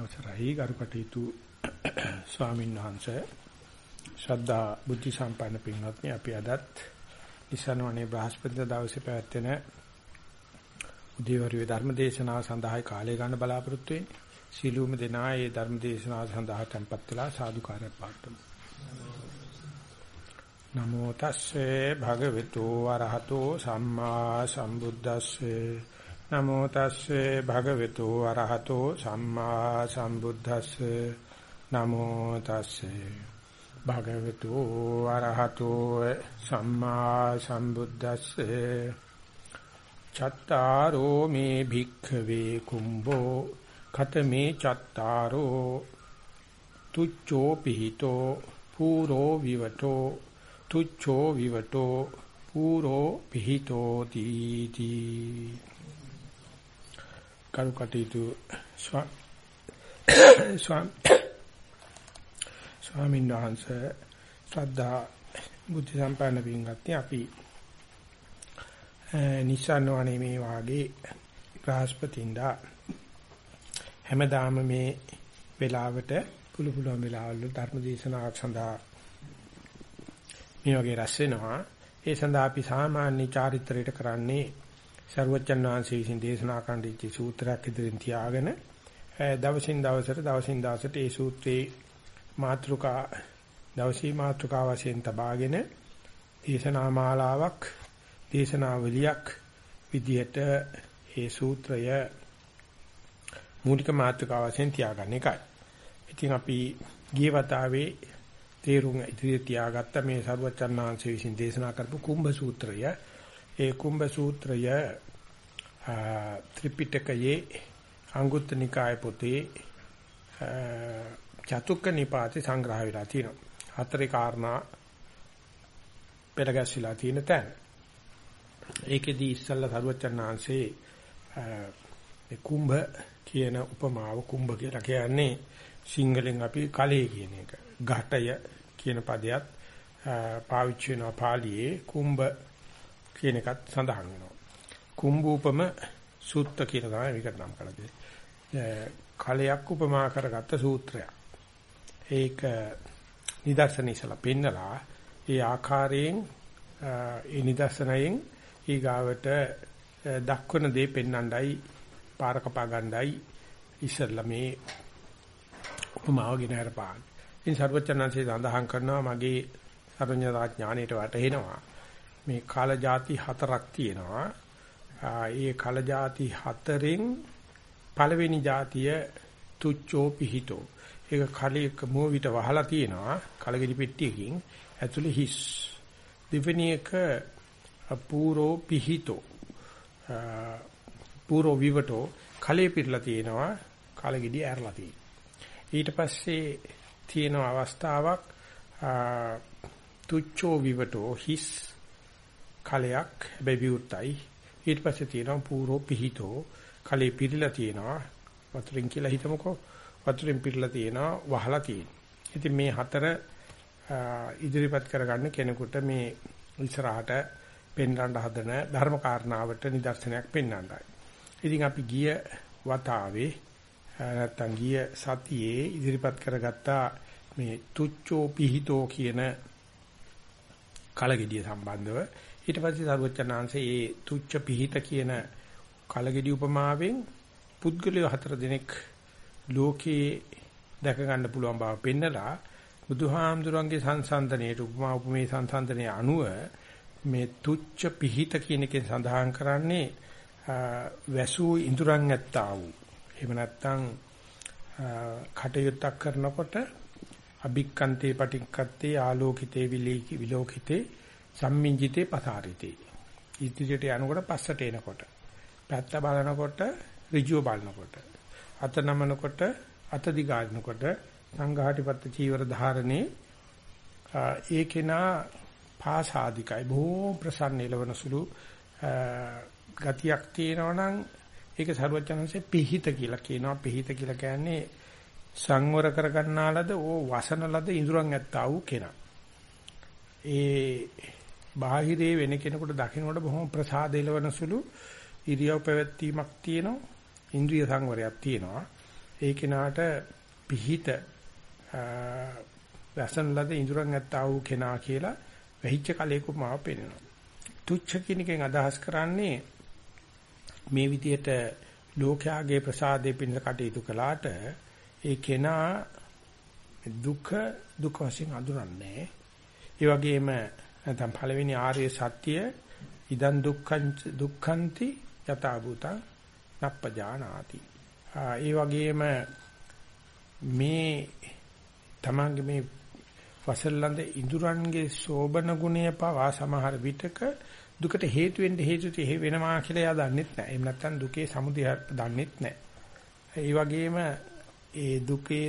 අවසරයි ගරුකටයුතු ස්වාමීන් වහන්සේ ශ්‍රද්ධා බුද්ධ සම්පන්න පින්වත්නි අපි අදත් ඉස්සනවනේ බ්‍රහස්පති දවසේ පැවැත්වෙන උදේවරුේ ධර්ම දේශනාව සඳහායි කාලය ගන්න බලාපොරොත්තු වෙන්නේ. සීලූම දෙනා ඒ ධර්ම දේශනාව සඳහා tempත් වෙලා සාදුකාරයක් පාත්තුමු. නමෝ තස්සේ භගවතු වරහතෝ සම්මා සම්බුද්දස්සේ නමෝ තස්සේ භගවතු අරහතෝ සම්මා සම්බුද්දස්සේ. නමෝ තස්සේ භගවතු අරහතෝ සම්මා සම්බුද්දස්සේ. චත්තාරෝ මේ භික්ඛවේ කුම්භෝ ඛතමේ චත්තාරෝ තුච්ඡෝ පිහිතෝ පූරෝ විවටෝ තුච්ඡෝ විවටෝ පූරෝ පිහිතෝ තීති. කරු කටයුතු ස්වාමීන් වහන්සේ ශ්‍රද්ධා බුද්ධ සම්පන්න පින්වත්නි අපි නිසන්වනේ මේ වාගේ බ්‍රහස්පතින්දා හැමදාම මේ වෙලාවට පුළු පුළුවන් වෙලාවල් ධර්ම දේශනාවක් සඳහා මේ වගේ රැස් වෙනවා. ඒ සඳහා අපි සාමාන්‍ය චාරිත්‍රයට කරන්නේ සර්වජන් වහන්සේ විසින් දේශනා කරන දීචි සූත්‍රයක් ඉදිරින් තියාගෙන දවසින් දවසට දවසින් දවසට ඒ සූත්‍රේ මාත්‍රිකා දවසේ මාත්‍රිකා වශයෙන් තබාගෙන දේශනා මාලාවක් දේශනාවලියක් විදිහට ඒ සූත්‍රය මූලික මාත්‍රිකා වශයෙන් තියාගන්න එකයි. ඉතින් අපි ගිය වතාවේ තේරුම් ඉදිරියට තියාගත්ත මේ සර්වචන් වහන්සේ විසින් දේශනා කරපු කුම්භ සූත්‍රය ඒ කුම්භ සූත්‍රය ත්‍රිපිටකයේ අංගුත්තර නිකාය පොතේ චතුක්ක නිපාතේ සංග්‍රහ වෙලා තියෙනවා. හතරේ කාරණා පෙරගැස්විලා තියෙන තැන. ඒකෙදි ඉස්සල්ලා සරුවචනාංශේ ඒ කුම්භ කියන උපමාව කුම්භ කියලා කියන්නේ සිංහලෙන් අපි කලේ කියන එක. ඝටය කියන පදයක් පාවිච්චි වෙනවා පාලියේ කුම්භ කියන එකත් සඳහන් වෙනවා. කුම්භූපම සූත්ත කියලා තමයි මේකට නම් කරලා තියෙන්නේ. කලයක් උපමා කරගත්ත සූත්‍රයක්. ඒක නිදර්ශන ඉසලා පෙන්නලා ඒ ආකාරයෙන් ඒ නිදර්ශනයෙන් ඊගාවට දක්වන දේ පෙන්වන්නයි පාර කපා ගන්නයි ඉස්සල්ලා මේ උපමාව ගෙන හරපාන. ඉතින් සර්වචනන්සේ සඳහන් කරනවා මගේ සර්වඥතා ඥාණයට වැටහෙනවා මේ කාල જાති හතරක් තියෙනවා. ඒ කාල જાති හතරෙන් පළවෙනි જાතිය තුච්චෝ පිහිතෝ. ඒක කලයක මෝවිත වහලා තියෙනවා කලගිරි පෙට්ටියකින්. ඇතුලේ හිස්. දෙවෙනි එක අපූරෝ පිහිතෝ. පූරෝ විවටෝ කලේ පිටලා තියෙනවා කලගිඩි ඇරලා තියෙනවා. ඊට පස්සේ තියෙන අවස්ථාවක් තුච්චෝ විවටෝ හිස් කලයක් හැබැයි විවුර්තයි ඊට පස්සේ තියෙනවා පූරෝ පිහිතෝ කලේ පිරিলা තියෙනවා. වතුරින් කියලා හිතමුකෝ. වතුරින් පිරিলা තියෙනවා වහලා තියෙනවා. ඉතින් මේ හතර ඉදිරිපත් කරගන්න කෙනෙකුට මේ ඉස්සරහට පෙන්වන්න හදන ධර්ම කාරණාවට නිදර්ශනයක් පෙන්වන්නයි. ඉතින් අපි ගිය වතාවේ නැත්තම් ගිය සතියේ ඉදිරිපත් කරගත්ත මේ තුච්චෝ පිහිතෝ කියන කලගෙඩිය සම්බන්ධව. ඊට පස්සේ සරුවචනාංශයේ ඒ තුච්ච පිහිත කියන කලගෙඩි උපමාවෙන් පුද්ගලයෝ හතර දෙනෙක් ලෝකේ දැක ගන්න පුළුවන් බව පෙන්නලා බුදුහාමුදුරන්ගේ සංසන්දනයේ උපමා උපමේ සංසන්දනයේ අනුව මේ තුච්ච පිහිත කියන එකෙන් සඳහන් කරන්නේ වැසූ ඉඳුරන් නැත්තා වූ. එහෙම නැත්නම් කටයුත්තක් කරනකොට අභික්කන්තේ පටික්කත්තේ ආලෝකිතේ විලෝකිතේ සම්මිංජිතේ පසාරිතේ. ඉදිරියට යනකොට පස්සට එනකොට. පැත්ත බලනකොට ඍජුව බලනකොට. අත නමනකොට අත දිගාරිනකොට සංඝාටිපත්ත චීවර ධාරණේ ඒකේනා පාසාදිකයි බොහෝ ප්‍රසන්න එළවන සුළු ගතියක් තියෙනවා නම් ඒක සරුවචනන්සේ පිහිත කියලා කියනවා පිහිත කියලා කියන්නේ සංවර කරගන්නාලද ඕ වසනලද ඉඳුරන් ඇත්තා වූ කෙනා. ඒ බාහිරේ වෙන කෙනෙකුට දකින්නකොට බොහොම ප්‍රසාද එළවන සුළු ඉරියව් පැවැත්වීමක් තියෙනවා. ඉන්ද්‍රිය සංවරයක් තියෙනවා. ඒ කෙනාට පිහිට වැසන් ලද ඉඳුරන් ඇත්තා වූ කෙනා කියලා වෙහිච්ච කලයක මාව පෙන්වනවා. තුච්ඡ කියන එකෙන් අදහස් කරන්නේ මේ විදිහට ලෝකයාගේ ප්‍රසාදේ පිණිස කටයුතු කළාට ඒ කෙනා දුක දුක වශයෙන් අඳුරන්නේ. ඒ වගේම නැත්නම් පළවෙනි ආර්ය සත්‍ය ඉදන් දුක්ඛං දුක්ඛන්ති යථා භූතං නප්පජානාති. ඒ වගේම මේ තමන්ගේ මේ වසල්ලඳ ඉඳුරන්ගේ සෝබන ගුණය පවා සමහර විටක දුකට හේතු වෙන්න හේතු තේ වෙනවා කියලා එයා දන්නෙත් නැහැ. එහෙම නැත්නම් දුකේ සමුදය දන්නෙත් නැහැ. ඒ වගේම ඒ දුකේ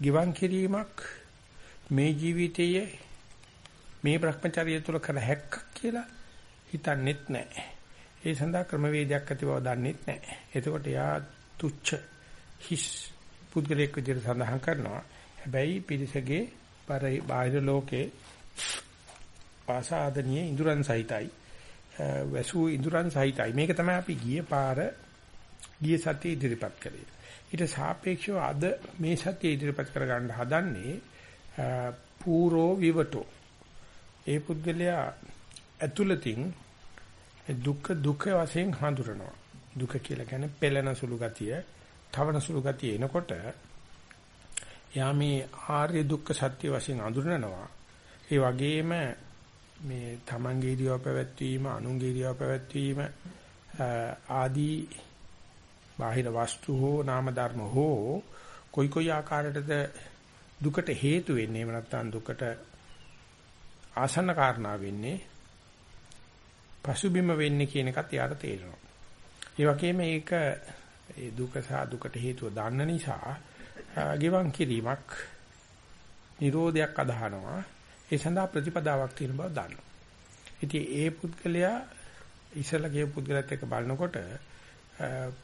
ගිවන් කිරීමක් මේ ජීවිතයේ මේ Brahmacharya තුල කර හැක්කක් කියලා හිතන්නෙත් නැහැ. ඒ සඳහා ක්‍රමවේදයක් ඇති බව දන්නෙත් නැහැ. එතකොට යා තුච්ච හිස් පුද්ගලයෙක් විදිහට සඳහන් කරනවා. හැබැයි පිරිසගේ බාහිර ලෝකේ ආසාදනීය ඉඳුරන් සහිතයි. වැසූ ඉඳුරන් සහිතයි. මේක තමයි අපි ගිය පාර ගිය සතියේ ඉදිරිපත් කළේ. ඊට සාපේක්ෂව අද මේ සතියේ ඉදිරිපත් කර ගන්න හදන්නේ පූරෝ විවටෝ. ඒ පුද්ගලයා ඇතුළතින් දුක දුක වශයෙන් හඳුරනවා. දුක කියලා කියන්නේ පෙළෙන සුළු ගතිය, තවන සුළු ගතිය එනකොට යා මේ ආර්ය දුක්ඛ සත්‍ය වශයෙන් අඳුරනවා. ඒ වගේම මේ තමන්ගේ ඉරියව පැවැත්වීම, අනුන්ගේ ඉරියව පැවැත්වීම ආදී බාහිර වස්තු හෝ නාම ධර්ම හෝ කොයි කොයි ආකාරයකද දුකට හේතු වෙන්නේ එහෙම නැත්නම් දුකට ආසන්න කාරණා වෙන්නේ පසුබිම වෙන්නේ කියන එකත් යාට තේරෙනවා. ඒ වගේම ඒක ඒ දුක සහ දුකට හේතුව දන්න නිසා ගෙවන් කිරීමක් නිරෝධයක් අදහනවා. ඒ සඳහා ප්‍රතිපදාවක් තියෙන බව දන්නවා. ඉතින් ඒ පුද්ගලයා ඉසලගේ පුද්ගලයාත් එක්ක බලනකොට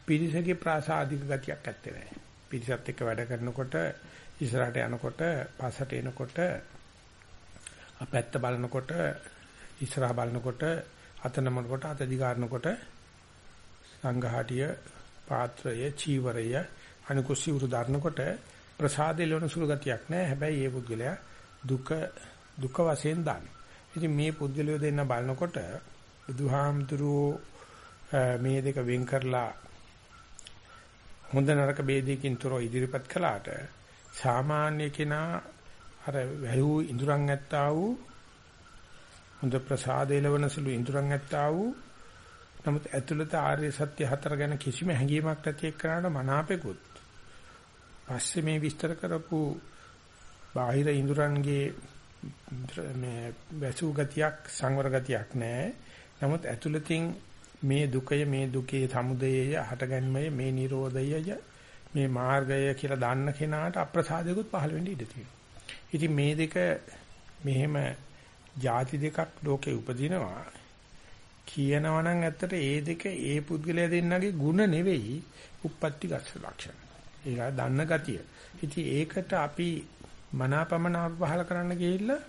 පිරිසගේ ප්‍රාසාදික ගතියක් ඇත්තේ නැහැ. පිරිසත් එක්ක වැඩ කරනකොට ඉස්සරහට යනකොට පස්සට එනකොට අපැත්ත බලනකොට ඉස්සරහ බලනකොට අතනමනකොට අත දිගාරනකොට සංඝාටිය පාත්‍රය චීවරය අනුකුසි උරු දරනකොට ප්‍රසාදේ ලොන සුළු ගතියක් නැහැ හැබැයි මේ පුද්ගලයා දුක දුක වශයෙන් දාන. ඉතින් මේ පුද්ගලයෝ දෙන්න බලනකොට බුදුහාමුදුරුවෝ මේ දෙක වෙන් කරලා හොඳ නරක ભેදයකින් තොරව ඉදිරිපත් කළාට සාමාන්‍ය කෙනා අර වැහු ඉඳුරන් ඇත්තා වූ හොඳ ප්‍රසාදේ ලවන සුළු ඉඳුරන් ඇත්තා වූ නමුත් ඇතුළත ආර්ය සත්‍ය හතර ගැන කිසිම හැඟීමක් නැති එක්කනට මනාපෙකුත් පස්සේ මේ විස්තර කරපු බාහිර ඉඳුරන්ගේ මේ වැසු ගතියක් සංවර ගතියක් නැහැ. නමුත් ඇතුළතින් මේ දුකය මේ දුකේ සමුදයය හටගන්මය මේ Nirodhaය මේ මාර්ගය කියලා දන්න කෙනාට අප්‍රසාදයකුත් පහළ වෙන්න ඉඩ තියෙනවා. ඉතින් මේ දෙක මෙහෙම ಜಾති දෙකක් ලෝකේ උපදිනවා කියනවා නම් ඇත්තට ඒ දෙක ඒ පුද්ගලයා දෙන්නගේ ಗುಣ නෙවෙයි uppatti ගස්ස ලක්ෂණ. ඒක දන්න ගතිය. ඉතින් ඒකට අපි මනාපමන පහල කරන්න ගිහිල්ලා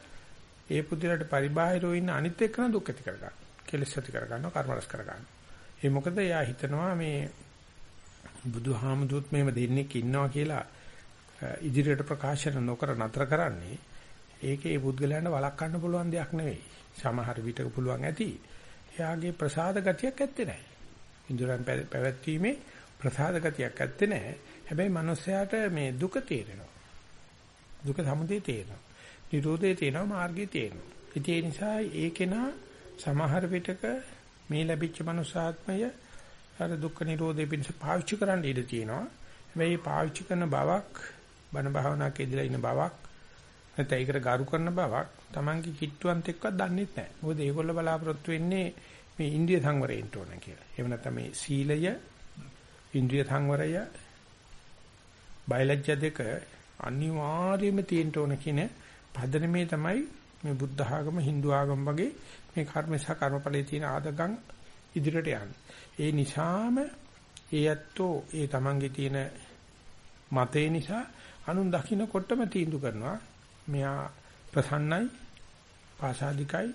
ඒ පුද්ගලයාට පරිබාහිරව ඉන්න අනිත් එක්කන දුක් ඇති කරගන්න. කෙලෙස් ඇති කරගන්නවා, කර්ම රස කරගන්නවා. ඒ මොකද එයා හිතනවා මේ බුදුහාමුදුරුත් මෙහෙම දෙන්නෙක් ඉන්නවා කියලා ඉදිරියට ප්‍රකාශන නොකර නතර කරන්නේ ඒකේ ඒ පුද්ගලයන්ට වළක්වන්න පුළුවන් දෙයක් නෙවෙයි. සමහර විටක පුළුවන් ඇති. එයාගේ ප්‍රසාද ගතියක් ඇත්තේ නැහැ. ඉන්ද්‍රයන් පැවැත්වීමේ ප්‍රසාද ගතියක් ඇත්තේ නැහැ. හැබැයි මනුස්සයාට මේ දුක තේරෙනවා. දුක සමුදය තේරෙනවා. නිරෝධය තේරෙනවා මාර්ගය තේරෙනවා. ඉතින් ඒ නිසා ඒකේන සමහර විටක මේ ලැබිච්ච මනුසාත්මය අර දුක්ඛ නිරෝධය පිණිස පාවිච්චි කරන්න ඉඩ තියෙනවා. හැබැයි පාවිච්චි කරන බවක් බණ භාවනාවක ඉඳලා ඉන්න බවක් නැත්නම් ඒකට ගරු කරන බවක් Tamange කිට්ටුවන්ත එක්කවත් දන්නේ නැහැ. මොකද ඒගොල්ල බලාපොරොත්තු වෙන්නේ මේ ඉන්ද්‍රිය සංවරයෙන් තෝරන කියලා. එහෙම නැත්නම් මේ සීලය, ඉන්ද්‍රිය සංවරය, බයලජ්‍ය දෙක අනිවාර්යයෙන්ම තියෙන්න ඕන කියන පදනමේ තමයි මේ බුද්ධ ආගම, Hindu ආගම වගේ මේ කර්ම සහ කර්මඵලයේ තියෙන ආදගම් ඉදිරියට යන්නේ. ඒ නිසාම ඒ ඇත්තෝ ඒ Tamange තියෙන මතේ නිසා අනුන් දකින්නකොටම තීන්දුව කරනවා මෙයා ප්‍රසන්නයි පාසාදිකයි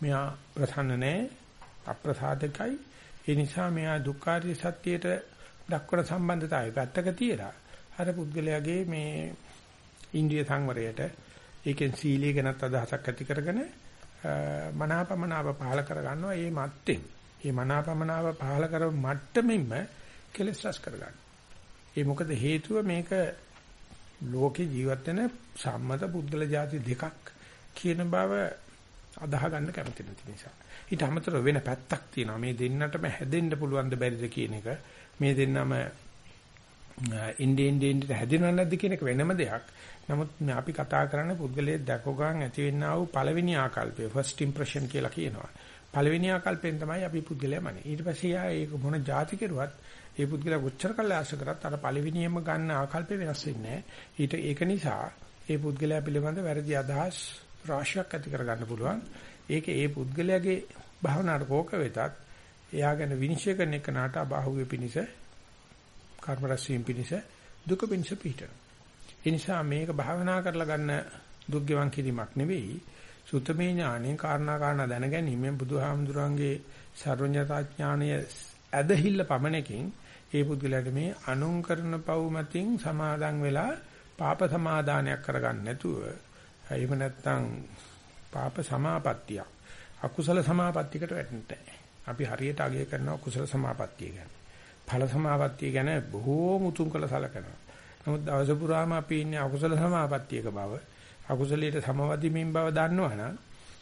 මෙයා ප්‍රසන්න නැහැ අප්‍රසාදකයි ඒ නිසා මෙයා දුක්ඛාරිය සත්‍යයට දක්වන සම්බන්ධතාවය පැත්තක තියලා අර පුද්ගලයාගේ මේ ඉන්ද්‍රිය සංවරයට ඒකෙන් සීලය ගැනත් අදහසක් ඇති කරගෙන මනාපමනාව පහල කර ගන්නවා මේ මත්තෙන්. මේ මනාපමනාව පහල කර මට්ටමින්ම කෙලස් රස කර ගන්න. ඒ මොකද හේතුව මේක ලෝකේ ජීවත් වෙන සම්මත පුද්ගල જાති දෙකක් කියන බව අදාහ ගන්න කැමති නැති නිසා. ඊට අමතරව වෙන පැත්තක් තියෙනවා. මේ දෙන්නටම හැදෙන්න පුළුවන් ද බැරිද කියන එක. මේ දෙන්නම ඉන්ඩි ඉන්ඩි ඉන්ඩි හැදෙනව නැද්ද කියන එක වෙනම දෙයක්. නමුත් අපි කතා කරන්නේ පුද්ගලයේ දැකෝ ගන්න ඇති වෙන්නා වූ පළවෙනි ආකල්පය first impression කියලා කියනවා. පළවෙනි ආකල්පෙන් තමයි අපි පුද්ගලයා මනේ. ඊට පස්සේ යා ඒක මොන જાති කෙරුවත් ඒ පුද්ගලයා කොච්චර කල් ආශ කරත් අර පළවෙනියෙන්ම ගන්න ආකල්පේ වෙනස් වෙන්නේ ඊට ඒක නිසා ඒ පුද්ගලයා පිළිබඳ වැරදි අදහස් රාශියක් ඇති කර ගන්න පුළුවන්. ඒක ඒ පුද්ගලයාගේ භාවනාවට කෝක වෙතත් එයා ගැන විනිශ්චය කරන එක නාට අබාහුවේ පිනිස කර්ම රැස්වීම පිනිස දුක පිනිස පිටර. ඒ නිසා මේක භාවනා කරලා ගන්න දුක් ගෙවන් කිරීමක් නෙවෙයි සුතමේ ඥාණයෙන් කාරණා කාරණා දැන ගැනීමෙන් බුදුහාමුදුරන්ගේ සර්වඥතා ඥාණය ඇදහිල්ල පමණකින් ඒ පුද්ගලයාට මේ අනුන් කරන පව් මතින් සමාදන් වෙලා පාප සමාදානයක් කරගන්න නැතුව එහෙම නැත්නම් පාප සමාපත්තිය අකුසල සමාපත්තියකට වැටෙන්නේ අපි හරියට අගය කරනවා කුසල සමාපත්තිය ගැන. ඵල සමාපත්තිය ගැන බොහෝ මුතුන් කළ සලකනවා. නමුත් දවස පුරාම අපි ඉන්නේ අකුසල සමාපත්තියක බව, අකුසලයට සමවදිමින් බව දන්නවනම්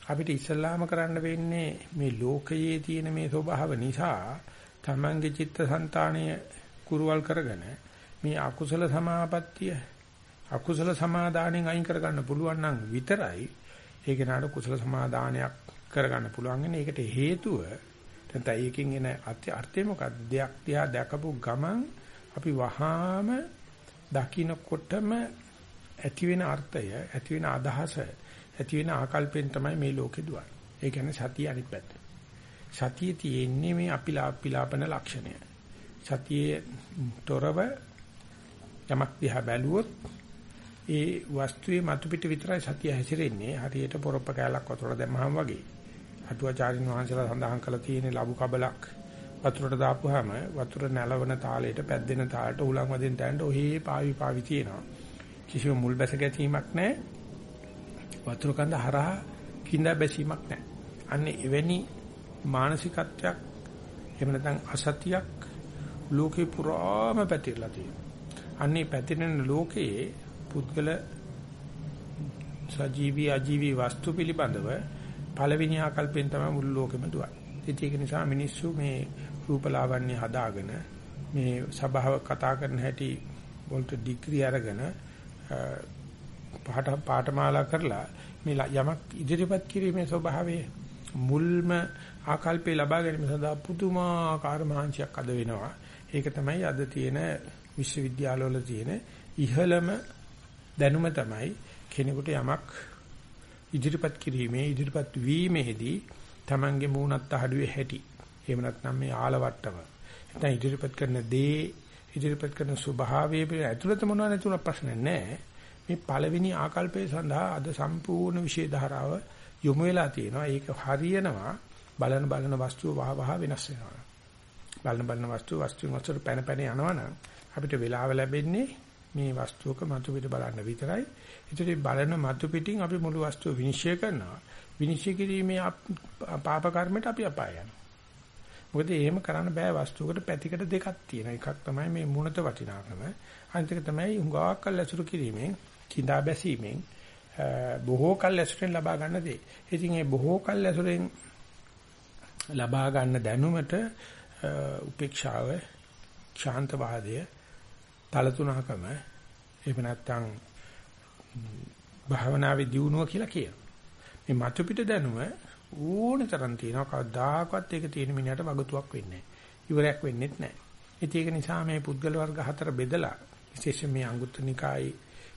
අපිට ඉස්සල්ලාම කරන්න වෙන්නේ මේ ලෝකයේ තියෙන මේ ස්වභාව නිසා තමන්ගේ චිත්තසංතානය කුරුවල් කරගෙන මේ අකුසල සමාපත්තිය අකුසල සමාදානෙන් අයින් කරගන්න පුළුවන් නම් විතරයි ඒක නාඩ කුසල සමාදානයක් කරගන්න පුළුවන් වෙන ඒකට හේතුව නැත්නම් ඒකෙන් එන අර්ථය මොකක්ද දෙයක් දිහා දැකපු ගමන් අපි වහාම දකින්නකොටම ඇති වෙන අර්ථය ඇති වෙන අදහස ඇති වෙන ආකල්පෙන් තමයි මේ ලෝකෙ දුවන්නේ. ඒ කියන්නේ සතිය අනිත් පැත්ත. සතිය තියෙන්නේ මේ අපිලාපිලාපන ලක්ෂණය. සතියේ තොරව යමක් දිහා බැලුවොත් ඒ වස්තුවේ මතු පිට විතරයි සතිය හැසිරෙන්නේ. හරියට පොරොප්ප කෑල්ලක් වතුර දැම්මහම වගේ. අටුවාචාරින් වහන්සේලා සඳහන් කළ තියෙන ලබු කබලක් වතුරට දාපුවාම වතුර නැලවන තාලයට පැද්දෙන තාලට උලන් වදින තැනට ඔහේ පාවි පාවි තියෙනවා. කිසිම මුල් බැස ගැනීමක් නැහැ. වතුර කඳ හරහා කිඳා බැසීමක් නැහැ. අන්න එවැනි මානසිකත්වයක් එහෙම නැත්නම් අසතියක් ලෝකේ පුරාම පැතිරලා තියෙනවා. අන්නේ පැතිරෙන ලෝකයේ පුද්ගල සජීවී අජීවී වස්තු පිළිබඳව පළවෙනි ආකල්පෙන් තමයි මුළු ලෝකෙම දුවන්නේ. ඒක නිසා මිනිස්සු මේ රූපලාවන්‍ය හදාගෙන මේ සභාව කතා කරන හැටි වලට ඩිග්‍රී අරගෙන පාට පාඨමාලා කරලා මේ යමක් ඉදිරිපත් කිරීමේ ස්වභාවයේ මුල්ම ආකල්පේ ලබා ගැනීම සඳහා පුදුමාකාර මහන්සියක් අද වෙනවා. ඒක තමයි අද තියෙන විශ්වවිද්‍යාලවල තියෙන ඉහළම දැනුම තමයි කෙනෙකුට යමක් ඉදිරිපත් කිරීමේ ඉදිරිපත් වීමේදී Tamange මූණත් අහඩුවේ හැටි එහෙම නැත්නම් මේ ආලවට්ටම. නැත්නම් ඉදිරිපත් කරන දේ ඉදිරිපත් කරන ස්වභාවය පිළ ඇතුළත මොනව නැතුණ ප්‍රශ්න නැහැ. මේ පළවෙනි ආකල්පය සඳහා අද සම්පූර්ණ විශේෂ ධාරාව යොමු වෙලා තියෙනවා. ඒක හරියනවා බලන බලන වස්තුව වහ වහ වෙනස් වෙනවා. බලන බලන වස්තුව වස්තුවෙන් වස්තුවට පැන පැන යනවනම් අපිට වෙලාව ලැබෙන්නේ මේ වස්තුවක මතු පිට බලන්න විතරයි. ඒතරේ බලන මතු පිටින් අපි මුළු වස්තුව විනිශ්චය කරනවා. විනිශ්චය කිරීමේ පාප කර්මයට අපි අපාය යනවා. මොකද එහෙම කරන්න බෑ වස්තුවකට පැතිකඩ දෙකක් තියෙනවා. එකක් තමයි මේ මුණත වටිනාකම. අනිත් එක තමයි හුඟාවක් කල් ඇසුරු කිරීමෙන්, කිඳා බැසීමෙන් බොහෝ කල් ඇසුරෙන් ලබා ගන්න දේ. ඉතින් මේ බොහෝ කල් ඇසුරෙන් ලබා ගන්න දැනුමට උපේක්ෂාව, ශාන්තවාදය, තලතුණකම එහෙම නැත්නම් භාවනාවේ දියුණුව කියලා කියනවා. මේ මතු පිට දැනුම ඕන තරම් තියෙනවා කවදාකවත් ඒක තියෙන මිනිහට වගතුවක් වෙන්නේ නැහැ. ඉවරයක් වෙන්නේත් නැහැ. ඉතින් ඒක නිසා මේ පුද්ගල වර්ග හතර බෙදලා විශේෂයෙන් මේ අංගුත්තර නිකායේ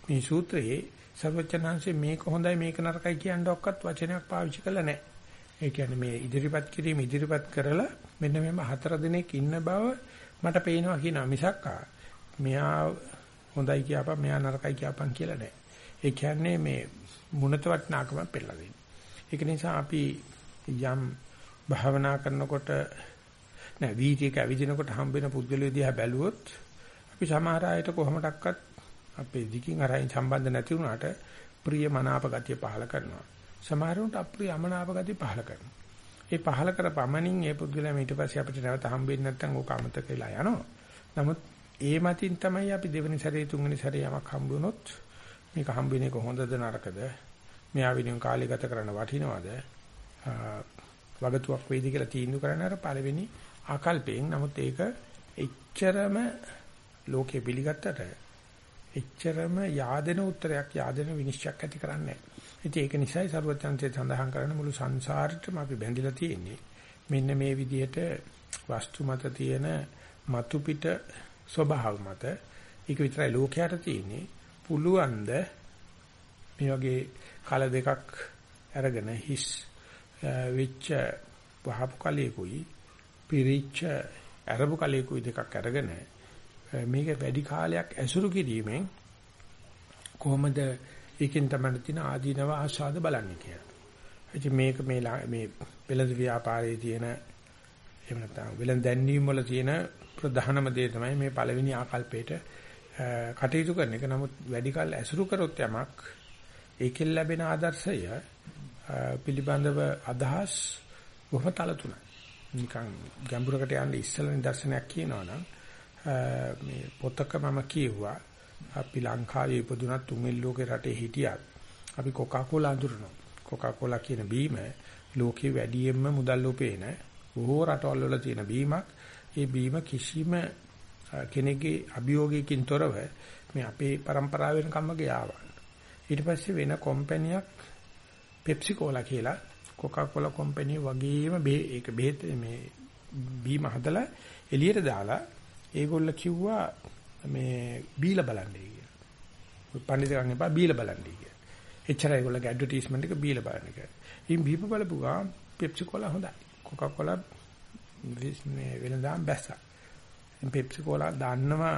මේ සූත්‍රයේ සර්වචනංශේ මේක හොඳයි මේක නරකයි කියන දොක්කත් වචනයක් පාවිච්චි කළා නැහැ. ඒ කියන්නේ මේ ඉදිරිපත් කිරීම ඉදිරිපත් කරලා මෙන්න මෙම හතර දිනක් ඉන්න බව මට පේනවා කියනවා මිසක් මෙයා හොඳයි කියපන් මෙයා නරකයි කියපන් කියලා නෑ. ඒ කියන්නේ මේ මුණත වටනාකම පෙළලා දෙන්නේ. ඒක නිසා අපි යම් භාවනා කරනකොට නෑ වීතියක ඇවිදිනකොට හම්බෙන පුද්ගලයෝ දිහා බැලුවොත් අපි සමහර අයට කොහොමඩක්වත් අපේ දිකින් අරයින් සම්බන්ධ නැති වුණාට ප්‍රිය මනාප ගතිය පහල කරනවා. සමහරවිට අප්‍රිය අමනාප ගතිය පහල කරනවා. ඒ පහල කර පමණින් ඒ පුද්ගලයා ඊට පස්සේ අපිට නැවත හම්බෙන්නේ නැත්නම් ඕක අමතක වෙලා යනවා. නමුත් ඒ මතින් තමයි අපි දෙවෙනි සැරේ තුන්වෙනි සැරේ යමක් හම්බ වුණොත් මේක හම්බ වෙන එක හොඳද නරකද? මෙයා විදිහට කාලය ගත කරන්න වටිනවද? වගතුවක් වේද කියලා තීන්දුව කරන්න අර පළවෙනි ආකල්පයෙන්. නමුත් ඒක එච්චරම ලෝකේ පිළිගත්තට එච්චරම yaadena උත්තරයක් yaadena විනිශ්චයක් ඇති කරන්නේ නැහැ. ඒක නිසායි සරුවචන්සේ සඳහන් කරන මුළු සංසාරෙටම අපි බැඳිලා තියෙන්නේ. මෙන්න මේ විදිහට වස්තු මත තියෙන මතු පිට ස්වභාව මත ඒක විතරයි ලෝකයට තියෙන්නේ. පුළුවන්ද මේ වගේ කල දෙකක් අරගෙන හිස් විච්ච වහපු කලයකුයි පිරිච්ච අරබු කලයකුයි දෙකක් අරගෙන මේක වැඩි කාලයක් ඇසුරු කිරීමෙන් කොහොමද ඒකෙන් තමයි තියෙන ආදීනව ආස්වාද බලන්නේ කියලා. ඉතින් මේක මේ මේ වෙළඳ ව්‍යාපාරයේ තියෙන එහෙම නැත්නම් වෙළඳ දැන්වීම වල තියෙන ප්‍රධානම දේ තමයි මේ පළවෙනි ආකල්පයට කටයුතු කරන එක. නමුත් වැඩි කල ඇසුරු කරොත් යමක් ඒකෙන් ලැබෙන ආදර්ශය පිළිබඳව අදහස් බොහොම තල තුනයි. නිකන් ගැඹුරකට යන්න ඉස්සෙල්ලා නිදර්ශනයක් කියනවා නම් මේ පොතක මම කියුවා අපි ලංකාවේ ඉපදුනත් තුන්වෙනි ලෝකේ රටේ හිටියත් අපි කොකාකෝලා අඳුරනවා. කොකාකෝලා කියන බීම ලෝකේ වැඩියෙන්ම මුදල් උපේන බොහෝ රටවල් වල තියෙන බීමක්. ඒ බීම කිසිම කෙනෙක්ගේ අභියෝගයකින් තොරව මේ අපේ પરම්පරාවෙන් කම්ම ගියාවා. ඊට පස්සේ වෙන කම්පැනියක් පෙප්සි කෝලා කියලා කොකාකෝලා කම්පැනි වගේම ඒක බෙහෙත් මේ බීම හදලා එළියට දාලා ඒගොල්ල කිව්වා මේ බීලා බලන්නයි කියලා. පඬිතුකන් එපා බීලා බලන්නයි කියලා. එච්චරයි ඒගොල්ලගේ ඇඩ්වර්ටයිස්මන්ට් එක බීලා බලන්න කියලා. ඉතින් බීප බලපුවා පෙප්සි කෝලා හොඳයි. කොකා කෝලා මේ වෙනදාම් බැස්සා. පෙප්සි කෝලා දාන්නවා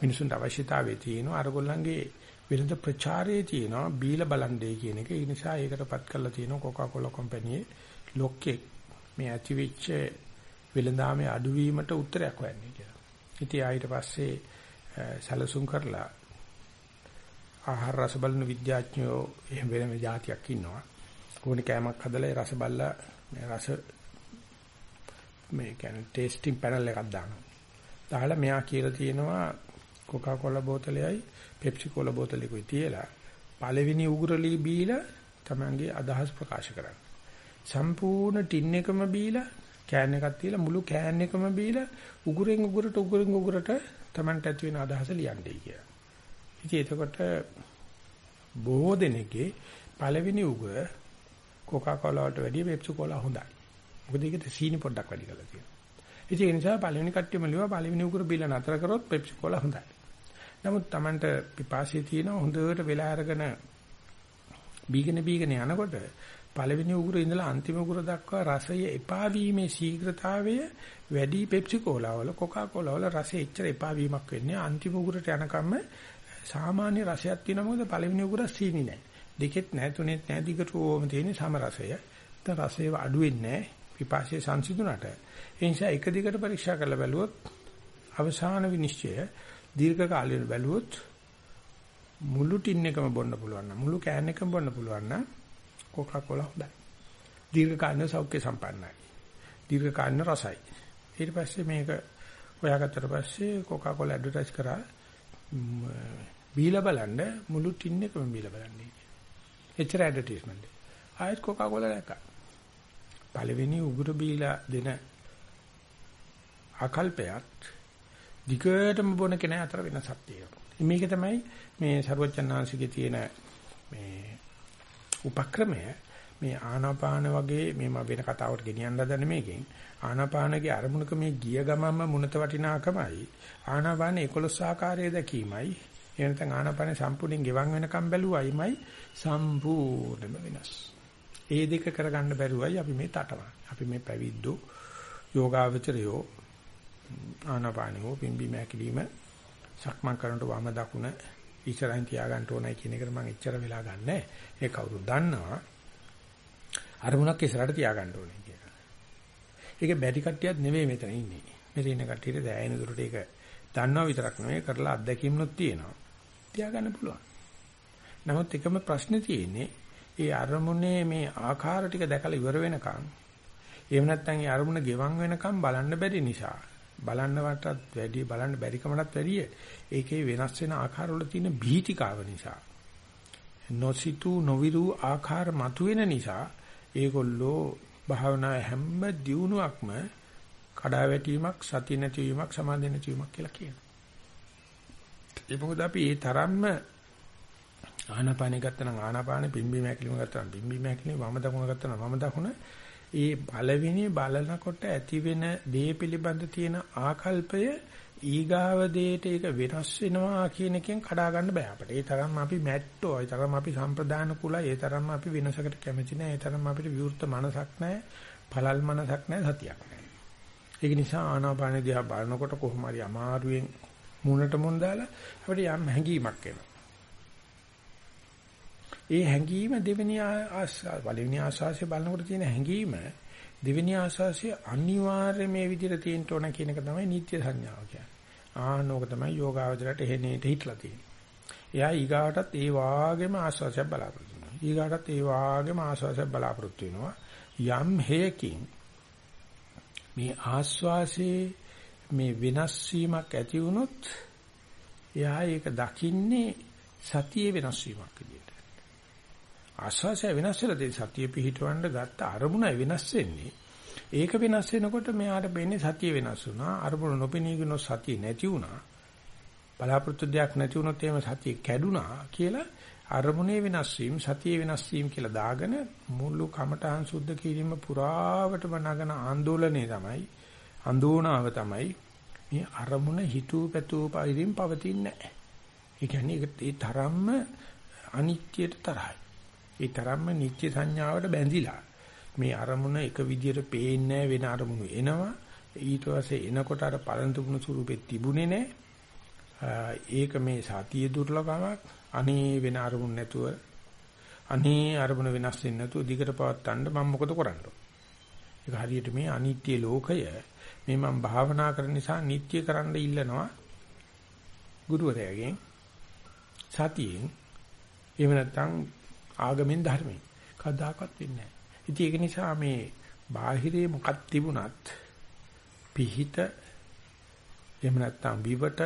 මිනිසුන්ට අවශ්‍යතාවය තියෙනවා අරගොල්ලන්ගේ වෙනද ප්‍රචාරයේ තියෙනවා බීලා බලන්නේ කියන එක. ඒ නිසා ඒකටපත් කරලා තියෙනවා කොකා කෝලා කම්පැනියේ ලොක්කේ මේ ඇතිවෙච්ච වෙළඳාමේ අඩුවීමට උත්තරයක් හොයන්නේ කියලා. ඉතින් ආ ඊට පස්සේ සැලසුම් කරලා ආහාර රස බලන විද්‍යාඥයෝ එහෙම වෙනම જાතියක් ඉන්නවා. ඕනේ කෑමක් හදලා ඒ රස බලලා මේ රස මේ කියන්නේ ටේස්ටිං පැනල් එකක් දානවා. දාලා මෙයා කියලා තියෙනවා කොකා කෝලා බෝතලයයි පෙප්සි කෝලා බෝතලෙකුයි තියලා පළවෙනි උගුරලි බීලා තමන්ගේ අදහස් ප්‍රකාශ කරන්න. සම්පූර්ණ ටින් එකම බීලා කෑන් එකක් තියලා මුළු කෑන් එකම බීලා උගුරෙන් උගුරට උගුරෙන් උගුරට Tamanට ඇති වෙන අදහස ලියන්නේ කියලා. ඉතින් එතකොට බොහෝ දෙනෙක්ගේ පළවෙනි උගුර කොකාකෝලා වලට වැඩිය පෙප්සි කෝලා හොඳයි. මොකද ඒකට සීනි පොඩ්ඩක් වැඩි කරලා තියෙනවා. ඉතින් ඒ නිසා පළවෙනි කට්ටියම ලියුවා පළවෙනි උගුර බීලා නතර කරොත් පෙප්සි කෝලා හොඳයි. නමුත් Tamanට පිපාසය තියෙන හොඳට වෙලා අරගෙන බීගෙන බීගෙන යනකොට පළවෙනි උගුර ඉඳලා අන්තිම උගුර දක්වා රසය එපා වීමේ ශීඝ්‍රතාවය වැඩි පෙප්සි කෝලා වල කොකා කෝලා වල රසය එච්චර එපා වීමක් වෙන්නේ අන්තිම උගුරට යනකම් සාමාන්‍ය රසයක් තියෙනවා. මොකද පළවෙනි උගුර සීනි නැහැ දෙකෙත් නැහැ තුනෙත් නැහැ දිගටම තියෙන සම රසය. දැන් රසය අඩු වෙන්නේ නැහැ පිපාසය සංසිඳුණට. ඒ නිසා එක දිගට පරීක්ෂා කරලා බැලුවොත් අවසාන විනිශ්චය දීර්ඝ කාලයෙන් බැලුවොත් මුළු ටින් එකම බොන්න පුළුවන් නම් මුළු කෑන් එකම බොන්න පුළුවන් නම් කොකා කෝලා හොඳයි. දීර්ඝ කාලින සෞඛ්‍ය සම්පන්නයි. දීර්ඝ කාලින රසයි. ඊට පස්සේ මේක හොයාගත්තට පස්සේ කොකා කෝලා ඇඩ්වර්ටයිස් කරා බීලා බලන්න මුළු ටින් එකම බීලා බලන්න. එච්චර ඇඩ්වර්ටයිස්මන්ට්. ආයෙත් කොකා කෝලා දැක්කා. පළවෙනි උගුර බීලා දෙන ආකල්පයක් දිගටම බොන කෙනා අතර වෙනසක් තියෙනවා. මේක තමයි මේ ਸਰවඥාන්සිකේ තියෙන මේ උපක්‍රමය මේ ආනාපාන වගේ මේ මම වෙන කතාවකට ගෙනියන්න හදන මේකෙන් ආනාපානගේ අරමුණක මේ ගිය ගමන්ම මුණත වටිනාකමයි ආනාපාන 11 ආකාරයේ දැකීමයි එනතන් ආනාපාන සම්පූර්ණයෙන් ගෙවන් වෙනකම් බැලුවයිමයි සම්පූර්ණම වෙනස්. ඒ දෙක කරගන්න බැරුවයි අපි මේ තටවන්නේ. අපි මේ පැවිද්දෝ යෝගාවචරයෝ ආනාපානියෝ පිම්බි මෑකිලිම සක්මන් කරනකොට වම දකුණ ඉස්සරහින් තියාගන්න ඕනයි කියන එකට මම එච්චර වෙලා ගන්නෑ. ඒ කවුරු දන්නවා අරමුණක් ඉස්සරහට තියාගන්න ඕනේ කියලා. ඒක බැරි කට්ටියත් නෙවෙයි මෙතන ඉන්නේ. මෙතන ඉන්න කට්ටියට දැයෙන දුරට ඒක දන්නවා විතරක් නෙවෙයි කරලා අත්දැකීම්නුත් තියෙනවා. තියාගන්න පුළුවන්. නමුත් එකම ප්‍රශ්නේ තියෙන්නේ ඒ අරමුණේ මේ ආකාර ටික දැකලා ඉවර වෙනකන් එහෙම නැත්නම් ඒ අරමුණ ගෙවන් වෙනකන් බලන්න බැරි නිසා බලන්න වටත් වැඩි බලන්න බැරි කමකට වැඩිය ඒකේ වෙනස් වෙන ආකාරවල තියෙන බීතිකාව නිසා නොසිතු නොවිරු ආකාර මතුවෙන නිසා ඒගොල්ලෝ භාවනා හැම දියුණුවක්ම කඩාවැටීමක් සති නැතිවීමක් සමාධි නැතිවීමක් කියලා කියනවා. ඒ මොකද අපි ඒ තරම්ම ආනාපානෙ ගත්තනම් ආනාපානෙ පිම්බීම හැකිලිම ගත්තනම් පිම්බීම හැකිලිම වම දකුණ ගත්තනම් වම දකුණ ඒ පළවෙනි බලනකොට ඇති වෙන දේ පිළිබඳ තියෙන ආකල්පය ඊගාව දෙයට ඒක වෙනස් වෙනවා කියන එකෙන් කඩා ගන්න බෑ අපිට. ඒ තරම් අපි මැට්ටෝ, ඒ තරම් අපි සම්ප්‍රදාන කුලයි, ඒ තරම් අපි වෙනසකට කැමති නෑ, ඒ තරම් අපිට විවෘත මනසක් නෑ, පළල් මනසක් නෑ, සතියක් නෑ. ඒක නිසා ආනාපාන දිහා බලනකොට කොහොම හරි අමාරුවෙන් මුණට මුණ දාලා අපිට යම් හැඟීමක් එනවා. ඒ හැඟීම දෙවෙනි ආස්වාද පළවෙනි ආස්වාසිය බලනකොට තියෙන හැඟීම දෙවෙනි ආස්වාසිය අනිවාර්යයෙන් මේ විදිහට තියෙන්න ඕන කියන එක තමයි නිත්‍ය සංඥාව කියන්නේ. ආනෝක තමයි යෝගාවචරයට එහෙනේට හිටලා තියෙන්නේ. එයා ඊගාටත් ඒ වාගේම ආස්වාසියක් බලාපොරොත්තු වෙනවා. ඊගාටත් ඒ වාගේම ආස්වාසියක් බලාපොරොත්තු වෙනවා. යම් හේකින් මේ ආස්වාසේ මේ වෙනස් වීමක් ඇති වුණොත් එයා ඒක දකින්නේ සතියේ වෙනස් වීමක් විදියට. ආස්වාසය වෙනස් වෙලා දෙයි සතිය පිහිටවන්න ගත්ත අරමුණ වෙනස් වෙන්නේ. ඒක වෙනස් වෙනකොට මෙයාට වෙන්නේ සතිය වෙනස් වුණා. අරමුණ නොපෙනී ගිනො සතිය නැති වුණා. බලාපොරොත්තු දෙයක් නැති වුණොත් එහෙම සතිය කැඩුනා කියලා අරමුණේ වෙනස් වීම සතිය වෙනස් වීම කියලා දාගෙන මුළු කමඨහං සුද්ධ කිරීම පුරාවටම නගන ආందోලනේ තමයි අඳෝනාව තමයි මේ අරමුණ හිතූ පැතූ පරිදිම පවතින්නේ නැහැ. ඒ කියන්නේ ඒ තරම්ම අනිත්‍යයට තරහයි. ඒ තරම්ම නිත්‍ය සංඥාවට බැඳිලා. මේ අරමුණ එක විදියට පේන්නේ වෙන අරමුණු එනවා. ඊට පස්සේ එනකොට අර පරණ තිබුණු ස්වරූපෙත් තිබුණේ නැහැ. ඒක මේ සතිය දුර්ලභමක්. අනේ වෙන අරමුණ නැතුව අනේ අරමුණ වෙනස් වෙන්නේ නැතුව දිගට පවත්තන්න මම මොකද කරන්නේ? ඒක හරියට මේ අනිත්‍ය ලෝකය මේ මම භාවනා කරන නිසා නිත්‍ය කරන්න ඉල්ලනවා ගුරුවරයාගෙන් සතියෙන්. එහෙම නැත්නම් ආගමෙන් ධර්මයෙන්. කවදාකවත් වෙන්නේ නැහැ. ඉතින් ඒක නිසා මේ බාහිරේ මොකක් තිබුණත් පිහිට එහෙම නැත්නම් විවට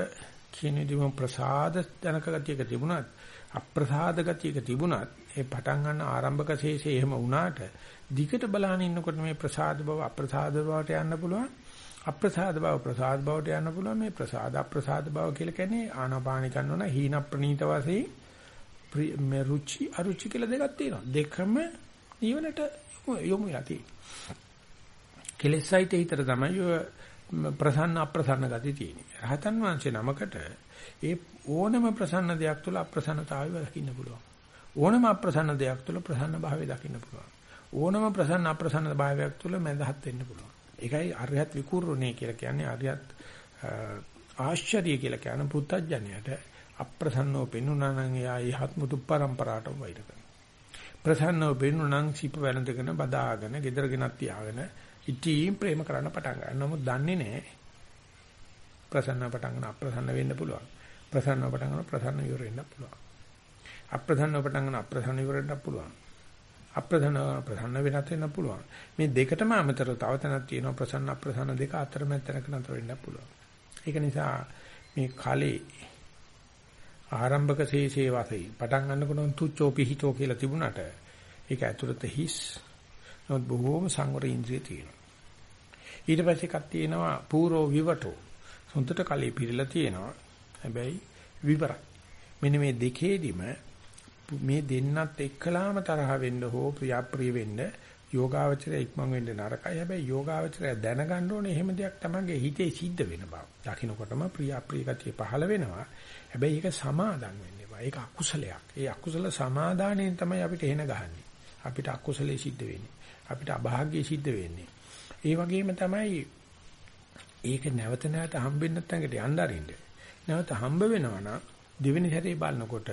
කියන දිම ප්‍රසාද ජනක ගතියක තිබුණත් අප්‍රසාද ගතියක තිබුණත් ඒ පටන් ගන්න ආරම්භක ශේෂේ එහෙම වුණාට දිගට බලන ඉන්නකොට මේ ප්‍රසාද බව අප්‍රසාද බවට යන්න පුළුවන් අප්‍රසාද බව ප්‍රසාද බවට යන්න පුළුවන් මේ ප්‍රසාද අප්‍රසාද බව කියලා කියන්නේ ආනාපාන කරනවා හීන ප්‍රනීත වශයෙන් මේ රුචි අරුචි කියලා දෙකක් තියෙනවා. දෙකම නිවනට යොමු යති. කෙලෙසයිත හිතට තමයි ඔය ප්‍රසන්න අප්‍රසන්න ගති තියෙන්නේ. රහතන් වහන්සේ නමකට ඒ ඕනම ප්‍රසන්න දෙයක් තුළ අප්‍රසන්නතාවය දකින්න පුළුවන්. ඕනම අප්‍රසන්න දෙයක් තුළ ප්‍රසන්න භාවය දකින්න පුළුවන්. ඕනම ප්‍රසන්න අප්‍රසන්න භාවයක් තුළ මඳහත් වෙන්න පුළුවන්. ඒකයි අරියත් විකූර්ණේ කියලා කියන්නේ අරියත් ආශ්චර්ය කියලා කියන පුත්තජනයට අප්‍රසන්නව පෙන්ුණා නම් එයා යහත් මුතු පරම්පරාවට වෛර කරනවා. ප්‍රසන්නව පෙන්ුණා නම් සිප වැළඳගෙන බදාගෙන gedara ගෙනත් තියාගෙන ඉතින් ප්‍රේම කරන්න පටන් ගන්නවා. නමුත් දන්නේ නැහැ ප්‍රසන්න පටන් ගන්න අප්‍රසන්න වෙන්න පුළුවන්. ප්‍රසන්නව පටන් ගන්න ප්‍රසන්න ඉවර වෙන්න පුළුවන්. අප්‍රසන්නව පටන් ගන්න අප්‍රසන්න ඉවර වෙන්න පුළුවන්. අප්‍රසන්න ප්‍රසන්න වෙනත් වෙන්න පුළුවන්. මේ දෙකටම අමතරව තව තැනක් තියෙනවා ප්‍රසන්න අප්‍රසන්න දෙක අතරමැද තැනක නතර වෙන්න පුළුවන්. ඒක නිසා මේ කලේ ආරම්භක ශේෂේ වාසයි පටන් ගන්නකොට තුච්චෝ පිහිටෝ කියලා තිබුණාට ඒක ඇතුළත හිස් නමුත් බොහෝම සංවර ඉන්ද්‍රිය තියෙනවා ඊට පස්සේ එකක් තියෙනවා පූරෝ විවටෝ සොන්තට කලේ පිරලා තියෙනවා හැබැයි විවරයි මෙන්න මේ දෙකේදිම මේ දෙන්නත් එක්කලාම තරහ වෙන්න හෝ ප්‍රියප්‍රිය වෙන්න යෝගාවචරය ඉක්මන් වෙන්න නරකයි. හැබැයි යෝගාවචරය දැනගන්න ඕනේ එහෙම දෙයක් තමන්ගේ හිතේ සිද්ධ වෙන බව. දකින්නකොටම ප්‍රියප්‍රිය ගතිය පහළ වෙනවා. හැබැයි ඒක සමාදන් වෙන්න එපා. ඒක අකුසලයක්. ඒ අකුසල සමාදානයෙන් තමයි අපිට එන ගහන්නේ. අපිට අකුසලයේ සිද්ධ වෙන්නේ. අපිට අභාග්‍යයේ සිද්ධ වෙන්නේ. ඒ වගේම තමයි ඒක නැවත නැවත හම්බෙන්න නැත්නම් යන්න අරින්න. නැවත හම්බ වෙනවා නම් දෙවෙනි සැරේ බලනකොට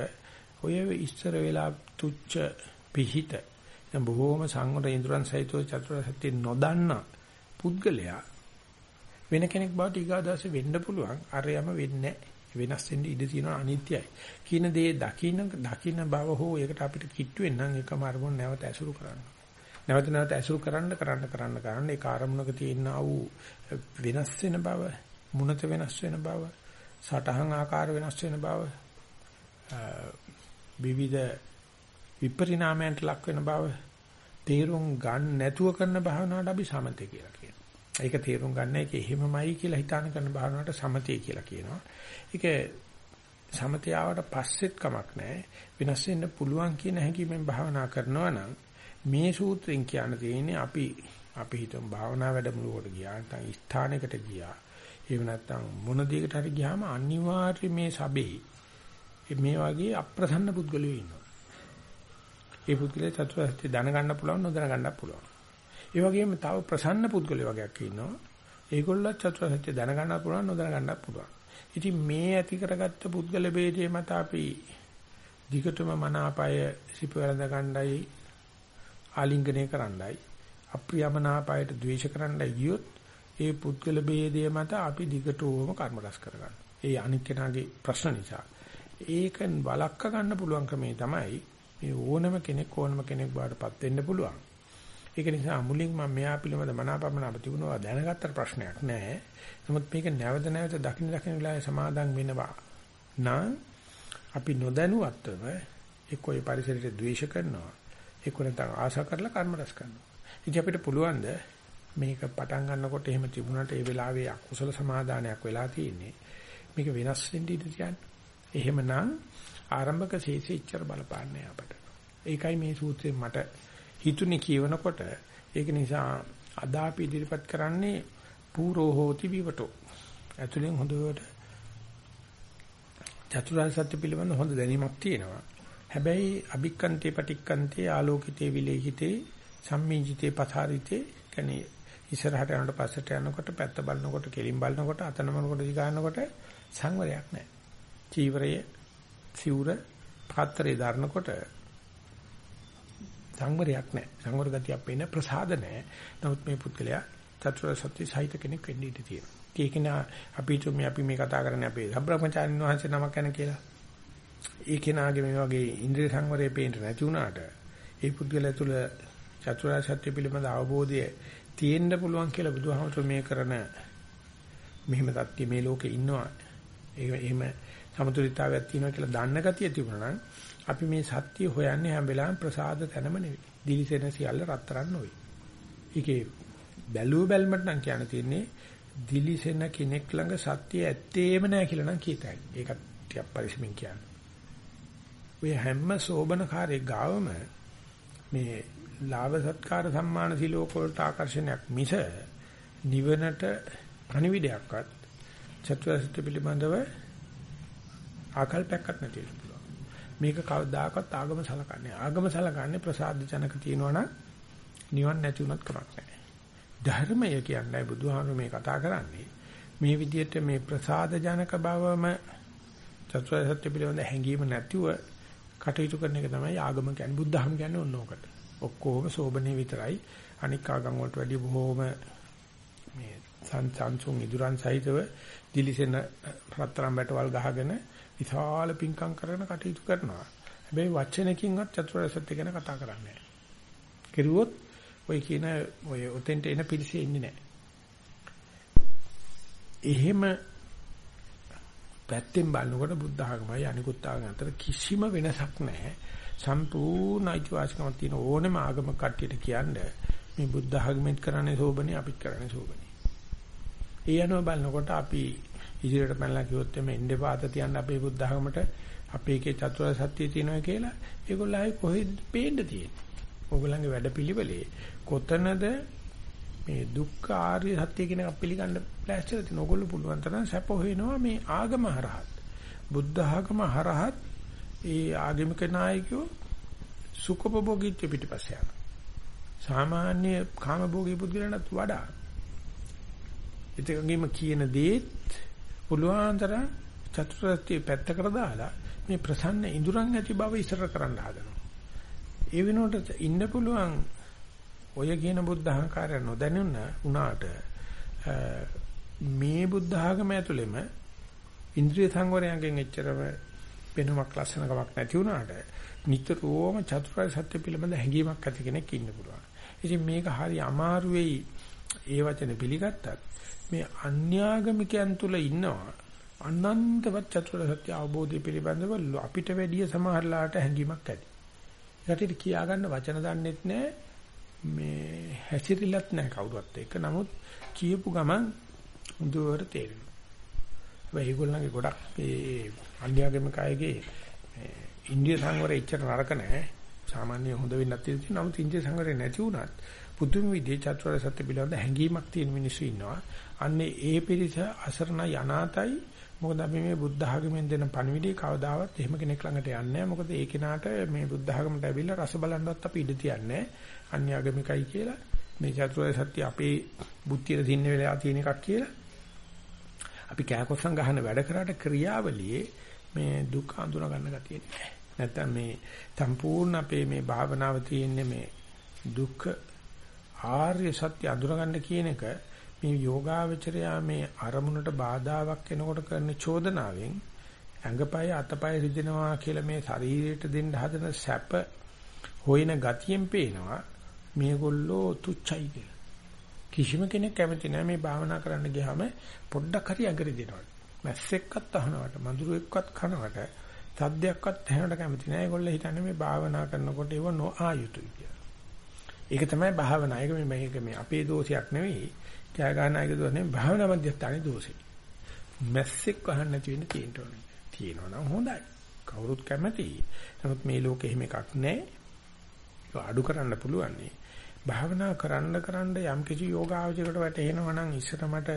ඔය ඉස්සර වෙලා තුච්ච පිහිට දැන් බොහෝම සංවර ඉන්ද්‍රයන් සහිතව චතුරාර්ය සත්‍ය නොදන්න පුද්ගලයා වෙන කෙනෙක් බවට ඊගාදාස වෙන්න පුළුවන් අරයම වෙන්නේ වෙනස් වෙන්න ඉඩ තියෙනවා අනිත්‍යයි කියන දේ දකින්න දකින්න බව හෝ ඒකට අපිට කිට්ටු වෙන්නම් එකම අරමුණ නැවත ඇසුරු කරන්න නැවත නැවත ඇසුරු කරන්න කරන්න කරන්න කරන්න ඒ කාර්මුණක තියෙන ආ වූ වෙනස් වෙන බව මුණත වෙනස් වෙන බව සටහන් ආකාර වෙනස් වෙන බව විවිධ විපරිණාමයන්ට ලක් වෙන බව තේරුම් ගන්න නැතුව කරන භාවනාවට අපි සමතේ කියලා කියනවා. ඒක තේරුම් ගන්න එක එහෙමමයි කියලා හිතාන කරන භාවනාවට සමතේ කියලා කියනවා. ඒක සමතේ ආවට පස්සෙත් කමක් නැහැ. වෙනස් වෙන්න පුළුවන් කියන හැඟීමෙන් භාවනා කරනවා නම් මේ සූත්‍රෙන් කියන්න තියෙන්නේ අපි අපි හිතමු භාවනා වැඩමුළුවකට ගියා නැත්නම් ස්ථානයකට ගියා. එහෙම නැත්නම් මොන දෙයකට හරි ගියාම අනිවාර්යයෙන් මේ සබේ මේ වගේ අප්‍රසන්න පුද්ගලයෝ ඉන්නවා. ඒ පුද්ගලයා චතුරාර්ය සත්‍ය දැනගන්න පුළුවන් නොදැන ගන්නත් පුළුවන්. ඒ වගේම තව ප්‍රසන්න පුද්ගලයෝ වගේක් ඉන්නවා. ඒගොල්ලෝ චතුරාර්ය සත්‍ය දැනගන්න පුළුවන් නොදැන ගන්නත් පුළුවන්. ඉතින් මේ ඇති කරගත්ත පුද්ගල ભેදයේ මත අපි දිගටම මනාපය සිප වැළඳ ගන්නයි ආලිංගනය කරන්නයි අප්‍රියමනාපයට ද්වේෂ කරන්නයි ගියොත් ඒ පුද්ගල ભેදයේ මත අපි දිගටම කර්ම රැස් කරගන්න. ඒ අනික් කෙනාගේ ප්‍රශ්න නිසා. ඒකෙන් වළක්ව ගන්න පුළුවන් ක්‍රමේ තමයි මේ ඕනම කෙනෙක් ඕනම කෙනෙක් බාටපත් වෙන්න පුළුවන්. ඒක නිසා මුලින් මම මෙයා පිළිබඳ මනාපමනාප තිබුණා දැනගත්තට ප්‍රශ්නයක් නැහැ. නමුත් මේක නැවත නැවත දකින්න දකින්න වෙලාවේ සමාදන් වෙනවා. නම් අපි නොදැනුවත්වම එක්කෝ ඒ පරිසරයට ද්වේෂ කරනවා. එක්කෝ නැත්නම් ආශා කරලා කර්ම රැස් කරනවා. ඉතින් අපිට පුළුවන් ද මේක පටන් ගන්නකොට එහෙම තිබුණාට ඒ වෙලාවේ අකුසල සමාදානයක් වෙලා තියෙන්නේ. මේක වෙනස් වෙන්න ඉඩ තියන්නේ. එහෙමනම් ආරම්භක ශේෂීච්චර බලපාන්නේ අපට. ඒකයි මේ සූත්‍රයෙන් මට හිතුනේ කියවනකොට ඒක නිසා අද අපි ඉදිරිපත් කරන්නේ පූරෝ හෝති විවටෝ. ඇතුලෙන් හොඳට චතුරාර්ය සත්‍ය පිළිබඳ හොඳ දැනීමක් තියෙනවා. හැබැයි අභික්කන්තේ පටික්කන්තේ ආලෝකිතේ විලේහිතේ සම්මිජිතේ පථාරිතේ කියන්නේ ඉස්සරහට යනකොට පස්සට යනකොට පැත්ත බලනකොට කෙලින් බලනකොට අතනමනකොට දිගානකොට සංවරයක් නැහැ. චීවරයේ සිවුර පාත්‍රේ දරනකොට සංවරයක් නැහැ. සංවර ගතියක් පේන ප්‍රසාද නැහැ. නමුත් මේ පුද්ගලයා චතුරාර්ය සත්‍ය සහිත කෙනෙක් වෙන්න ඉඩ තියෙනවා. ඒක නා අපි තුමේ අපි මේ කතා කරන්නේ අපේ සම්බ්‍රහ්මචාරින් වහන්සේ නමක් ගැන කියලා. ඒ කෙනාගේ මේ වගේ ඉන්ද්‍රිය සංවරය පේන්න නැති වුණාට ඒ පුද්ගලයා තුළ චතුරාර්ය සත්‍ය පිළිබඳ අවබෝධය තියෙන්න පුළුවන් කියලා බුදුහාමතුරු මේ කරන මෙහෙම தත්ති මේ ලෝකේ ඉන්නවා. ඒ එහෙම සමතුලිතතාවයක් තියෙනවා කියලා දන්න ගතිය තිබුණා නම් අපි මේ සත්‍ය හොයන්නේ හැම වෙලාවෙම ප්‍රසාද තැනම නෙවෙයි. දිලිසෙන සියල්ල රත්තරන් නොවේ. ඒකේ බැලුව බැලමට නම් කියන්න තියෙන්නේ දිලිසෙන කෙනෙක් ළඟ සත්‍ය ඇත්තේම නැහැ කියලා නම් කියතයි. ඒකත් ටිකක් පරිස්සමින් කියන්න. ඔය හැම සෝබනකාරයේ ගාවම මේ ලාභ සත්කාර සම්මාන සිලෝක වලට ආකර්ෂණයක් මිස නිවනට අනිවිඩයක්වත් චතුරාර්ය පිළිබඳව ආකල්පයක්වත් නැති වෙන්න පුළුවන්. මේක කවදාකවත් ආගම සලකන්නේ. ආගම සලකන්නේ ප්‍රසාද ජනක තියෙනවා නම් නිවන් නැති වුණත් කමක් නැහැ. ධර්මය කියන්නේ බුදුහාමුදුරු මේ කතා කරන්නේ මේ විදිහට මේ ප්‍රසාද ජනක බවම චතුරාර්ය සත්‍ය පිළිබඳ හැඟීම නැතිව කටයුතු කරන එක තමයි ආගම කියන්නේ බුද්ධහම කියන්නේ ඕන ඕකට. ඔක්කොම සෝබනේ විතරයි. අනික් ආගම් වලට වැඩිය බොහෝම මේ සංසංසුන් ඉදුරන් සහිතව දිලිසෙන රත්තරන් බැටවල් ගහගෙන විශාල පිංකම් කරගෙන කටයුතු කරනවා. හැබැයි වචනකින්වත් චතුරාර්ය සත්‍ය ගැන කතා කරන්නේ නැහැ. කෙරුවොත් ඔය කියන ඔය ඔතෙන්ට එන පිළිසෙ ඉන්නේ නැහැ. එහෙම පැත්තෙන් බලනකොට බුද්ධ ආගමයි අනිකුත් ආගම අතර කිසිම වෙනසක් නැහැ. සම්පූර්ණ අයිතිවාසිකමක් තියෙන ඕනම ආගම කට්ටියට කියන්නේ මේ බුද්ධ ආගමෙත් කරන්නේ සෝබනේ අපිත් කරන්නේ සෝබනේ. ඒ අනුව බලනකොට අපි ඉදිරියට පැනලා කිව්වොත් එමේ එන්න පාත තියන්න අපේ බුද්ධ ආගමට අපේ එකේ චතුරාර්ය සත්‍ය තියෙනවා කියලා ඒගොල්ලෝ ආයේ කොහෙද පේන්න තියෙන්නේ. ඕගොල්ලන්ගේ වැඩපිළිවෙලේ කොතනද මේ දුක්ඛ ආර්ය සත්‍ය කියන එක පිළිගන්න ප්ලාස්ටර් තියෙන ඕගොල්ලෝ පුළුවන් තරම් සැප හොයනවා මේ ආගම හරහත්. බුද්ධ ආගම හරහත් ඒ ආගමික නායකයෝ සුඛපභෝගීත්ව පිටිපස්ස යනවා. සාමාන්‍ය කාමභෝගී පුද්ගලයන්ට වඩා. ඒකගෙම කියන දේත් පුළුවන් තරම් චතුරාර්ය පැත්තකට දාලා මේ ප්‍රසන්න ඉඳුරන් ඇති බව ඉස්සර කරන්න හදනවා. ඒ වෙනුවට ඉන්න පුළුවන් ඔය කියන බුද්ධ අහංකාරය නොදැනුණ උනාට මේ බුද්ධ ආගම ඇතුළෙම ඉන්ද්‍රිය සංවරයෙන් එච්චරම වෙනමක් ලස්සනකමක් නැති වුණාට නිතරම චතුරාර්ය සත්‍ය පිළිබඳ හැඟීමක් ඇති කෙනෙක් ඉන්න පුළුවන්. ඉතින් මේක හරි අමාරු වෙයි ඒ වචන පිළිගත්තත් මේ අන්‍යාගමිකයන් තුල ඉන්නවා අනන්තවත් චතුරාර්ය සත්‍ය අවබෝධය පිළිබඳව අපිට වැඩිය සමහරලාට හැඟීමක් ඇති. ඒකට කියා ගන්න වචන දන්නෙත් නැහැ මේ හැසිරිලත් නැහැ කවුරුත් එක්ක. නමුත් කියපු ගමන් හොඳට තේරෙනවා. හැබැයි ඒගොල්ලන්ගේ ගොඩක් ඒ අන්‍යාගමික අයගේ ඉන්දිය සංවරය ඉච්චර නරක නැහැ. සාමාන්‍ය හොඳ වෙන්නත් තියෙනවා. නමුත් ඉන්දිය සංවරය නැති වුණත් පුදුම විදිහේ චතුරාර්ය සත්‍ය පිළිබඳ හැඟීමක් තියෙන මිනිස්සු ඉන්නවා. අන්නේ ඒ පිරිස අසරණ යනාතයි මොකද අපි මේ බුද්ධ ආගමෙන් දෙන පණිවිඩය කවදාවත් එහෙම කෙනෙක් ළඟට යන්නේ නැහැ. මොකද ඒ කෙනාට මේ බුද්ධ ආගමට ඇවිල්ලා රස බලන්නවත් අපි ඉඩ තියන්නේ අන්‍ය ආගමිකයි කියලා. මේ චතුරාර්ය සත්‍ය අපේ බුද්ධියට දින්න වෙලා තියෙන එකක් කියලා. අපි කෑකොස්සන් ගහන වැඩ කරාට ක්‍රියාවලියේ මේ දුක අඳුන ගන්න ගතිය නැහැ. නැත්තම් මේ සම්පූර්ණ අපේ මේ භාවනාව තියෙන්නේ මේ දුක්ඛ ආර්ය සත්‍ය අඳුරගන්න කියන එක මේ යෝගාවචරයා මේ අරමුණට බාධාවක් එනකොට කරන චෝදනාවෙන් ඇඟපය අතපය රිදෙනවා කියලා මේ ශරීරයට දෙන්න හදන සැප හොයන ගතියෙන් පේනවා මේගොල්ලෝ තුච්චයි කියලා. කිසිම කෙනෙක් කැමති නැහැ මේ භාවනා කරන්න ගියාම පොඩ්ඩක් හරි අගරි දෙනවා. මැස්සෙක්වත් අහනවට, මඳුරෙක්වත් කනවට, සද්දයක්වත් ඇහෙනවට කැමති නැහැ. ඒගොල්ලෝ හිතන්නේ මේ භාවනා කරනකොට ඒව නොආයුතුයි කියලා. ඒක තමයි භාවනා. ඒක මේ මේක මේ අපේ දෝෂයක් නෙවෙයි. කෑ ගන්නයික දෝෂ නෙවෙයි. භාවනා මධ්‍යස්ථානේ දෝෂේ. මැස්සෙක් වහන්න නැති වෙන්න තියෙන්න ඕනේ. තියෙනවා නම් හොඳයි. කවුරුත් කැමතියි. නමුත් මේ ලෝකේ එහෙම එකක් නැහැ. ඒක අඩු කරන්න පුළුවන් නේ. භාවනා කරන්න කරන්න යම් කිසි යෝගාවචරයට වැටෙනවා නම් ඉස්සර මට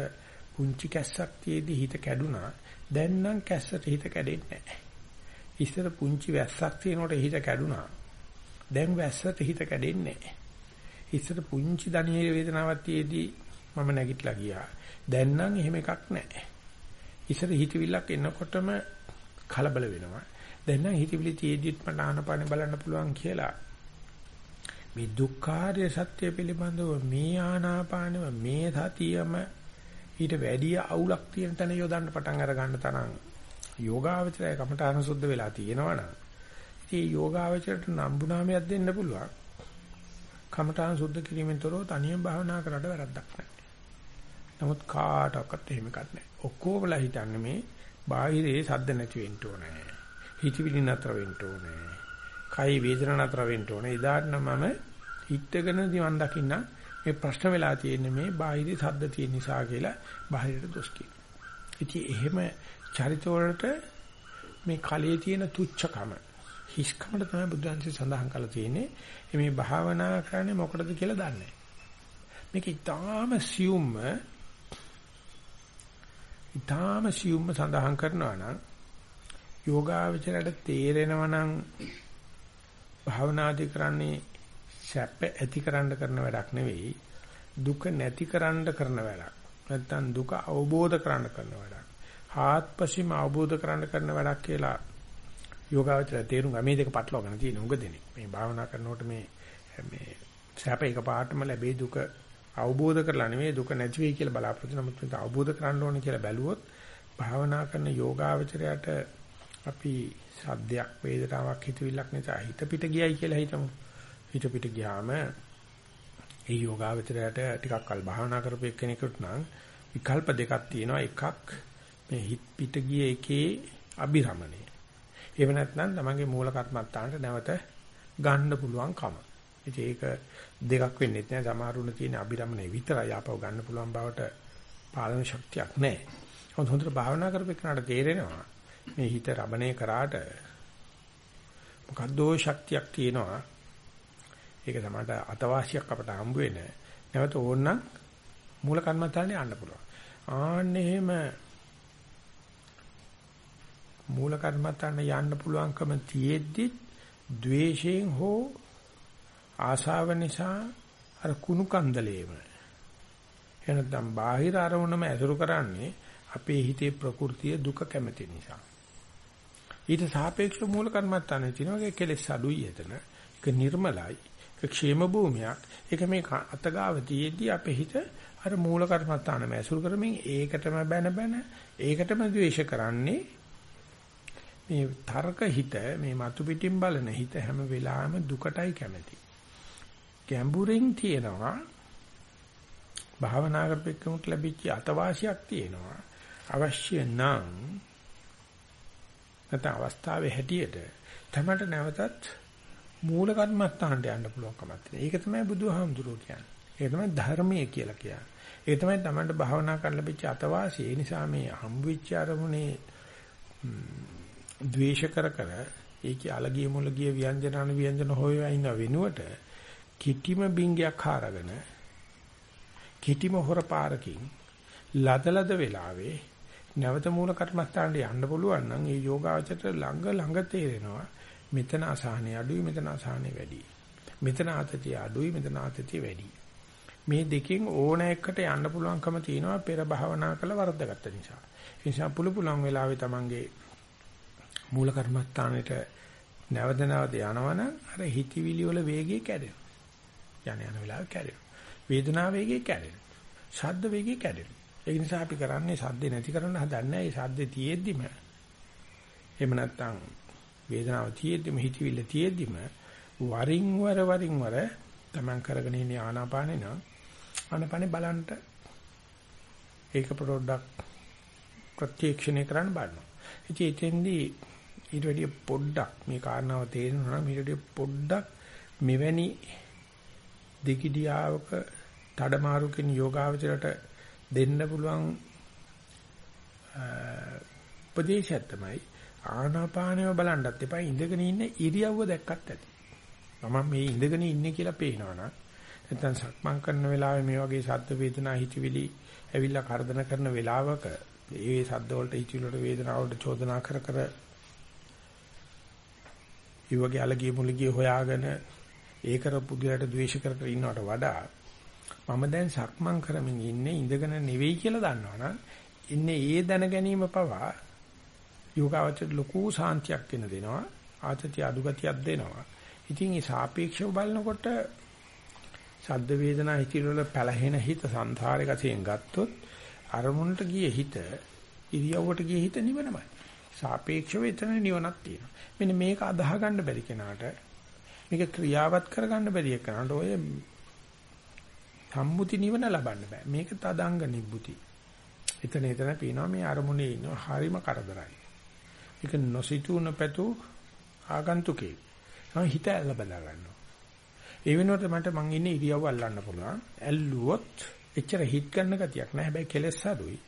පුංචි කැස්සක් තියේදී හිත කැඩුනා. දැන් නම් කැස්සට හිත කැඩෙන්නේ නැහැ. ඉස්සර පුංචි වැස්සක් තියෙනකොට හිත කැඩුනා. දැන් වැස්සට හිත කැඩෙන්නේ නැහැ. ඉස්සර පුංචි දණියේ වේදනාවක් තියේදී මම නැගිටලා ගියා. දැන් නම් එහෙම එකක් නැහැ. ඉස්සර හිතවිල්ලක් එනකොටම කලබල වෙනවා. දැන් නම් හිතවිලි තියේදීත් මට ආනපාන බලන්න පුළුවන් කියලා. මේ දුක්ඛාරය සත්‍ය පිළිබඳව මේ ආනාපානව මේ සතියම ඊට වැඩි අවුලක් තියෙන තැන යොදන්න පටන් අර ගන්න තරම් යෝගාවචරය කමඨාන සුද්ධ වෙලා තියෙනවනම් ඉතින් යෝගාවචරයට නම්බුනාමයක් දෙන්න පුළුවන් කමඨාන සුද්ධ කිරීමෙන් තොරව තනියෙන් භාවනා කරලා වැරද්දක් නැහැ. නමුත් කාටවත් එහෙම එකක් නැහැ. ඔක්කොමලා හිතන්නේ මේ බාහිරේ සද්ද නැති වෙන්න ඕනේ. හිතවිලි නතර වෙන්න ඕනේ. කයි වේදනා නතර වෙන්න ඕනේ. එදාට නම් මම හිටගෙන දිවන් දකින්න මේ ප්‍රශ්න වෙලා තියෙන්නේ මේ බාහිරේ සද්ද තියෙන නිසා කියලා බාහිරට දොස් කියනවා. ඉතින් එහෙම චරිත වලට මේ කලයේ තියෙන තුච්චකම හිස්කමට තමයි බුදුන්සේ සඳහන් කරලා තියෙන්නේ. මේ භාවනා කරන්නේ මොකටද කියලා දන්නේ මේක ඊටාම සියුම්ම ඊටාම සියුම්ම සඳහන් කරනවා නම් යෝගාවචරයට තේරෙනවා නම් භාවනාදි කරන්නේ සැප ඇතිකරන්න කරන වැඩක් නෙවෙයි දුක නැතිකරන්න කරන වැඩක්. නැත්තම් දුක අවබෝධ කරන්න කරන වැඩක්. ආත්පසීම අවබෝධ කරන්න කරන වැඩක් කියලා යෝගාවචර තේරුම් ගමේ දෙක පටලවාගෙන තියෙන උඟ දෙනෙක්. මේ භාවනා කරනකොට මේ මේ සැප එක පාටම ලැබේ දුක අවබෝධ කරලා නෙවෙයි දුක නැති වෙයි කියලා බලාපොරොත්තු නමුත් මේක අවබෝධ කරන්න ඕනේ කියලා බැලුවොත් භාවනා කරන යෝගාවචරයට අපි සද්දයක් වේදනාවක් හිතවිල්ලක් නිසා හිත පිට ගියයි කියලා හිතමු. හිත පිට ගියාම ඒ යෝගාවචරයට ටිකක් කල් භාවනා කරපු එක්කෙනෙකුට නම් විකල්ප දෙකක් තියෙනවා. එකක් මේ හිත පිට ගිය එකේ අභිරමණය. එහෙම නැත්නම් තමන්ගේ මූල කර්මත්තාන්ට නැවත ගන්න පුළුවන් කම. ඉතින් ඒක දෙකක් වෙන්නේ නැහැ. සමහරුණ තියෙන අභිරමණය විතරයි ආපහු ගන්න පුළුවන් බවට පාලන ශක්තියක් නැහැ. හොඳ හොඳට භාවනා කරපෙන්නාට තේරෙනවා මේ හිත රබණේ කරාට මොකද්දෝ ශක්තියක් තියෙනවා. ඒක තමයි අතවාසියක් අපට හම්බ වෙන. නැවත ඕනනම් මූල කර්මත්තානේ යන්න පුළුවන්. ආන්න එහෙම මූල කර්මත්තාන යන්න පුළුවන්කම තියෙද්දි ද්වේෂයෙන් හෝ ආශාව නිසා අර කුණු කන්දලේම එනනම් බාහිර අරමුණම ඇසුරු කරන්නේ අපේ හිතේ ප්‍රകൃතිය දුක කැමති නිසා. ඊට සාපේක්ෂව මූල කර්මත්තානේ තියෙන වගේ කෙලෙස් අඩුයි එතන. ඒක නිර්මලයි. ඒක ക്ഷേම භූමියක්. ඒක මේ අතගාව තියේදී අපේ හිත අර මූල කර්මත්තානම ඇසුරු කරමින් ඒකටම බැන බැන ඒකටම ද්වේෂ කරන්නේ මේ තර්ක හිත මේ මතු පිටින් බලන හිත හැම වෙලාවෙම දුකටයි කැමති. ගැඹුරින් තියෙනවා භාවනා කරපෙන්නට ලැබිච්ච අතවාසියක් තියෙනවා. අවශ්‍ය නම් නැත්නම් අවස්ථාවේ හැටියට තමට නැවතත් මූල කර්මස්ථානට යන්න පුළුවන්කමක් තියෙනවා. ඒක තමයි බුදුහාමුදුරුවෝ කියන්නේ. ඒක තමයි ධර්මයේ කියලා කියන්නේ. ඒක තමයි තමන්ට භාවනා කරන්න ලැබිච්ච අතවාසිය. ඒ නිසා මේ හම්බෙච්ච අරමුණේ ද්වේෂ කර කර ඒකේ අලගිය මුලගිය ව්‍යංජන අනු ව්‍යංජන හොයවා ඉන්න වෙනුවට කිටිම බින්ගයක් හරගෙන කිටිම හොරපාරකින් ලදලද වෙලාවේ නැවත මූල කර්මස්ථානට යන්න පුළුවන් නම් ඒ යෝගාවචරයට ළඟ ළඟ තේරෙනවා මෙතන අසහනේ අඩුයි මෙතන අසහනේ වැඩි. මෙතන ආතතිය අඩුයි මෙතන ආතතිය වැඩි. මේ දෙකෙන් ඕන එකකට යන්න පුළුවන්කම තියෙනවා පෙර භාවනා කළ වර්ධගත්ත නිසා. ඒ නිසා පුළු පුළුවන් වෙලාවේ Tamange මූල කර්මස්ථානෙට නැවත නැවත යනවනම් අර හිතවිලි වල වේගය කැඩෙනවා. යන යන වෙලාව කැඩෙනවා. වේදනාව වේගය කැඩෙනවා. ශබ්ද වේගය කැඩෙනවා. ඒ නිසා අපි කරන්නේ ශබ්ද නැති කරන්න හදන්නේ. ඒ ශබ්ද තියෙද්දිම එහෙම නැත්නම් වේදනාව තියෙද්දිම හිතවිල්ල තියෙද්දිම වරින් වර වරින් වර තමන් කරගෙන ඉන්නේ ආනාපානේ නම් ආනාපානේ බලන්න ඒක පොඩ්ඩක් ප්‍රත්‍යක්ෂණය කරන්න බලනවා. ඉතින් එතෙන්දී ඊට වැඩිය පොඩ්ඩක් මේ කාරණාව තේරෙනවා නම් ඊට වැඩිය පොඩ්ඩක් මෙවැනි දෙකිඩියාවක තඩමාරුකින් යෝගාවචරයට දෙන්න පුළුවන් උපදේශයක් තමයි ආනාපානය බලන්නත් එපා ඉඳගෙන ඉන්න ඉරියව්ව දැක්කත් ඇති. මම මේ ඉඳගෙන ඉන්නේ කියලා පේනවනම් නැත්නම් සක්මන් කරන වෙලාවේ මේ වගේ ශබ්ද වේදනා හිතවිලි ඇවිල්ලා කරදන කරන වෙලාවක ඒ ශබ්ද වලට හිතවිලි වලට වේදනාව වලට චෝදනා කර කර ඒ වගේ අලගිය මුලගිය හොයාගෙන ඒකර පුදුලට ද්වේෂ කර කර ඉන්නවට වඩා මම දැන් සක්මන් කරමින් ඉන්නේ ඉඳගෙන නෙවෙයි කියලා දන්නවනම් ඉන්නේ ඒ දැන ගැනීම පවා යෝගාවචර ලොකු සාන්තියක් වෙන දෙනවා ආතතිය අදුගතියක් දෙනවා. ඉතින් මේ සාපේක්ෂව බලනකොට සද්ද වේදනා හිතිල වල පැලහෙන හිත සංසාරේ ගතියෙන් ගත්තොත් අරමුණට ගිය හිත ඉරියව්වට ගිය හිත නිවනමයි. සාපේක්ෂව එතන නිවනක් තියෙනවා. මෙන්න මේක අදාහ ගන්න බැරි කෙනාට මේක ක්‍රියාවත් කරගන්න බැරි කෙනාට ඔය සම්මුති නිවන ලබන්න බෑ මේක තදංග නිබ්බුති එතන එතන පේනවා මේ අරමුණේ ඉන්න හරිම කරදරයි ඒක නොසිතුන පැතු ආගන්තුකේ. මම හිත ඇල්ල බදා ගන්නවා. ඒ වෙනුවට මට මං ඉන්නේ ඉරියව්ව අල්ලන්න පුළුවන්. ඇල්ලුවොත් එච්චර හිට ගන්න ගතියක් නෑ. හැබැයි කෙලස් අඩුයි.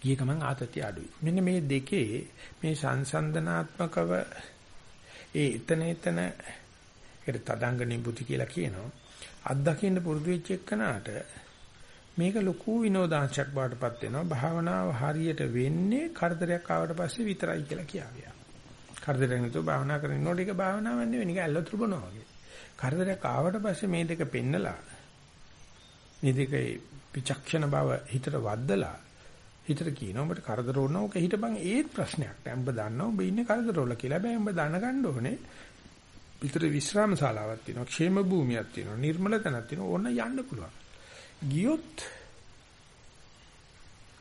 ගිය ගමන් ආතතිය අඩුයි. මෙන්න මේ දෙකේ මේ සංසන්දනාත්මකව ඒ එතන එතන ඒකට තදංග නිබුති කියලා කියනවා. අත්දකින්න පුරුදු වෙච්ච එකනට මේක ලොකු විනෝදාංශයක් බවටපත් වෙනවා. භාවනාව හරියට වෙන්නේ කරදරයක් ආවට පස්සේ විතරයි කියලා කියාවියා. කරදරයක් නැතුව භාවනා කරනකොට ඒක භාවනාවක් නෙවෙයි නිකන් ඇල්ලතුරු බොනවා වගේ. කරදරයක් ආවට පස්සේ මේ දෙක පෙන්නලා මේ දෙකේ විචක්ෂණ බව හිතට වද්දලා හිතට කියනවා ඔබට කරදර වුණා ඔක හිතපන් ඒත් ප්‍රශ්නයක් නෑ. උඹ දන්නවා ඔබ ඉන්නේ කරදරවල කියලා. හැබැයි උඹ දැනගන්න ඕනේ විතර විශ්‍රාම ශාලාවක් තියෙනවා, ക്ഷേම භූමියක් තියෙනවා, නිර්මල තැනක් තියෙනවා. ඕන යන්න පුළුවන්. ගියොත්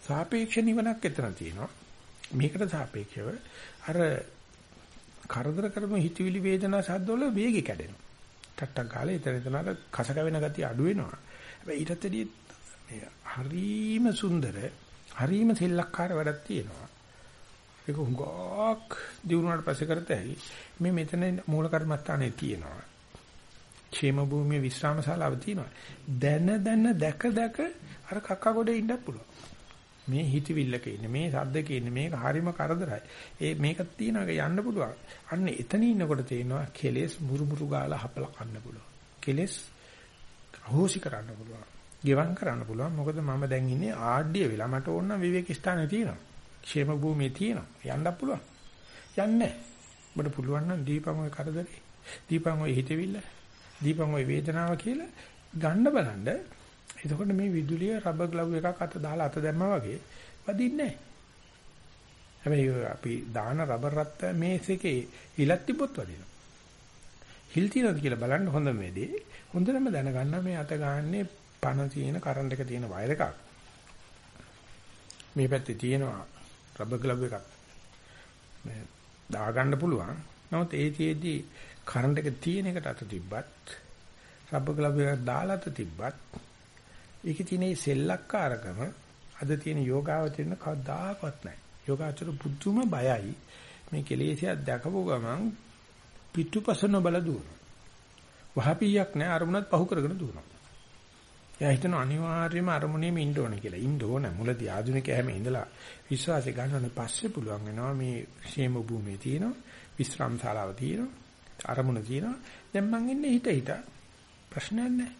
සාපේක්ෂ නිවනක් එතන තියෙනවා. මේකට සාපේක්ෂව අර කරදර කරන හිතවිලි වේදනා සද්දවල වේගය කැඩෙනවා. ටට්ටක් ගාලා එතන එතන අර කස කැවෙන ගතිය අඩු වෙනවා. හැබැයි ඊටත් වැඩි මේ හරීම සුන්දර, හරීම සෙල්ලක්කාර වැඩක් තියෙනවා. ඒක හුඟක් දිනුනාට පස්සේ කරත හැකි. මේ මෙතන මූල කර්මස්ථානේ තියෙනවා. ക്ഷേම භූමියේ විශ්‍රාම ශාලාව තියෙනවා. දැන දැන දැක දැක අර කක්ක ගොඩේ ඉන්නත් පුළුවන්. මේ හිතවිල්ලක ඉන්නේ මේ සද්දක ඉන්නේ මේක හරිම කරදරයි. ඒ මේක තියෙනවා යන්න පුළුවන්. අන්න එතන ඉන්නකොට තේනවා කෙලෙස් මුරුමුරු ගාලා හපලා කන්න පුළුවන්. කෙලෙස් අහෝසි කරන්න පුළුවන්. ගෙවම් කරන්න පුළුවන්. මොකද මම දැන් ඉන්නේ ආඩ්‍ය වෙලා මට ඕන විවේක ස්ථානේ තියෙනවා. ക്ഷേම භූමියේ තියෙනවා. යන්නත් පුළුවන්. යන්නේ ඔබට පුළුවන් නම් දීපන් ඔය කරදරේ. දීපන් ඔය හිතවිල්ල. දීපන් ඔය වේදනාව කියලා ගන්න බලන්න. එතකොට මේ විදුලිය රබර් ග්ලව් එකක් අත දාලා අත දැම්මා වගේ වදින්නේ නැහැ. හැබැයි අපි දාන රබර් රත්ත මේස් එකේ ඉලක් තිබොත් වදිනවා. හිල් තියනද කියලා බලන්න හොඳම වෙදී. හොඳටම දැනගන්න මේ අත ගන්නේ පණ තියෙන කරන්ට් එක තියෙන වයර් එකක්. මේ පැත්තේ තියෙනවා රබර් ග්ලව් එකක්. මේ දාගන්න පුළුවන්. නමුත් ඒ තියේදී කරන්ට් එක තියෙන එකට අත තිබ්බත් රබර් ග්ලව් එකක් දාලා අත තිබ්බත් ඒකේ තියෙන සෙල්ලක්කාරකම අද තියෙන යෝගාවචරණ කවදාකවත් නැහැ. යෝගාචර පුදුම බයයි. මේ කෙලෙසියක් දැකපුව ගමන් පිටුපස නොබල දුවනවා. වහපියක් නැහැ අරමුණත් පහු කරගෙන දුවනවා. එයා හිතන අනිවාර්යයෙන්ම අරමුණේම ඉන්න ඕනේ කියලා. ඉන්න ඕන. මුලදී ආධුනිකයා හැම ඉඳලා විශ්වාසය ගන්නවනේ පස්සේ පුළුවන් වෙනවා මේ ക്ഷേම භූමියේ තියෙනවා. විශ්‍රාම ශාලාව තියෙනවා. අරමුණ තියෙනවා. දැන් මං ඉන්නේ හිත හිත. ප්‍රශ්නයක් නැහැ.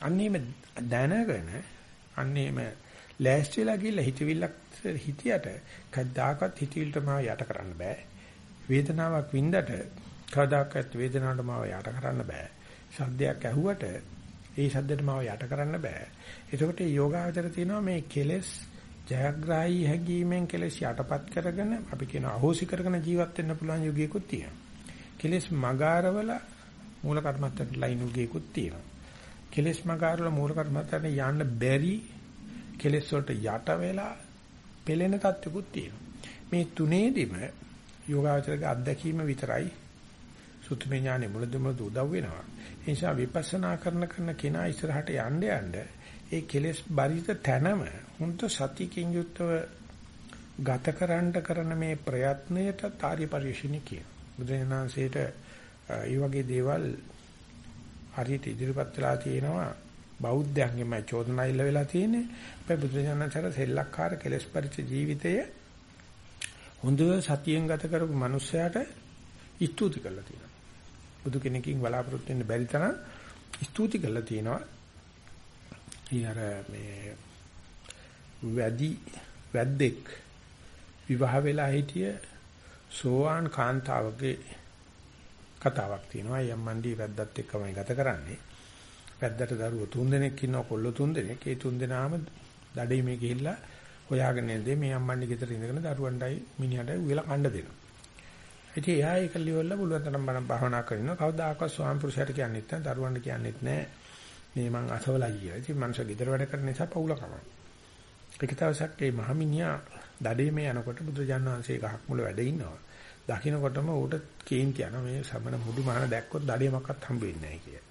අන්නේම දැනගෙන අන්නේම ලෑස්තිලා ගිහලා හිතවිල්ලක් හිතියට කවදාකවත් හිතවිල්ලට මාව යට කරන්න බෑ. වේදනාවක් වින්දට කවදාකවත් වේදනාවට මාව යට කරන්න බෑ. ශබ්දයක් ඇහුවට ඒ ශබ්දයට මාව යට කරන්න බෑ. එතකොට මේ යෝගාවචර තියෙනවා මේ කෙලෙස් ජයග්‍රාහී හැඟීමෙන් කෙලෙස් යටපත් කරගෙන අපි කියන අහෝසි කරගෙන ජීවත් වෙන්න පුළුවන් යෝගියෙකුත් තියෙනවා. කෙලෙස් මගාරවල මූල කර්මත්තට ලයින් යෝගියෙකුත් තියෙනවා. කෙලෙස් මගාරවල මූල කර්මත්තට යන්න බැරි කෙලෙස් වලට යට වෙලා පෙළෙන තත්ත්වකුත් තියෙනවා. මේ තුනේදිම යෝගාචරයේ අත්දැකීම විතරයි සුත්මේ ඥානෙ මුලදම උදව් වෙනවා. ඒ නිසා විපස්සනා කරන කරන කෙනා ඉස්සරහට යන්න යන්න ඒ කෙලෙස් බරිත තැනම හුන්ත සතිකින් යුක්තව ගතකරන්න කරන මේ ප්‍රයත්නයට කාර්ය පරිශ්‍රණි කියන. බුදුරජාණන්සේට ඒ වගේ දේවල් හරියට ඉදිරිපත් වෙලා තියෙනවා බෞද්ධයන්ගෙම චෝදනා ඉල්ල වෙලා තියෙන්නේ. අපේ බුදුරජාණන්සේට සෙල්ලක්කාර කෙලස් පරිච ජීවිතය හොඳ සතියෙන් ගත කරපු මිනිස්සයාට ස්තුති කරලා තියෙනවා. බුදු කෙනකින් බලාපොරොත්තු වෙන්න බැරි තරම් ස්තුති කරලා තියෙනවා. ඊයර මේ වැඩි වැද්දෙක් විවාහ වෙලා හිටිය සෝවාන් කාන්තාවගේ කතාවක් තියෙනවා. යම්මන්ඩි වැද්දත් එක්කමයි ගත කරන්නේ. වැද්දට දරුවෝ තුන් දෙනෙක් ඉන්නවා කොල්ලෝ තුන් දෙනෙක්. ඒ තුන් දෙනාම දඩේ මේ ගිහිල්ලා හොයාගෙන ඉඳේ මේ අම්මන්නේ ගෙදර ඉඳගෙන දරුවන්ටයි මිනිහටයි උයලා කණ්ඩ දෙනවා. ඉතින් එයා ඒක liverලා පුළුවන් තරම් බණ භාවනා කරනවා. කවදාකවත් ස්වාම පුරුෂයාට කියන්නෙත් නැහැ, දරුවන්ට කියන්නෙත් නැහැ. මේ මං අසවලයි කියලා. ඉතින් මනුෂ්‍ය ගෙදර වැඩ කරන නිසා පවුල කමයි. ඒක තවසක් මේ මහමිනියා දඩේ මේ යනකොට බුදුජානක වහන්සේ ගහක් මුල වැඩ ඉන්නවා. දකින්නකොටම ඌට කේන්ති යනවා මේ සමන මුඩු මහන දැක්කොත් දඩේමක්වත් හම්බ වෙන්නේ නැහැ කියලා.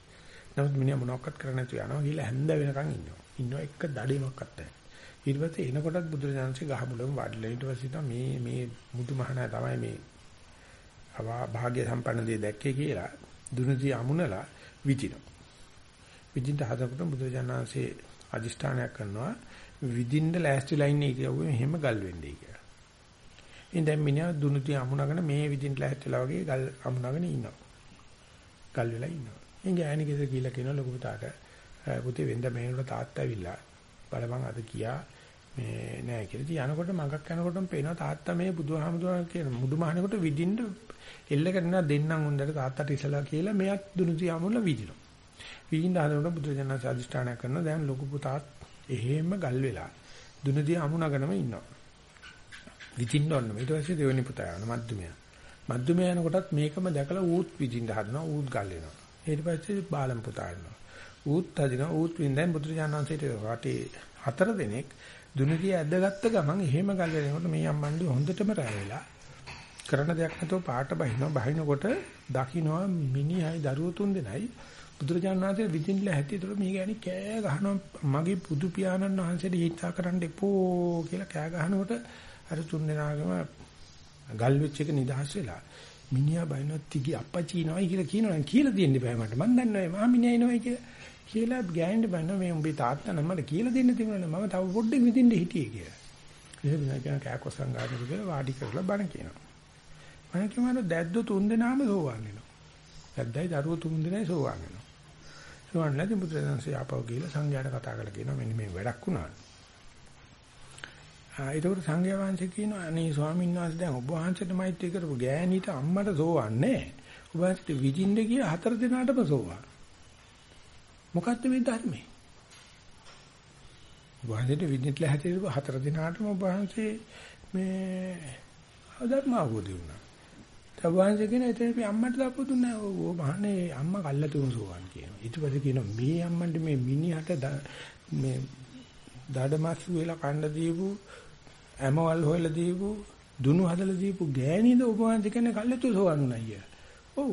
නමුත් මිනිහා මොනවක්වත් කරන්නේ නැතුව යනවා. ගිහලා හැන්ද වෙනකන් ඉන්නවා. ඉන්නවා එක දඩේමක්වත් නැහැ. ඊට පස්සේ එනකොටත් බුදුරජාණන්සේ ගහ මුලම වාඩිලා ඊට පස්සේ මේ මේ මුදු මහනා තමයි මේ අවා භාග්‍ය සම්පන්න දේ දැක්කේ කියලා දුනදී අමුණලා විදිනවා. විදින්න හදනකොට බුදුරජාණන්සේ අදිෂ්ඨානයක් කරනවා විදින්න ලෑස්තිලා ඉන්නේ කියුවේ එහෙම ගල් වෙන්නේ කියලා. ඉතින් දැන් මිනිහා දුනුති අමුණගෙන මේ විදින්න ලෑස්තිලා වගේ ගල් අමුණගෙන ඉන්නවා. ගල් වෙලා ඉන්නවා. ඉතින් ගෑණි ගෙදර ගිහිල්ලා කියනවා ලොකු පුතාට පුතේ වෙන්ද මේනට තාත්තා ඇවිල්ලා බලපන් අද කියා මේ නෑ කියලා. ඉතින් යනකොට මගක් යනකොටම පේනවා තාත්තා මේ බුදුහාමුදුරන් කියන මුදුමහනකොට විදින්න එල්ලකට නා දෙන්නම් උන්දට තාත්තට ඉසලා කියලා මෙයක් දුනුති අමුණලා විදිනවා. විදින්න හදනකොට බුදුජානක අධිෂ්ඨානය කරනවා දැන් ලොකු පුතාත් එහෙම ගල් වෙලා දුනදී අමුණගෙනම ඉන්නවා. විදින්න ඕන. ඊට පස්සේ දෙවෙනි පුතා යන මද්දුමයා. මද්දුමයා යනකොටත් මේකම දැකලා ඌත් විදින්න හදනවා ඌත් ගල් වෙනවා. ඊට පස්සේ බාලම් පුතා යනවා. ඌත් හදිනවා ඌත් වින්දෙන් බුදුජානන්සේට රටේ හතර දෙනෙක් දුනදී ඇදගත්ත ගමන් එහෙම ගල් වෙනකොට මේ අම්මන්ඩි හොඳටම රැ වෙලා කරන දෙයක් නැතුව පාට බහිනවා බහිනකොට දකින්නවා මිනිහයි දරුවෝ තුන් දෙනයි. බුදුරජාණන් වහන්සේ විදින්ලා හැටියට මේ ගෑණි කෑ ගහනවා. මගේ පුදු පියාණන් වහන්සේට හිතා කරන්න එපෝ කියලා කෑ ගහනකොට අර තුන් දෙනාගම ගල් වෙච්ච එක නිදහස් වෙලා මිනිහා බයිනොත් තිගි අප්පචි නෝයි කියලා කියනවා. කියලා දෙන්න බෑ මට. මන් දන්නේ නැහැ මාමිනියයි නෝයි කියලා. කියලා ගෑනිට බන්න මේ උඹේ තාත්තා නම් මට කියලා දෙන්න තිබුණා මම තව පොඩ්ඩක් විදින්න හිටියේ කියලා එහෙම නැත්නම් කෑකොස්සන් ගන්න කියලා වාඩි කරලා බණ කියනවා මම කියනවා දැද්දෝ තුන් දෙනාම සෝවාන් වෙනවා දැද්දයි දරුවෝ තුන් දෙනයි සෝවාන් වෙනවා සෝවන් නැති බුදුරජාණන්සේ ආපහු ගිහලා සංඝයාට කතා කරලා කියනවා මෙන්න මේ වැඩක් වුණා. ආ ඒකට සංඝයා වහන්සේ කියනවා අනේ ස්වාමීන් වහන්සේ දැන් ඔබ වහන්සේට මෛත්‍රී කරපු ගෑණීට අම්මට සෝවන් නැහැ. ඔබ වහන්සේට විදින්න ගිය හතර දිනාටම සෝවන්. මොකද්ද මේ ධර්මයේ? ඔබ වහන්සේට විදින්න හැටියට හතර දිනාටම ඔබ වහන්සේ මේ ධර්ම අවබෝධ වුණා. තවංශ කියන එතන අපි අම්මට දාපු දුන්නේ ඕ මහන්නේ අම්මා කල්ලාතුන් සෝවන් කියනවා. ඊට පස්සේ කියනවා මේ අම්මන්ට මේ මිනිහට මේ දඩමස් වෙලා කන්න දීපු ඇමවල් හොයලා දීපු දුනු හදලා දීපු ගෑණිද ඔබ වහන්සේ කියන්නේ කල්ලාතුන් සෝවන් උනා අයියා. ඔව්.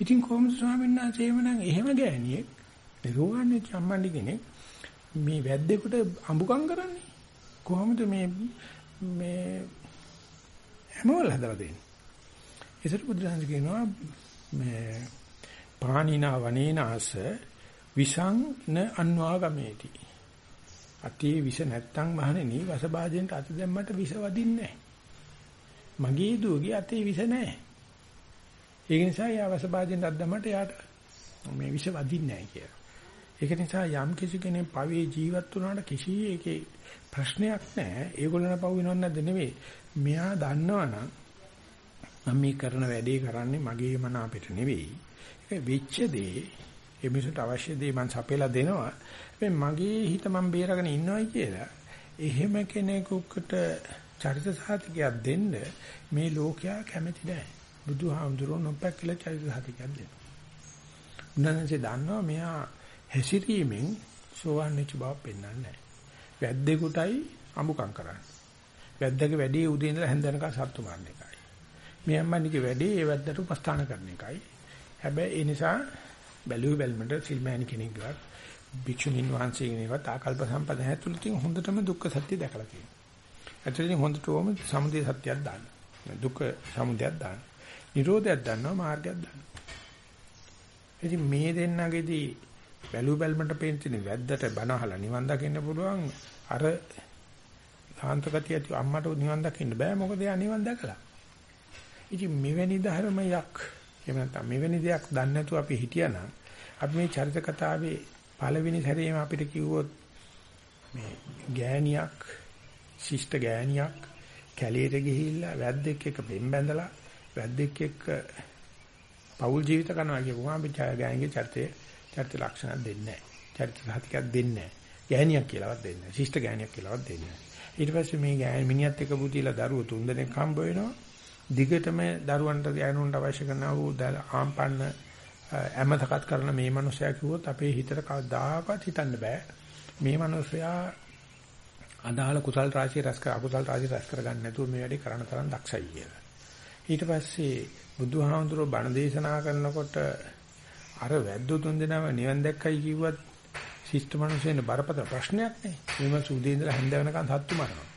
ඉතින් කොහොමද ස්වාමීන් වහන්සේ එහෙමනම් එහෙම ගෑණියෙක් ඒ රෝහන්නේ අම්මන්ඩි කෙනෙක් මේ වැද්දෙකුට අඹුකම් කරන්නේ කොහොමද මේ මේ හැමෝල හදලා දෙන්නේ. ඒසට බුදුරජාණන් කියනවා මේ පාණිනා වනේනාස විසං න අන්වාගමේති. අතේ විස නැත්තම් මහණෙනි වසභාජෙන්ට අත දැම්මට විස වදින්නේ මගේ දුවගේ අතේ විස නැහැ. ඒක නිසා යා වසභාජෙන්ට අත දැම්මට යාට මේ විස වදින්නේ නැහැ කියලා. ඒක නිසා යම් කිසි කෙනෙක් පවේ ජීවත් වුණාට කිසි එකේ ප්‍රශ්නයක් නැහැ. ඒගොල්ලන් පව වෙනව නැද්ද නෙවෙයි. මෙයා දන්නවනම් මම මේ කරන වැඩේ කරන්නේ මගේ මන අපිට නෙවෙයි. ඒක වෙච්ච දේ ඒ මිනිසුන්ට අවශ්‍ය දේ මම සපයලා දෙනවා. හැබැයි මගේ හිත මම බේරගෙන ඉන්නවයි කියලා එහෙම කෙනෙකුට චරිත සාතිකයක් දෙන්න මේ ලෝකයා කැමති නැහැ. බුදුහාමුදුරුවෝ නොපැකිල චරිත සාතිකයක් දෙන්න. උන්වහන්සේ දන්නවා මෙයා හැසිරීමෙන් සෝවන් වෙච්ච බව පෙන්වන්නේ නැහැ. වැද්දෙකුටයි අමුකම් කරන්නේ. වැද්දගේ වැඩේ උදේ ඉඳලා හැන්ද වෙනකන් සත්තු මරන එකයි. මේ අම්මන්ගේ වැඩේ ඒ වැද්දට උපස්ථාන කරන එකයි. හැබැයි ඒ නිසා බැලුව බැලමට සිල්මෑනි කෙනෙක්වත් භික්ෂුණීන් වහන්සේ කෙනෙක්වත් ආකල්ප සම්පදන ඇතුළතින් හොඳටම දුක්ඛ සත්‍ය දැකලා තියෙනවා. ඇතුළතින් හොඳටම සමුදය සත්‍යයක් දාන්න. දුක්ඛ සමුදයක් දාන්න. නිරෝධයක් දාන්නවා මාර්ගයක් දාන්නවා. ඉතින් මේ දෙන්නගේදී බැලු බැලමට පේන වැද්දට බණ අහලා නිවන් දකින්න පුළුවන් අර සාන්තකතිය ඇති අම්මට නිවන් දකින්න බෑ මොකද එයා නිවන් දැකලා. ඉතින් මෙවැනි ධර්මයක් එහෙම නැත්නම් මෙවැනි දෙයක් දන්නේ නැතුව අපි හිටියානම් අපි මේ චරිත කතාවේ පළවෙනි සැරේම අපිට කිව්වොත් මේ ගෑණියක් ශිෂ්ට ගෑණියක් කැලේට ගිහිල්ලා වැද්දෙක් එක්ක බෙන් බැඳලා වැද්දෙක් එක්ක පෞල් ජීවිත කරනවා කියපුවාම අපි ගෑණිගේ චරිතයේ චරිත ලක්ෂණ දෙන්නේ නැහැ. චරිත සාතිකයක් දෙන්නේ නැහැ. ගෑණියක් කියලාවත් දෙන්නේ නැහැ. ශිෂ්ට ගෑණියක් කියලාවත් දෙන්නේ නැහැ. ඊට පස්සේ මේ ගෑණි මිනිහත් එක්ක පුතිලා දරුවෝ තුන්දෙනෙක් හම්බ වෙනවා. දිගටම දරුවන්ට ගෑනුන්ට අවශ්‍ය කරන වූ ආම්පන්න ඇමතකත් කරන මේ මනුස්සයා කිව්වොත් අපේ හිතට කවදාකවත් හිතන්න බෑ. මේ මනුස්සයා අදාළ කුසල් රාශිය රැස් කර අකුසල් රාශිය රැස් කරගන්න නැතුව මේ වැඩේ කරන තරම් දක්ෂයි කියලා. ඊට පස්සේ බුදුහාමුදුරුවෝ බණ දේශනා කරනකොට අර වැද්දෝ තුන් දෙනාම නිවන් දැක්කයි කිව්වත් ශිෂ්ට මිනිස්සුන්ට බරපතල ප්‍රශ්නයක් නේ. මේව සූදේ ඉඳලා හැන්ද වෙනකන් සත්තු මරනවා.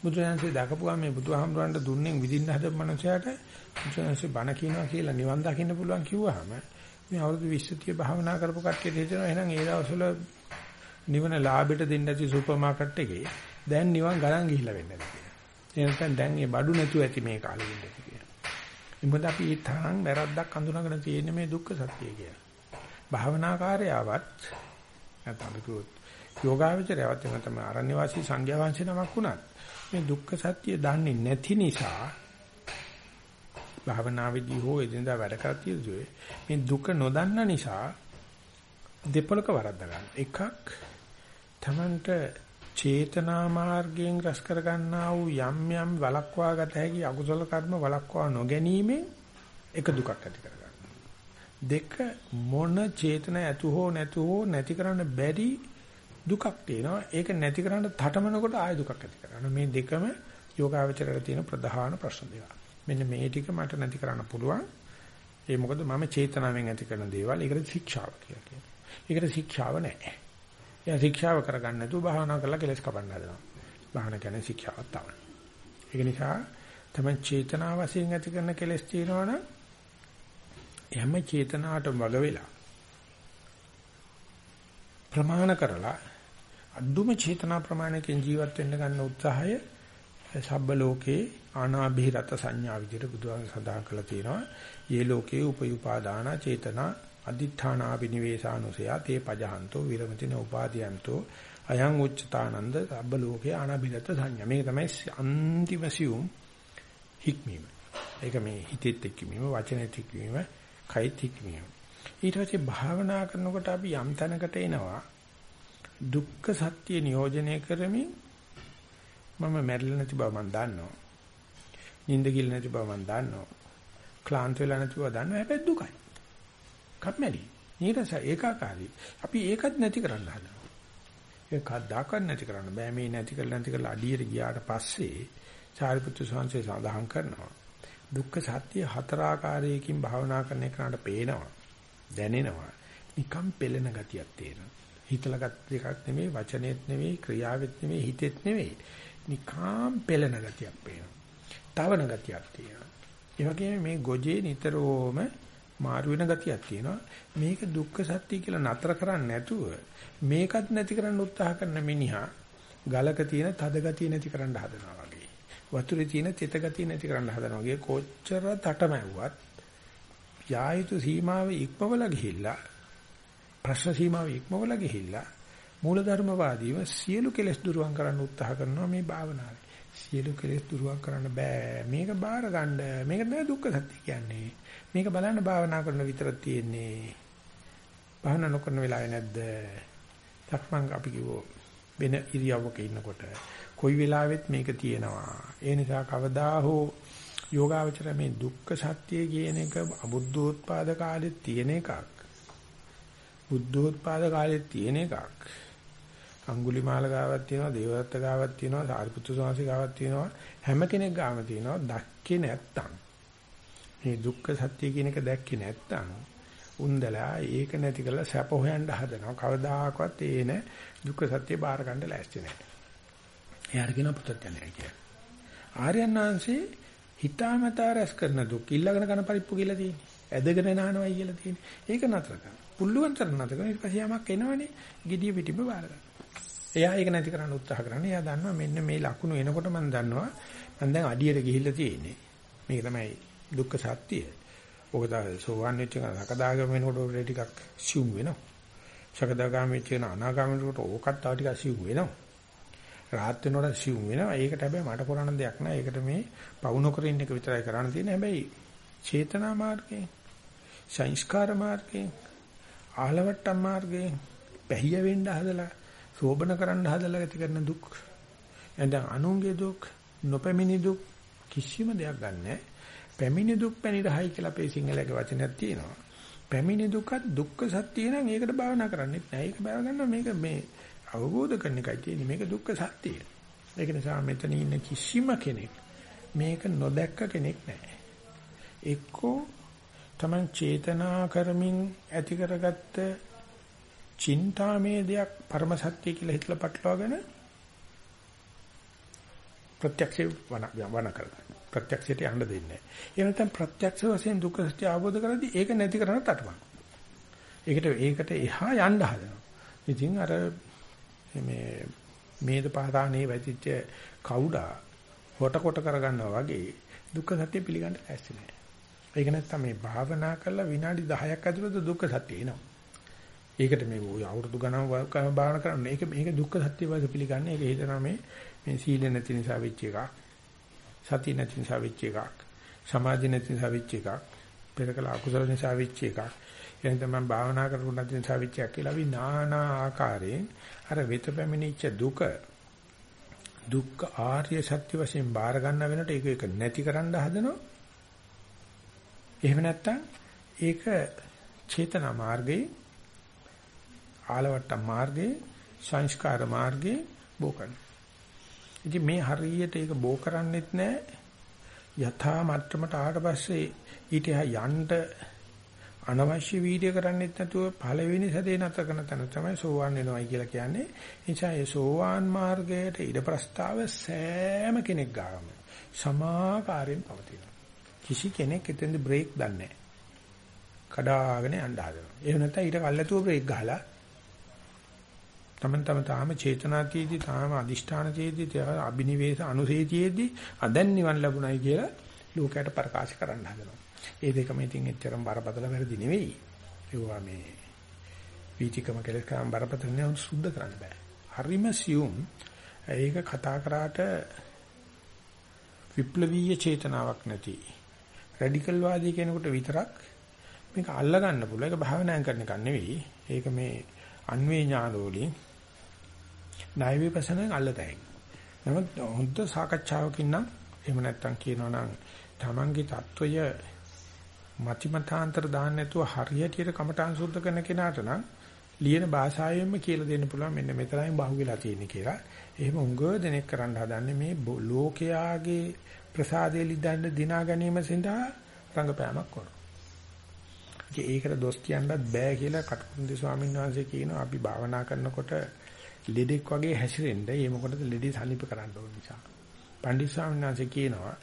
බුදුරජාණන්සේ දකපුවා මේ බුදුහාමුදුරන්ට දුන්නේ විදින්න හදපු මනුස්සයාට බුදුරජාණන්සේ බණ කියනවා කියලා නිවන් දකින්න පුළුවන් කිව්වහම මේ අවුරුදු 20 30 භාවනා කරපු කට්ටියට හිතෙනවා එහෙනම් ඒ දවස්වල නිවන ලාභයට දෙන්න ඇති සුපර් මාකට් එකේ දැන් නිවන් ගණන් ගිහිල්ලා වෙන්නේ නැහැ. ඒ නැත්නම් දැන් මේ බඩු නැතුව ඇති මේ කාලෙ ඉඳලා කියලා. මොකද අපි ඒ තරම් වැරද්දක් අඳුනගෙන තියෙන්නේ මේ දුක්ඛ සත්‍යය කියලා. භාවනාකාරයවත් නැත්නම් අපි කිව්වොත් යෝගාවචරයවත් එහෙම තමයි අරණ්‍ය වාසී සංඝයා වහන්සේ නමක් වුණත් මේ දුක්ඛ සත්‍ය දන්නේ නැති නිසා භාවනාවේදී හෝ එදිනදා වැඩ කරතියදී මේ දුක නොදන්න නිසා දෙපොලක වරද්ද ගන්න. එකක් තමන්ට චේතනා මාර්ගයෙන් රැස් කර ගන්නා වූ යම් යම් වලක්වා ගත හැකි අකුසල කර්ම වලක්වා නොගැනීමෙන් එක දුකක් ඇති කරගන්නවා. දෙක මොන චේතන ඇතු හෝ නැතු හෝ නැති කරන්න බැරි දුකක් තියෙනවා. ඒක නැති කරන්න තටමනකොට ආය දුකක් ඇති කරනවා. මේ දෙකම යෝගාවචරයට තියෙන ප්‍රධාන ප්‍රශ්න දෙක. මෙන්න මේ ටික මට නැති කරන්න පුළුවන්. ඒ මොකද මම චේතනාවෙන් ඇති කරන දේවල් ඒකට ශික්ෂාව කියලා කියනවා. ඒකට ශික්ෂාව නැහැ. එයා ශික්ෂාව කරගන්න නැතුව භාවනා කරලා කෙලස් කපන්න හදනවා. භාවනා කියන්නේ ශික්ෂාවක් තමයි. ඒක නිසා තමයි චේතනා වශයෙන් ඇති කරන කෙලස් තියෙනවනම් හැම චේතනාවටම වග වෙලා ප්‍රමාණ කරලා අඩුම චේතනා ප්‍රමාණයකින් ජීවත් වෙන්න ගන්න උත්සාහය සබ්බ ලෝකේ ආනාභිරත සංඥා විදිහට බුදුහාම සඳහන් කරලා තියෙනවා. "යේ ලෝකේ උපයුපාදාන චේතනා අදිඨානා විනිවේසානුසය තේ පජහන්තෝ විරමතින උපාදීයන්තෝ අයං උච්චතානන්ද සබ්බ ලෝකේ ආනාභිරත සංඥා." මේක තමයි අන්තිම සියුම් හික්මීම. ඒක මේ හිතෙත් එක්කීම, වචනෙත් එක්කීම, කයිත් එක්කීම. ඊට පස්සේ භාවනා කරනකොට අපි යම් තැනකට එනවා දුක්ඛ සත්‍ය නියෝජනය කරමින් මම මැරිලා නැති බව මම දන්නවා. නිින්ද කිල නැති බව මම දන්නවා. ක්ලාන්ත වෙලා නැති බව දන්නවා. හැබැයි දුකයි. කම්මැලි. නීරස ඒකාකාරී. අපි ඒකත් නැති කරන්න හදනවා. ඒක දාකත් නැති කරන්න බෑ. මේ නැති කරලා නැති කරලා අඩියට ගියාට පස්සේ චාරිපුත්‍ර සංසේ සඳහන් කරනවා. දුක්ඛ සත්‍ය හතර ආකාරයකින් භාවනා කරන එකට පේනවා. දැනෙනවා. නිකම් පෙළෙන ගතියක් තියෙනවා. හිතලගත් එකක් නෙමෙයි, වචනේත් නෙමෙයි, ක්‍රියාවෙත් නෙමෙයි, හිතෙත් නෙමෙයි. නිකම් පෙළෙන ගතියක් පේනවා. තවන ගතියක් තියෙනවා. ඒ වගේම මේ ගොජේ නිතරම මාරු වෙන ගතියක් තියෙනවා. මේක දුක්ඛ සත්‍ය කියලා නතර කරන්නේ නැතුව මේකත් නැති කරන්න උත්සාහ කරන මිනිහා ගලක තියෙන තද ගතිය නැති කරන්න හදනවා වගේ. වතුරේ තියෙන තෙත ගතිය නැති කරන්න හදනවා වගේ කොච්චර තටමැව්වත් යායුතු සීමාව ඉක්මවලා ගිහිල්ලා ප්‍රශ්න සීමාව ඉක්මවලා ගිහිල්ලා මූලධර්මවාදීව සියලු කෙලෙස් දුරුවන් කරන්න උත්සාහ කරනවා මේ භාවනාවේ. සියලු කෙලෙස් දුරුවන් කරන්න බෑ. මේක බාර ගන්න. මේක නෑ දුක්ඛ සත්‍ය කියන්නේ. මේක බලන්න භාවනා කරන විතර තියෙන්නේ. භාවනා නොකරන වෙලාවේ නැද්ද? සක්මන් අපි කිව්වෝ වෙන ඉරියව්වක ඉන්නකොට කොයි වෙලාවෙත් මේක තියෙනවා. ඒ නිසා කවදා හෝ යෝගාවචර මේ දුක්ඛ සත්‍ය කියන එක අබුද්ධෝත්පාද කාලෙත් තියෙන එකක්. බුද්ධෝත්පාද කාලෙත් තියෙන එකක්. අඟුලිමාල ගාවක් තියෙනවා, දේවදත්ත ගාවක් තියෙනවා, සාරිපුත්තු ස්වාමීන් ගාවක් තියෙනවා. හැම කෙනෙක් ගාම තියෙනවා. දැක්කේ නැත්තම්. මේ දුක්ඛ සත්‍ය කියන එක දැක්කේ නැත්තම් උන්දලා ඒක නැති කරලා සැප හොයන්න හදනවා. කවදාකවත් ඒන දුක්ඛ සත්‍ය බාර ගන්න ලෑස්ති නැහැ. එයාට කියන පුතත් යන්නේ කියලා. ආර්යනාංශේ හිතාමතා රැස් කරන දුක් ඊළඟන කන පරිප්පු කියලා තියෙන්නේ. ඇදගෙන නානවයි කියලා තියෙන්නේ. ඒක නතර කරන්න. පුල්ලුවන් තරම් නතර කරන ඊට පස්සේ යමක් එනවනේ gediya පිටිම බාර ගන්න. එයා ඒක නැති කරන්න උත්සාහ කරන්නේ. එයා දන්නවා මෙන්න මේ ලකුණු එනකොට මම දන්නවා මම දැන් අඩියට ගිහිල්ලා තියෙන්නේ. මේක තමයි දුක්ඛ සත්‍යය. ඔක තමයි සෝවන් වෙච්ච එක සකදාගම වෙනකොට ඔය ටිකක් සිුම් වෙනවා. සකදාගම වෙච්ච එක අනාගම වෙනකොට ඕකත් තව ටිකක් සිුම් වෙනවා. රාහත් වෙනකොට සිුම් වෙනවා. ඒකට හැබැයි මට කරන්න දෙයක් නැහැ. ඒකට මේ පවු නොකර ඉන්න එක විතරයි කරන්න තියෙන්නේ. හැබැයි චේතනා මාර්ගයෙන්, සංස්කාර මාර්ගයෙන්, ආලවට්ටම් මාර්ගයෙන් පැහිය වෙන්න හදලා, සෝබන කරන්න හදලා ඇති කරන දුක්. එඳන් අනුන්ගේ දුක්, නොපැමිණි දුක් කිසිම දෙයක් ගන්නෑ. පැමිණි දුක් පැනිරහයි කියලා අපේ සිංහලයේ වචනයක් තියෙනවා. පැමිණි දුකත් දුක්ඛ සත්‍ය නම් ඒකට භාවනා කරන්නෙත් නෑ. ඒක බාර ගන්න මේක මේ අවබෝධ කරන එකයි තියෙන්නේ. මේක දුක්ඛ සත්‍යය. ඒක නිසා මෙතන ඉන්න කිසිම කෙනෙක් මේක නොදැක්ක කෙනෙක් නෑ. එක්කෝ තමන් චේතනා කරමින් ඇති කරගත්ත චින්තාමේ දෙයක් පරම සත්‍ය කියලා හිතලා පටලවාගෙන ප්‍රත්‍යක්ෂ වන වන කරගන්න. ප්‍රත්‍යක්ෂයට යන්න දෙන්නේ නැහැ. ඒ නැත්නම් ප්‍රත්‍යක්ෂ වශයෙන් දුක්ඛ සත්‍ය අවබෝධ කරද්දී ඒක නැති කරන්න තටමන. ඒකට ඒකට එහා යන්න හදනවා. ඉතින් අර මේ මේද පාදානේ වැටිච්ච කවුඩා හොට කොට කරගන්නවා වගේ දුක්ඛ සත්‍ය පිළිගන්න ඇස්ති නැහැ. ඒක නැත්නම් මේ භාවනා කරලා විනාඩි 10ක් ඇතුළත දුක්ඛ සත්‍ය එනවා. ඒකට මේ අවුරුදු ගණන් භාවනා කරන්නේ මේක මේක දුක්ඛ සත්‍ය වශයෙන් පිළිගන්නේ. ඒක හිතනවා මේ මේ සීල නැති නිසා වෙච්ච එකක්. සතිය නැති නිසා වෙච්ච එකක්. සමාධිය නැති නිසා වෙච්ච එකක්. පෙරකල අකුසල නිසා වෙච්ච එකක්. එහෙනම් තමයි භාවනා කරපු නැති නිසා වෙච්ච එකක් කියලා අපි নানা ආකාරයෙන් අර වෙත පැමිණිච්ච දුක දුක්ඛ ආර්ය සත්‍ය වශයෙන් බාර ගන්න වෙනකොට ඒක එක නැති කරන්න හදනවා. එහෙම නැත්නම් ඒක චේතනා මාර්ගයේ ආලවට්ට මාර්ගයේ සංස්කාර මාර්ගයේ බෝ කරනවා. ඉතින් මේ හරියට ඒක බෝ කරන්නෙත් නැහැ. යථා මට්ටමට ආවට පස්සේ ඊට යන්න අනවශ්‍ය වීඩියෝ කරන්නෙත් නැතුව පළවෙනි සැරේ නැත කරන තැන තමයි සෝවාන් වෙනවයි කියලා කියන්නේ. එනිසා ඒ සෝවාන් මාර්ගයට ඉඩ ප්‍රස්තාව සෑම කෙනෙක් ගාම සමාකාරයෙන් පවතිනවා. කිසි කෙනෙක් එතෙන්ද බ්‍රේක් දන්නේ නැහැ. කඩාගෙන යන්න හදනවා. එහෙම නැත්නම් ඊට කල්ැතුව බ්‍රේක් ගහලා තමන් තම තාම චේතනාතියේදී තාම අදිෂ්ඨානතියේදී තාම අබිනිවේෂ අනුසේතියේදී අදන් නිවන් ලැබුණයි කියලා ලෝකයට ප්‍රකාශ කරන්න හදනවා. ඒ දෙකම ඉතින් එච්චරම බරපතල වැරදි නෙවෙයි. ඒවා මේ වීතිකම කෙලකම් බරපතල නේ සුද්ධ කරන්න බෑ. හරිම සියුම් ඒක කතා කරාට විප්ලවීය චේතනාවක් නැති රැඩිකල් වාදී කෙනෙකුට විතරක් මේක අල්ල ගන්න පුළුවන්. ඒක භාවනායෙන් කරන එක නෙවෙයි. ඒක මේ අන්වේ ඥාන වලින් ණය විපස්සනාෙන් අල්ලතැයි. නමුත් හොඳ සාකච්ඡාවකින් නම් එහෙම නැත්තම් කියනවා නම් Tamange తত্ত্বය මතිමතාන්තර දාන්න නැතුව හරියටියට කමඨාන් සුද්ධ කරන කෙනාට නම් ලියන භාෂාවෙන්ම කියලා දෙන්න පුළුවන් මෙන්න මෙතනයි බහුවෙලා තියෙන්නේ කියලා. එහෙම උංගව දෙනෙක් කරන්න හදන්නේ මේ ලෝකයාගේ ප්‍රසාදේ ලිදන්න දිනා ගැනීම සඳහා රංගපෑමක් කරනවා. ඒකට දොස් කියන්නත් බෑ කියලා කටුකුරුන්දි ස්වාමීන් වහන්සේ කියනවා අපි භාවනා කරනකොට ලෙඩෙක් වගේ හැසිරෙන්න ඒ මොකටද ලෙඩේ සනීප කරන්න ඕන නිසා. පණ්ඩිත ස්වාමීන් වහන්සේ කියනවා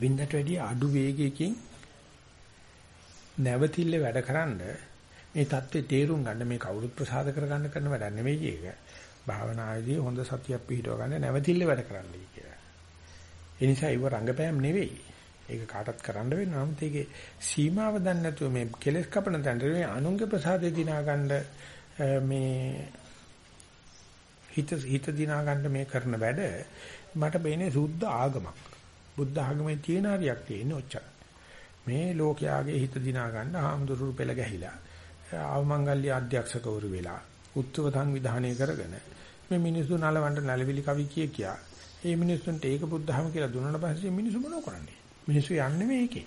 වින්දට වැඩිය අඩු වේගයකින් නැවතිල්ල වැඩකරන මේ தත්ත්වේ තේරුම් ගන්න මේ කවුරුත් ප්‍රසාද කරගන්න කරන වැඩක් නෙමෙයි ඒක. භාවනාවේදී හොඳ සතියක් පිහිටව ගන්න නැවතිල්ල වැඩ කරන්නයි කියලා. ඒ නිසා ඒව රංගපෑම් නෙවෙයි. ඒක කාටත් කරන්න වෙනවා. නමුත් ඒකේ සීමාව දන්නේ නැතුව මේ කෙලස් කපන තැනට මේ අනුන්ගේ ප්‍රසාදේ දිනා ගන්න මේ හිත හිත දිනා ගන්න මේ කරන වැඩ මට බේනේ සුද්ධ ආගමක්. බුද්ධ ආගමේ තියෙන හරියක් තියෙන්නේ ඔච්චර. මේ ලෝකයාගේ හිත දිනා ගන්න ආම්දුරු පෙළ ගැහිලා ආවමංගල්‍ය අධ්‍යක්ෂකවරු වෙලා උත්සව සංවිධානය කරගෙන මේ මිනිස්සු නලවන්න නලවිලි කවි කිය කියා ඒ මිනිස්සුන්ට ඒක බුද්ධහම කියලා දුන්නාට පස්සේ මිනිස්සු මොනව කරන්නේ මිනිස්සු යන්නේ මේකේ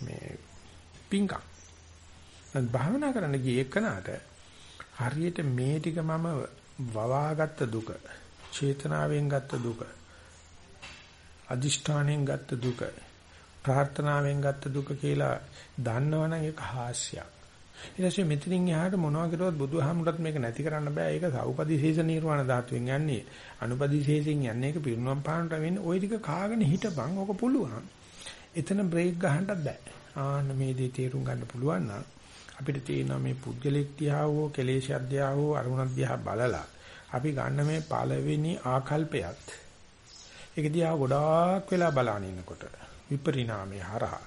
මේ පිංකම් දැන් භාවනා කරන්න ගිය එකනට හරියට මේ ටික මම වවාගත්ත දුක චේතනාවෙන් ගත්ත දුක අදිෂ්ඨාණයෙන් ගත්ත දුක ප්‍රාර්ථනාවෙන් ගත්ත දුක කියලා දන්නවනම් ඒක හාස්‍යයක්. ඊට පස්සේ මෙතනින් එහාට මොනවා කරුවත් බුදුහාමුදුරත් මේක නැති කරන්න බෑ. ඒක සෞපදිශේෂ නිර්වාණ ධාතුවෙන් යන්නේ. අනුපදිශේෂයෙන් යන්නේ ඒක පිරුණම් පානට වෙන්නේ. ওই ටික කාගෙන හිටපන්. ඕක පුළුවන්. එතන බ්‍රේක් ගහන්නත් බෑ. ආන්න මේ දේ තේරුම් ගන්න පුළුවන් නම් අපිට තේරෙනවා මේ පුද්ගලික දිහා හෝ කෙලේශ අධ්‍යා හෝ අරුණ දිහා බලලා අපි ගන්න මේ පළවෙනි ආකල්පයත් ඒක දිහා ගොඩාක් වෙලා බලන ඉන්නකොට විපරිණාමයේ හරහා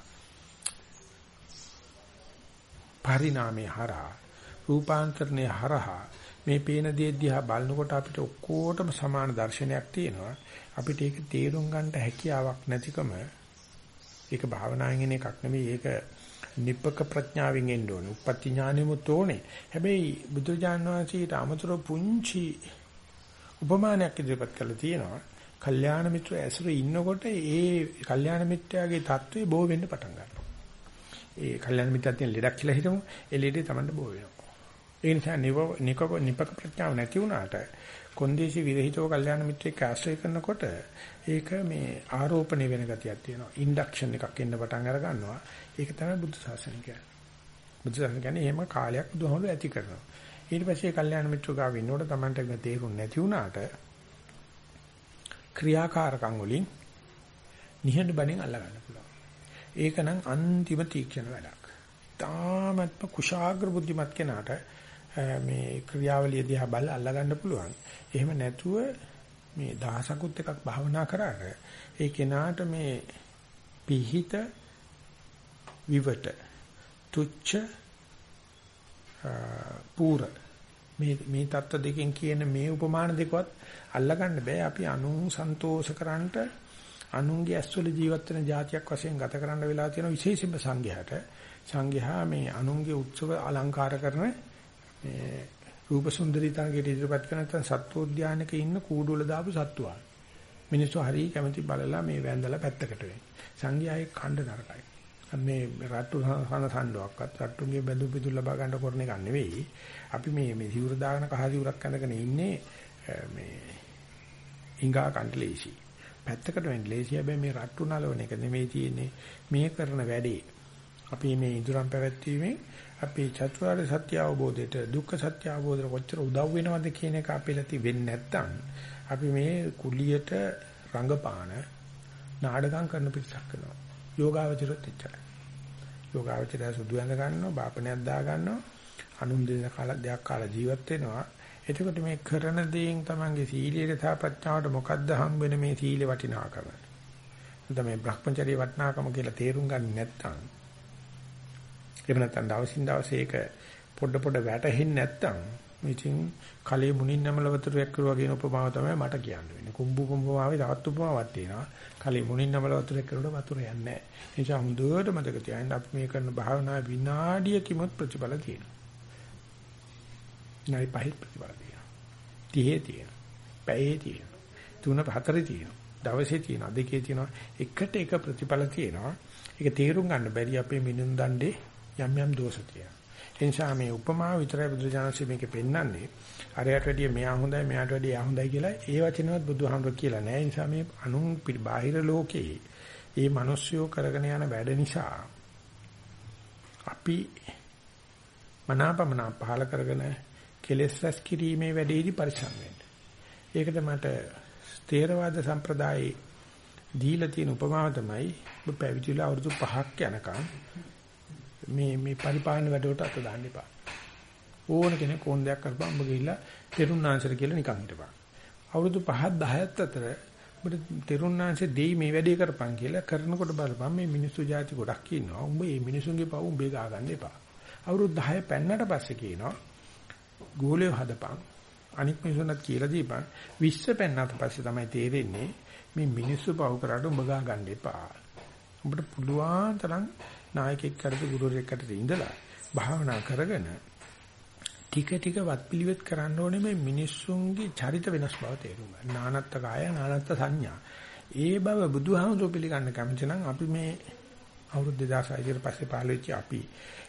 පරිණාමයේ හරහා රූපාන්තරණයේ හරහා මේ පේන දේ දිහා බලනකොට අපිට ඔක්කොටම සමාන දර්ශනයක් තියෙනවා. අපිට ඒක තේරුම් ගන්නට හැකියාවක් නැතිකම ඒක භාවනාවෙන් එන එකක් නෙමෙයි ඒක නිප්පක ප්‍රඥාවෙන් එන්න ඕනේ. උපපත්ති ඥානෙමුත් ඕනේ. හැබැයි බුදුජාන විශ්වයට අමතර පුංචි උපමානයක් ඉදිරිපත් කරලා තියෙනවා. කල්යාණ මිත්‍ර ඇසුර ඉන්නකොට ඒ කල්යාණ මිත්‍යාගේ தત્ත්වය බෝ වෙන්න පටන් ගන්නවා. ඒ කල්යාණ මිත්‍යාට තියෙන ලෙඩක් කියලා හිතමු. ඒ ලෙඩේ Tamanට බෝ වෙනවා. ඒ නිසා නික නිපක ප්‍රඥාව නැති වුණාට කොන්දේසි විරහිතව කල්යාණ මිත්‍රෙක් ආශ්‍රය කරනකොට ඒක මේ ආරෝපණය වෙන ගතියක් තියෙනවා. ඉන්ඩක්ෂන් එකක් එන්න පටන් අර ගන්නවා. ඒක තමයි බුද්ධ ශාසනය කියන්නේ. බුද්ධ ශාසනය කියන්නේ එහෙම කාලයක් බුදුහමෝ ඇති කරනවා. ඊට පස්සේ කල්යාණ මිත්‍ර ගාව ඉන්නකොට Tamanට තේරුම් නැති වුණාට ක්‍රියාකාරකම් වලින් නිහඬ බණෙන් අල්ල ගන්න පුළුවන්. ඒක නම් අන්තිම තීක්ෂණ වැඩක්. තාමත්ම කුශාග්‍ර බුද්ධිමත් කෙනාට මේ ක්‍රියාවලිය දිහා බල අල්ල ගන්න පුළුවන්. එහෙම නැතුව මේ දහසකුත් එකක් භාවනා කරාට ඒ කෙනාට මේ පිහිත විවට තුච්ච පූර. මේ මේ தত্ত্ব දෙකෙන් කියන මේ උපමාන දෙකවත් අල්ලගන්න බෑ. අපි අනුන් සන්තෝෂ කරන්නට අනුන්ගේ ඇස්වල ජීවත් වෙන જાතියක් වශයෙන් ගත කරන්න වෙලා තියෙන විශේෂම සංඝයාට. සංඝයා මේ අනුන්ගේ උත්සව අලංකාර කරන මේ රූප සුන්දරීතාවකට ඉදිරිපත් කරන නැත්නම් සත්වෝද්‍යානක ඉන්න කූඩුවල දාපු සත්තුවා මිනිස්සු හරිය කැමති බලලා මේ වැඳලා පැත්තකට වෙන්නේ සංඝයායේ ඛණ්ඩ නරකයි. මේ රට්ටු සන සම්ඩුවක්වත් රට්ටුගේ බඳු පිටු ලබා ගන්න කරන එක නෙවෙයි අපි මේ මේ සිවුර දාගෙන කහ සිවුරක් අඳගෙන ඉන්නේ මේ හිඟා කන්ට ලේසි. පැත්තකට වෙන්න ලේසි හැබැයි මේ රට්ටු නලවන එක නෙමෙයි තියෙන්නේ. මේ කරන වැඩේ අපි මේ ඉදurang පැවැත්වීමෙන් අපේ චතුරාර්ය සත්‍ය අවබෝධයට දුක්ඛ සත්‍ය අවබෝධයට කොච්චර උදව් වෙනවද කියන එක අපිලති වෙන්නේ නැත්නම් අපි මේ කුලියට රංගපාන නාඩගම් කරන පිටසක් කරනවා. යෝගාවචරත් එච්චරයි. යෝගාවචරය සුදු ඇඳ ගන්නවා, බාපණයක් දා ගන්නවා, අනුන් දෙන කාලයක් දෙයක් කාලා ජීවත් වෙනවා. එතකොට මේ කරන දේෙන් තමන්ගේ සීලයට සහ ප්‍රඥාවට මොකද්ද හම් වෙන මේ සීල වටිනාකම? නැත්නම් මේ Brahmacharya වටිනාකම කියලා තේරුම් ගන්න නැත්නම් එහෙම නැත්නම් දවසින් දවස ඒක පොඩ පොඩ වැටහෙන්නේ නැත්නම් ඉතින් කලේ මුණින් නැමල වතුරක් කරුවා කියන උපමාව තමයි මට කියන්න වෙන්නේ. කුඹු කුඹුමාවේ තවත් උපමාවක් තියෙනවා. කලේ මුණින් නැමල වතුරක් කරුවට වතුර යන්නේ නැහැ. ඒ නිසා හොඳට මතක තියාගන්න අපි මේ කරන භාවනා විනාඩියකින්වත් ප්‍රතිඵල තියෙනවා. නයි පහේ ප්‍රතිඵල තියෙනවා. 30 තියෙනවා. පැයේ තියෙනවා. තුන හතරේ තියෙනවා. දවසේ තියෙනවා දෙකේ තියෙනවා එකට එක ප්‍රතිඵල තියෙනවා. ඒක තේරුම් ගන්න බැරි අපේ මිනුම් දණ්ඩේ යම් යම් දෝෂ තියෙනවා. ඒ නිසා මේ උපමාව විතරයි බුදුජානසී මේකේ පෙන්වන්නේ. අරයට වැඩිය මෙයා හොඳයි මෙයාට වැඩිය එයා හොඳයි කියලා ඒ වචනවත් බුදුහාමුදුර කියලා නෑ. ඒ නිසා මේ අනුන් බාහිර ලෝකේ මේ මිනිස්සුયો කරගෙන යන වැඩ නිසා අපි මනාපමනා පහල කරගෙන කෙලෙස් රැස් කිරීමේ වැඩේදී පරිස්සම් වෙන්න. ඒකට මට තේරවාද සම්ප්‍රදායේ දීලා තියෙන උපමාව තමයි ඔබ පැවිදිලා අවුරුදු 5ක් යනකම් මේ මේ පරිපාලන වැඩවලට අත දාන්න එපා. ඕන කෙනෙක් ඕන දෙයක් කරපන් ඔබ ගිහිල්ලා තෙරුණාංශර කියලා නිකන් හිටපන්. අවුරුදු 5ක් 10ක් අතර ඔබට තෙරුණාංශේ දෙයි මේ වැඩේ කරපන් කියලා කරනකොට බලපන් මේ මිනිස්සු જાති ගොඩක් ඉන්නවා. උඹ මේ මිනිසුන්ගේ පව් උඹේ ගා ගන්න එපා. අවුරුදු 10 පෙන්නට පස්සේ කියනවා ගෝලිය හදපන්. අනික් මිනිසුන්ට කියලා දීපන්. 20 පෙන්නට පස්සේ තමයි තේරෙන්නේ මේ මිනිස්සු පව් කරාට උඹ ගා ගන්න එපා. උඹට පුළුවන් තරම් නායකෙක් කරද ගුරුවරයෙක් කරද ඉඳලා භාවනා කරගෙන ටික ටික වත්පිළිවෙත් කරන්න ඕනේ මේ මිනිස්සුන්ගේ චරිත වෙනස් බව තේරුම් ගන්න. නානත්ත කාය නානත්ත සංඥා. ඒ බව බුදුහාමුදුරු පිළිගන්න කැමති නම් අපි මේ අවුරුදු 2600 කට පස්සේ පහළ වෙච්ච අපි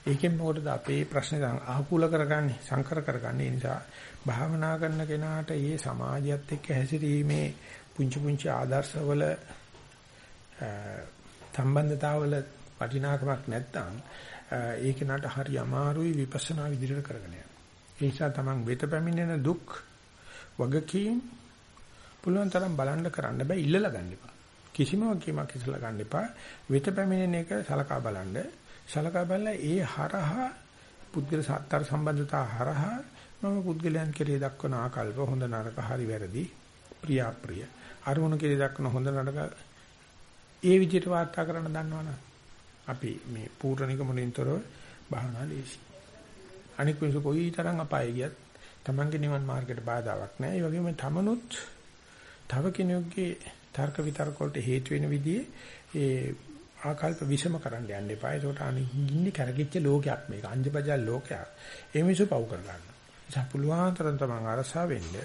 ඒකෙන් මොකටද අපේ ප්‍රශ්නේ අහකුල කරගන්නේ සංකර කරගන්නේ ඒ නිසා භාවනා කරන කෙනාට මේ සමාජයත් එක්ක හැසිරීමේ පුංචි පුංචි ආදර්ශවල සම්බන්ධතාවල වටිනාකමක් නැත්නම් ඒක නට හරි අමාරුයි විපස්සනා විදිහට කරගෙන යන්න. ඒ නිසා තමන් වෙත පැමිණෙන දුක් වගකීම් පුළුවන් තරම් බලන්න කරන්න බෑ ඉල්ලලා ගන්න එපා. කිසිම වගකීමක් ඉස්සලා ගන්න එපා. වෙත පැමිණෙන එක සලකා බලන්න. සලකා බලලා ඒ හරහා පුද්ගල සත්තර සම්බන්ධතා හරහා මම පුද්ගලයන් කෙරේ දක්වන ආකල්ප හොඳ නරක හරි වැරදි ප්‍රිය අප්‍රිය අරමුණු කෙරේ දක්වන හොඳ නරක ඒ විදිහට වාර්තා කරන්න දන්නවනේ අපි මේ පූර්ණනිකමුලින්තරව භාවනා ලේසි. අනික මිනිස්සු කොයි තරම් අපායේ ගියත් Tamange නිවන් මාර්ගයට බාධාවක් නැහැ. ඒ වගේම තමනුත් තව කෙනෙකුගේ තර්ක විතර්ක වලට හේතු වෙන විදිහේ ඒ ආකල්ප විෂම කරන්න යන්න එපා. ඒකට අනිහින්නේ කරගෙච්ච ලෝකයක් මේක. අංජබජල් ලෝකයක්. ඒ මිනිස්සු පව් කරගන්න. ඒ පුළුවන් තරම් තමන් අරසා වෙන්න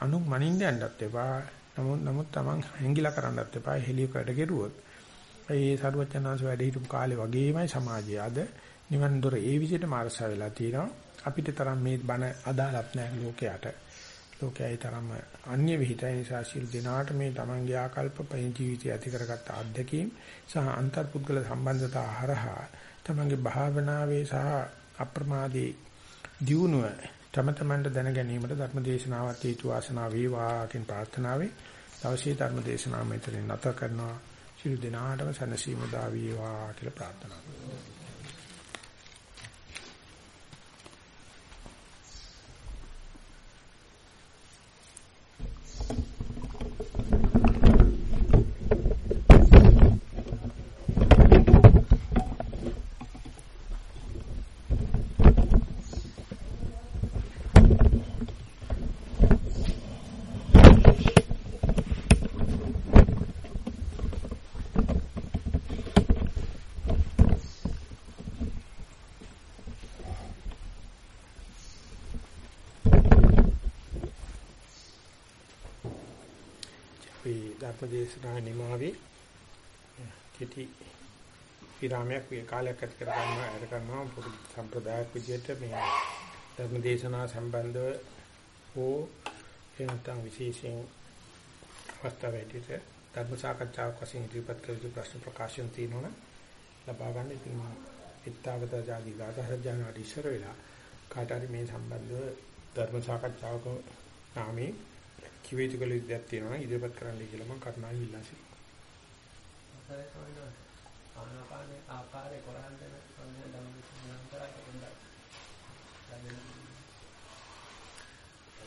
අනුක් මනින්න යන්නත් එපා. නමුත් නමුත් තමන් හැංගිලා කරන්නත් එපා. හෙලියකට ගෙරුවොත් ඒ සරුවචනාංශ වැඩ හිටපු කාලේ වගේමයි සමාජය අද නිවන් දොර ඒ විදිහට මාර්සා වෙලා තියෙනවා. අපිට තරම් මේ බණ අදාළත් නැහැ ලෝකයට. ලෝකයයි තරම් අන්‍ය විහිිතයි නිසා සිල් දිනාට මේ තමන්ගේ ආකල්ප පෙන් ජීවිතය ඇති කරගත්ත අත්දැකීම් සහ අන්තර්පුද්ගල සම්බන්ධතා හරහා තමන්ගේ භාවනාවේ සහ අප්‍රමාදී දියුණුව තම තමන්ට දැන ගැනීමට ධර්ම දේශනාවත් හේතු වාසනා වේවා කියන ප්‍රාර්ථනාවෙන් දවසේ ධර්ම දේශනාව මෙතනින් නැත කරනවා සියලු දෙනාටම සනසීම දා වේවා කියලා ප්‍රාර්ථනා කරනවා. ධර්ම දේශනා නිමාවේ. කෙටි විරාමයක් වේ කාලයක් ගත කර ගන්නවා අර කරනවා. පොදු සම්ප්‍රදායක් විදිහට මේ ධර්ම දේශනා සම්බන්ධව හෝ එනතන් විශේෂයෙන් අවස්ථාවේදී ධර්ම සාකච්ඡාවක් වශයෙන් ඉදිරිපත් කළ යුතු ප්‍රශ්න ප්‍රකාශන තියෙනවා ලබා ගන්න. ඉතින් ඉත්තවත ජාති ගාතහජානාට ඉස්සර වෙලා කාට හරි මේ සම්බන්ධව ධර්ම සාකච්ඡාවක නාමේ කිව යුතු කළ යුත්තක් තියෙනවා නම් ඉදිරිපත් කරන්නයි කියලා මම කරුණාවෙන් ඉල්ලා සිටිනවා. ආනාපානේ ආකාරය කරන්නේ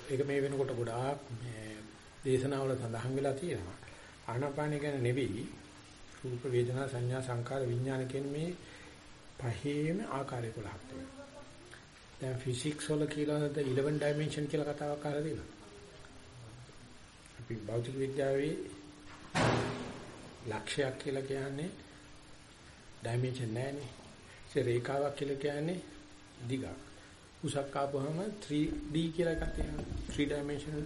ඒක මේ වෙනකොට ගොඩාක් මේ දේශනාවල සඳහන් වෙලා තියෙනවා. ආනාපානය ගැන නෙවෙයි රූප වේදනා සංඥා සංකාර විඥාන කියන මේ පහේම ආකාරය 11ක් තියෙනවා. දැන් ෆිසික්ස් වල කියලා 11 dimension කියලා කතාවක් අහලා තියෙනවා. අපි භෞතික විද්‍යාවේ ලක්ෂයක් කියලා කියන්නේ ඩයිමන්ෂන් නැහැනේ. ඒ රේඛාවක් කියලා කියන්නේ දිගක්. උසක් ආපුවම 3D කියලා එකක් තියෙනවා. 3 dimensional.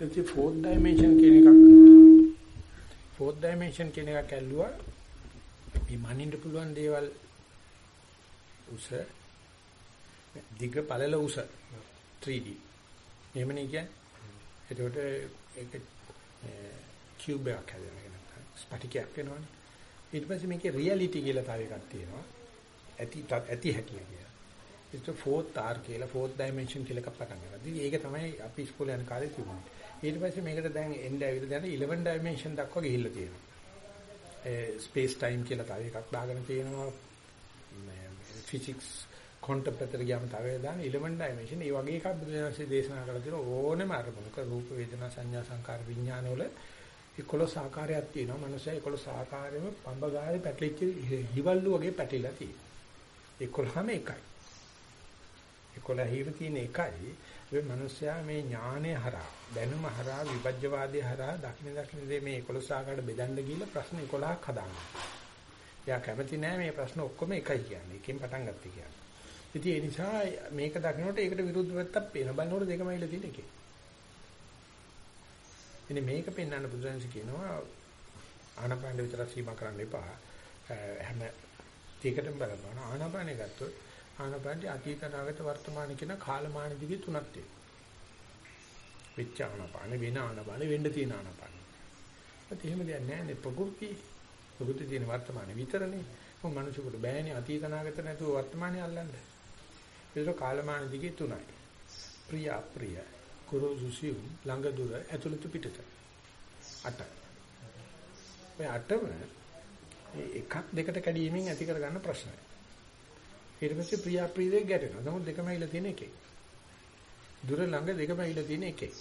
ඒ 4 dimension කියන එකක් fourth dimension කියන එකක් ඇල්ලුවා මේ මනින්න පුළුවන් දේවල් උස දිග පළල උස 3D එහෙමනේ කියන්නේ එතකොට ඒක කියුබ් එකක් හැදෙනවා. ස්පටිකයක් වෙනවනේ. ඊට පස්සේ මේකේ රියැලිටි කියලා තව එකක් තියෙනවා. ඇති ඇති හැටි කියලා. ඒක fourth R කියලා fourth dimension කියලා එකක් පටන් ගන්නවා. ඉතින් ඒක තමයි අපි ඉස්කෝලේ යන කාලේ තිබුණේ. ඊට පස්සේ මේකට දැන් එන්න ඇවිල්ලා දැන් 11 dimension දක්වා ගිහිල්ලා තියෙනවා. ඒ ස්පේස් ටයිම් කියලා තව එකක් දාගෙන තියෙනවා. ෆිසික්ස් ක්වොන්ටම් පැත්තට ගියාම තව දාන 11 dimension ඒ වගේ එකක් බුදුදහමේ දේශනා කරලා තියෙන ඕනෙම අරමුණක රූප වේදනා සංඥා සංකාර විඥාන වල 11 ආකාරයක් තියෙනවා මනුස්සය 11 ආකාරයෙම පඹගාලේ පැටලිච්ච හිවල්ලු වගේ පැටිලා තියෙනවා 11ම එකයි 11 හිව තියෙන එකයි ඒ මනුස්සයා මේ ඥානය හරහා දැනුම හරහා විපජ්ජවාදී හරහා දකින්න දකින්න දේ මේ 11 ආකාරයට බෙදන්න ගිහලා ප්‍රශ්න 11ක් හදාගන්නවා. එයා කැමති නෑ මේ ප්‍රශ්න ඔක්කොම එකයි කියන්නේ. එකෙන් පටන් ගත්තේ කියන්නේ. ඉතින් ඒ නිසා මේක දකින්නකොට ඒකට විරුද්ධ පැත්තක් පේන බලනකොට දෙකම ඉල තියෙන එකේ. ඉතින් මේක පෙන්වන්න බුදුන්ස කියනවා ආනපාන විතර සීමා කරන්න එපා. හැම ටිකටම බලපන්න. ආනපානේ ගත්තොත් ආනපානදී අතීත අනාගත වර්තමාන කියන කාලමාන දිගේ තුනක් තියෙනවා. වෙච්ච ආනපාන වෙන ආනපාන වෙන්න තියෙන ආනපාන. ඒත් එහෙම දෙයක් නැහැ නේ ප්‍රകൃති. ප්‍රകൃති තියෙන වර්තමාන විතරනේ. මොන මිනිසෙකුට බෑනේ අතීත අනාගත නැතුව වර්තමානේ අල්ලන්න. ඒක කාලමාන දිගේ තුනයි. ප්‍රිය අප්‍රිය කුරු සුසියු ළඟ දුර ඇතුළත පිටත. අට. ඔය අටම එකක් දෙකට කැඩීමෙන් ඇති කරගන්න ප්‍රශ්නයි. ඊට පස්සේ ප්‍රිය අප්‍රිය දෙක ගැටෙනවා. නමුත් දෙකම ඉල තියෙන එකේ. දුර ළඟ දෙකම ඉල තියෙන එකේ.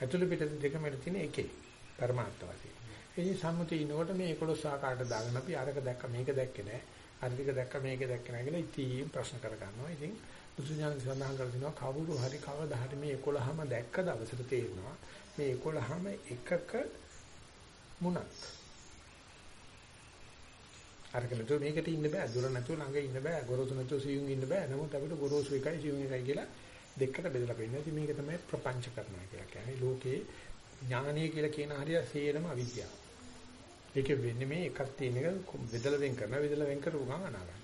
ඇතුළේ පිටත දෙකම ඉල තියෙන එකේ. පරමාර්ථ වශයෙන්. ඉතින් සම්මුතිය ඉනකොට මේ 11 ආකාරයට දාගෙන අපි අරක දැක්ක මේක දැක්කේ නැහැ. අර ටික දැක්ක මේක දැක්කේ නැහැ කියලා ඉතින් ප්‍රශ්න කර ගන්නවා. ඉතින් බුදුසසුන සඳහන් කර දෙනවා කවුරු හරි කවදා හරි මේ 11ම දැක්ක දවසට තේරෙනවා මේ 11ම එකක මුණක්. අරක නැතුව මේකට ඉන්න බෑ. දුර නැතුව ළඟ ඉන්න බෑ. ගොරෝසු නැතුව සියුම් ඉන්න බෑ. නමුත් අපිට ගොරෝසු එකයි සියුම් එකයි කියලා දෙකට බෙදලා පෙන්නනවා. ඉතින් මේක තමයි ප්‍රපංච කරනවා කියලා කියන්නේ. ලෝකේ ඥානීය කියලා කියන හරිය සේරම අවිද්‍යාව. ඒක වෙන්නේ මේ එකක් තියෙන එක බෙදලා වෙන් කරනවා. බෙදලා වෙන් කරපු ගමන් අනාගන්න.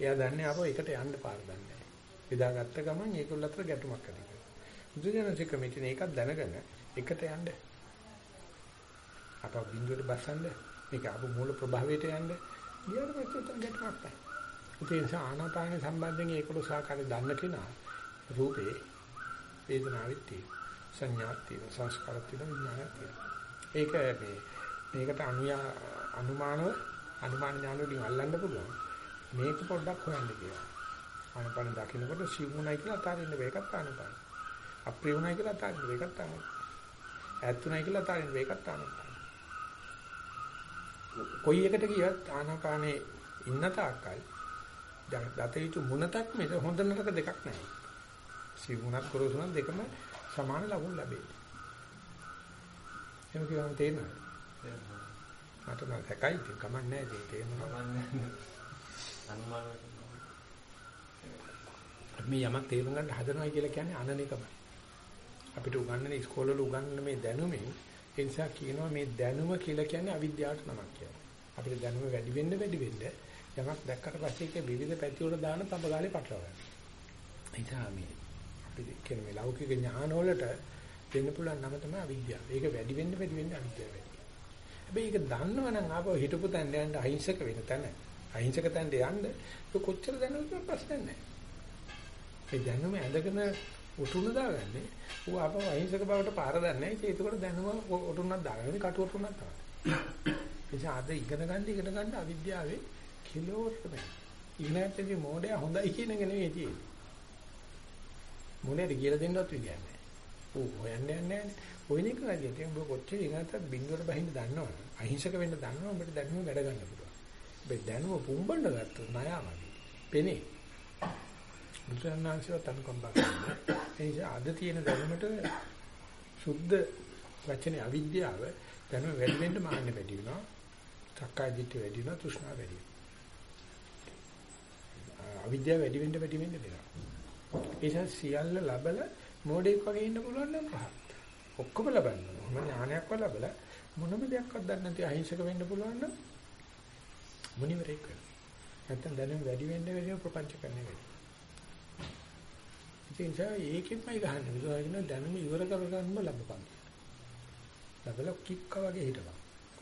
එයා දන්නේ ආපහු එකට යන්න පාර දන්නේ නැහැ. බෙදාගත්ත ගමන් ඒගොල්ල අතර ගැටුමක් ඇති වෙනවා. බුදුජානක කමිටින ඒකක් දැනගෙන එකට යන්න. අපව බින්දුවට බසන්න මේක අපු මූල ප්‍රභාවයට යන්න ගියාට පස්සේ උතන ගැටුමක් නැහැ. ඒ නිසා ආනාපාන සම්බන්ධයෙන් ඒකල සාකාරය දන්න කෙනා රූපේ වේදනාවෙත් තියෙනවා. සංඥාත් තියෙනවා. සංස්කාරත් තියෙනවා. විඥානත් තියෙනවා. ඒක මේ මේකට අනුයා අනුමානව අනුමාන ඥාන වලින් අල්ලන්න පුළුවන්. මේක පොඩ්ඩක් හොයන්න කියලා. ආනපන දකින්නකොට සිවුණයි කියලා අතාරින්න මේකත් ආනපන. අප්‍රියුණයි කියලා අතාරින්න මේකත් ආනපන. ඈත්ුණයි කියලා අතාරින්න මේකත් ආනපන. කොයි එකට ගියත් ආනාපානේ ඉන්න තාක්කල් දත යුතු මුණතක් මෙත හොඳ නරක දෙකක් නැහැ. සිවුණක් කරොසුණක් දෙකම සමාන ලකුණු ලැබෙන්නේ. එහෙම කියවම තේරෙනවද? මට නම් හැකයි ඉතින් කමක් නැහැ ඒක තේරෙනවා. මේ යමක් තේරුම් ගන්න හදනවා කියලා කියන්නේ අනන එකමයි. අපිට උගන්වන ඉස්කෝලවල උගන්වන මේ දැනුමෙන් ඒ නිසා කියනවා මේ දැනුම කියලා කියන්නේ අවිද්‍යාවට නමක් කියලා. අපිට දැනුම වැඩි වෙන්න වැඩි වෙන්න යමක් දැක්කට පස්සේ ඒක විවිධ පැති වල දාන තඹගාලේ පටලවා ගන්න. ඒ නිසා මේ අපි කියන මේ ලෞකික ඥාන වලට දෙන්න පුළුවන් නම තමයි අවිද්‍යාව. ඒක වැඩි වෙන්න වැඩි වෙන්න අවිද්‍යාව. හැබැයි ඒක දන්නවනම් ආපහු හිටපු තැන යන්න අහිංසක වෙන තැන. අහිංසක තැනට යන්න ඒක කොච්චර දැනුවත් ප්‍රශ්නයක් නැහැ. ඒ දැනුම ඇඳගෙන උටුන දාගන්නේ ඌ ආපහු අහිංසක බවට පාර දන්නේ නැහැ. ඒක ඒකට දැනුම උටුනක් දාගන්නේ කටු උටුනක් තමයි. එනිසා අද ඉගෙන ගන්න ඉගෙන ගන්න අවිද්‍යාවේ කිලෝවට බෑ. ඉගෙනගත්තේ මොඩේ හොඳයි කියන එක නෙවෙයි තියෙන්නේ. මොනේද කියලා දෙන්නවත් විදියක් නැහැ. ඌ හොයන්නේ නැහැ. ඔය එක නදියට උඹ කොච්චර ඉගෙනත් බින්දුවට බහින්න දන්නවනේ. අහිංසක වෙන්න දන්නව උඹට දැනුම වැඩ ගන්න පුළුවන්. මේ දැනුම පුම්බන්න ගත්තොත් ණයවගේ. පෙනේ. බුදුරණාංශව තනුකම්බක්. ඒ නිසා අද තියෙන දැනුමට සුද්ධ වචනේ අවිද්‍යාව දැනුම වැඩි වෙන්න මාන්නේ වැඩි වෙනවා. සක්කාය දිට්ඨිය වැඩි වෙනවා, තෘෂ්ණාව වැඩි වෙනවා. අවිද්‍යාව වැඩි වෙන්න වැඩි වෙන්න වෙනවා. ඒ නිසා සියල්ල ලබල මොඩෙක් වගේ ඉන්න පුළුවන් නම් පහත්. ඔක්කොම ලබන්න ඕන. ඥානයක්ව ලබලා මොනම දෙයක්වත් දන්නේ නැති අහිංසක වෙන්න පුළුවන් නම් මුනිවරෙක් වෙන්න. නැත්තම් දැනුම වැඩි වෙන්න වැඩි ප්‍රපංච කරන්න වැඩි. ඉතින් ඒකෙන්මයි ගහන්නේ. බුදුහාගෙන දැනුම ඉවර කරගන්නම ලබපන්. ලබල කික්ක වගේ හිටපන්.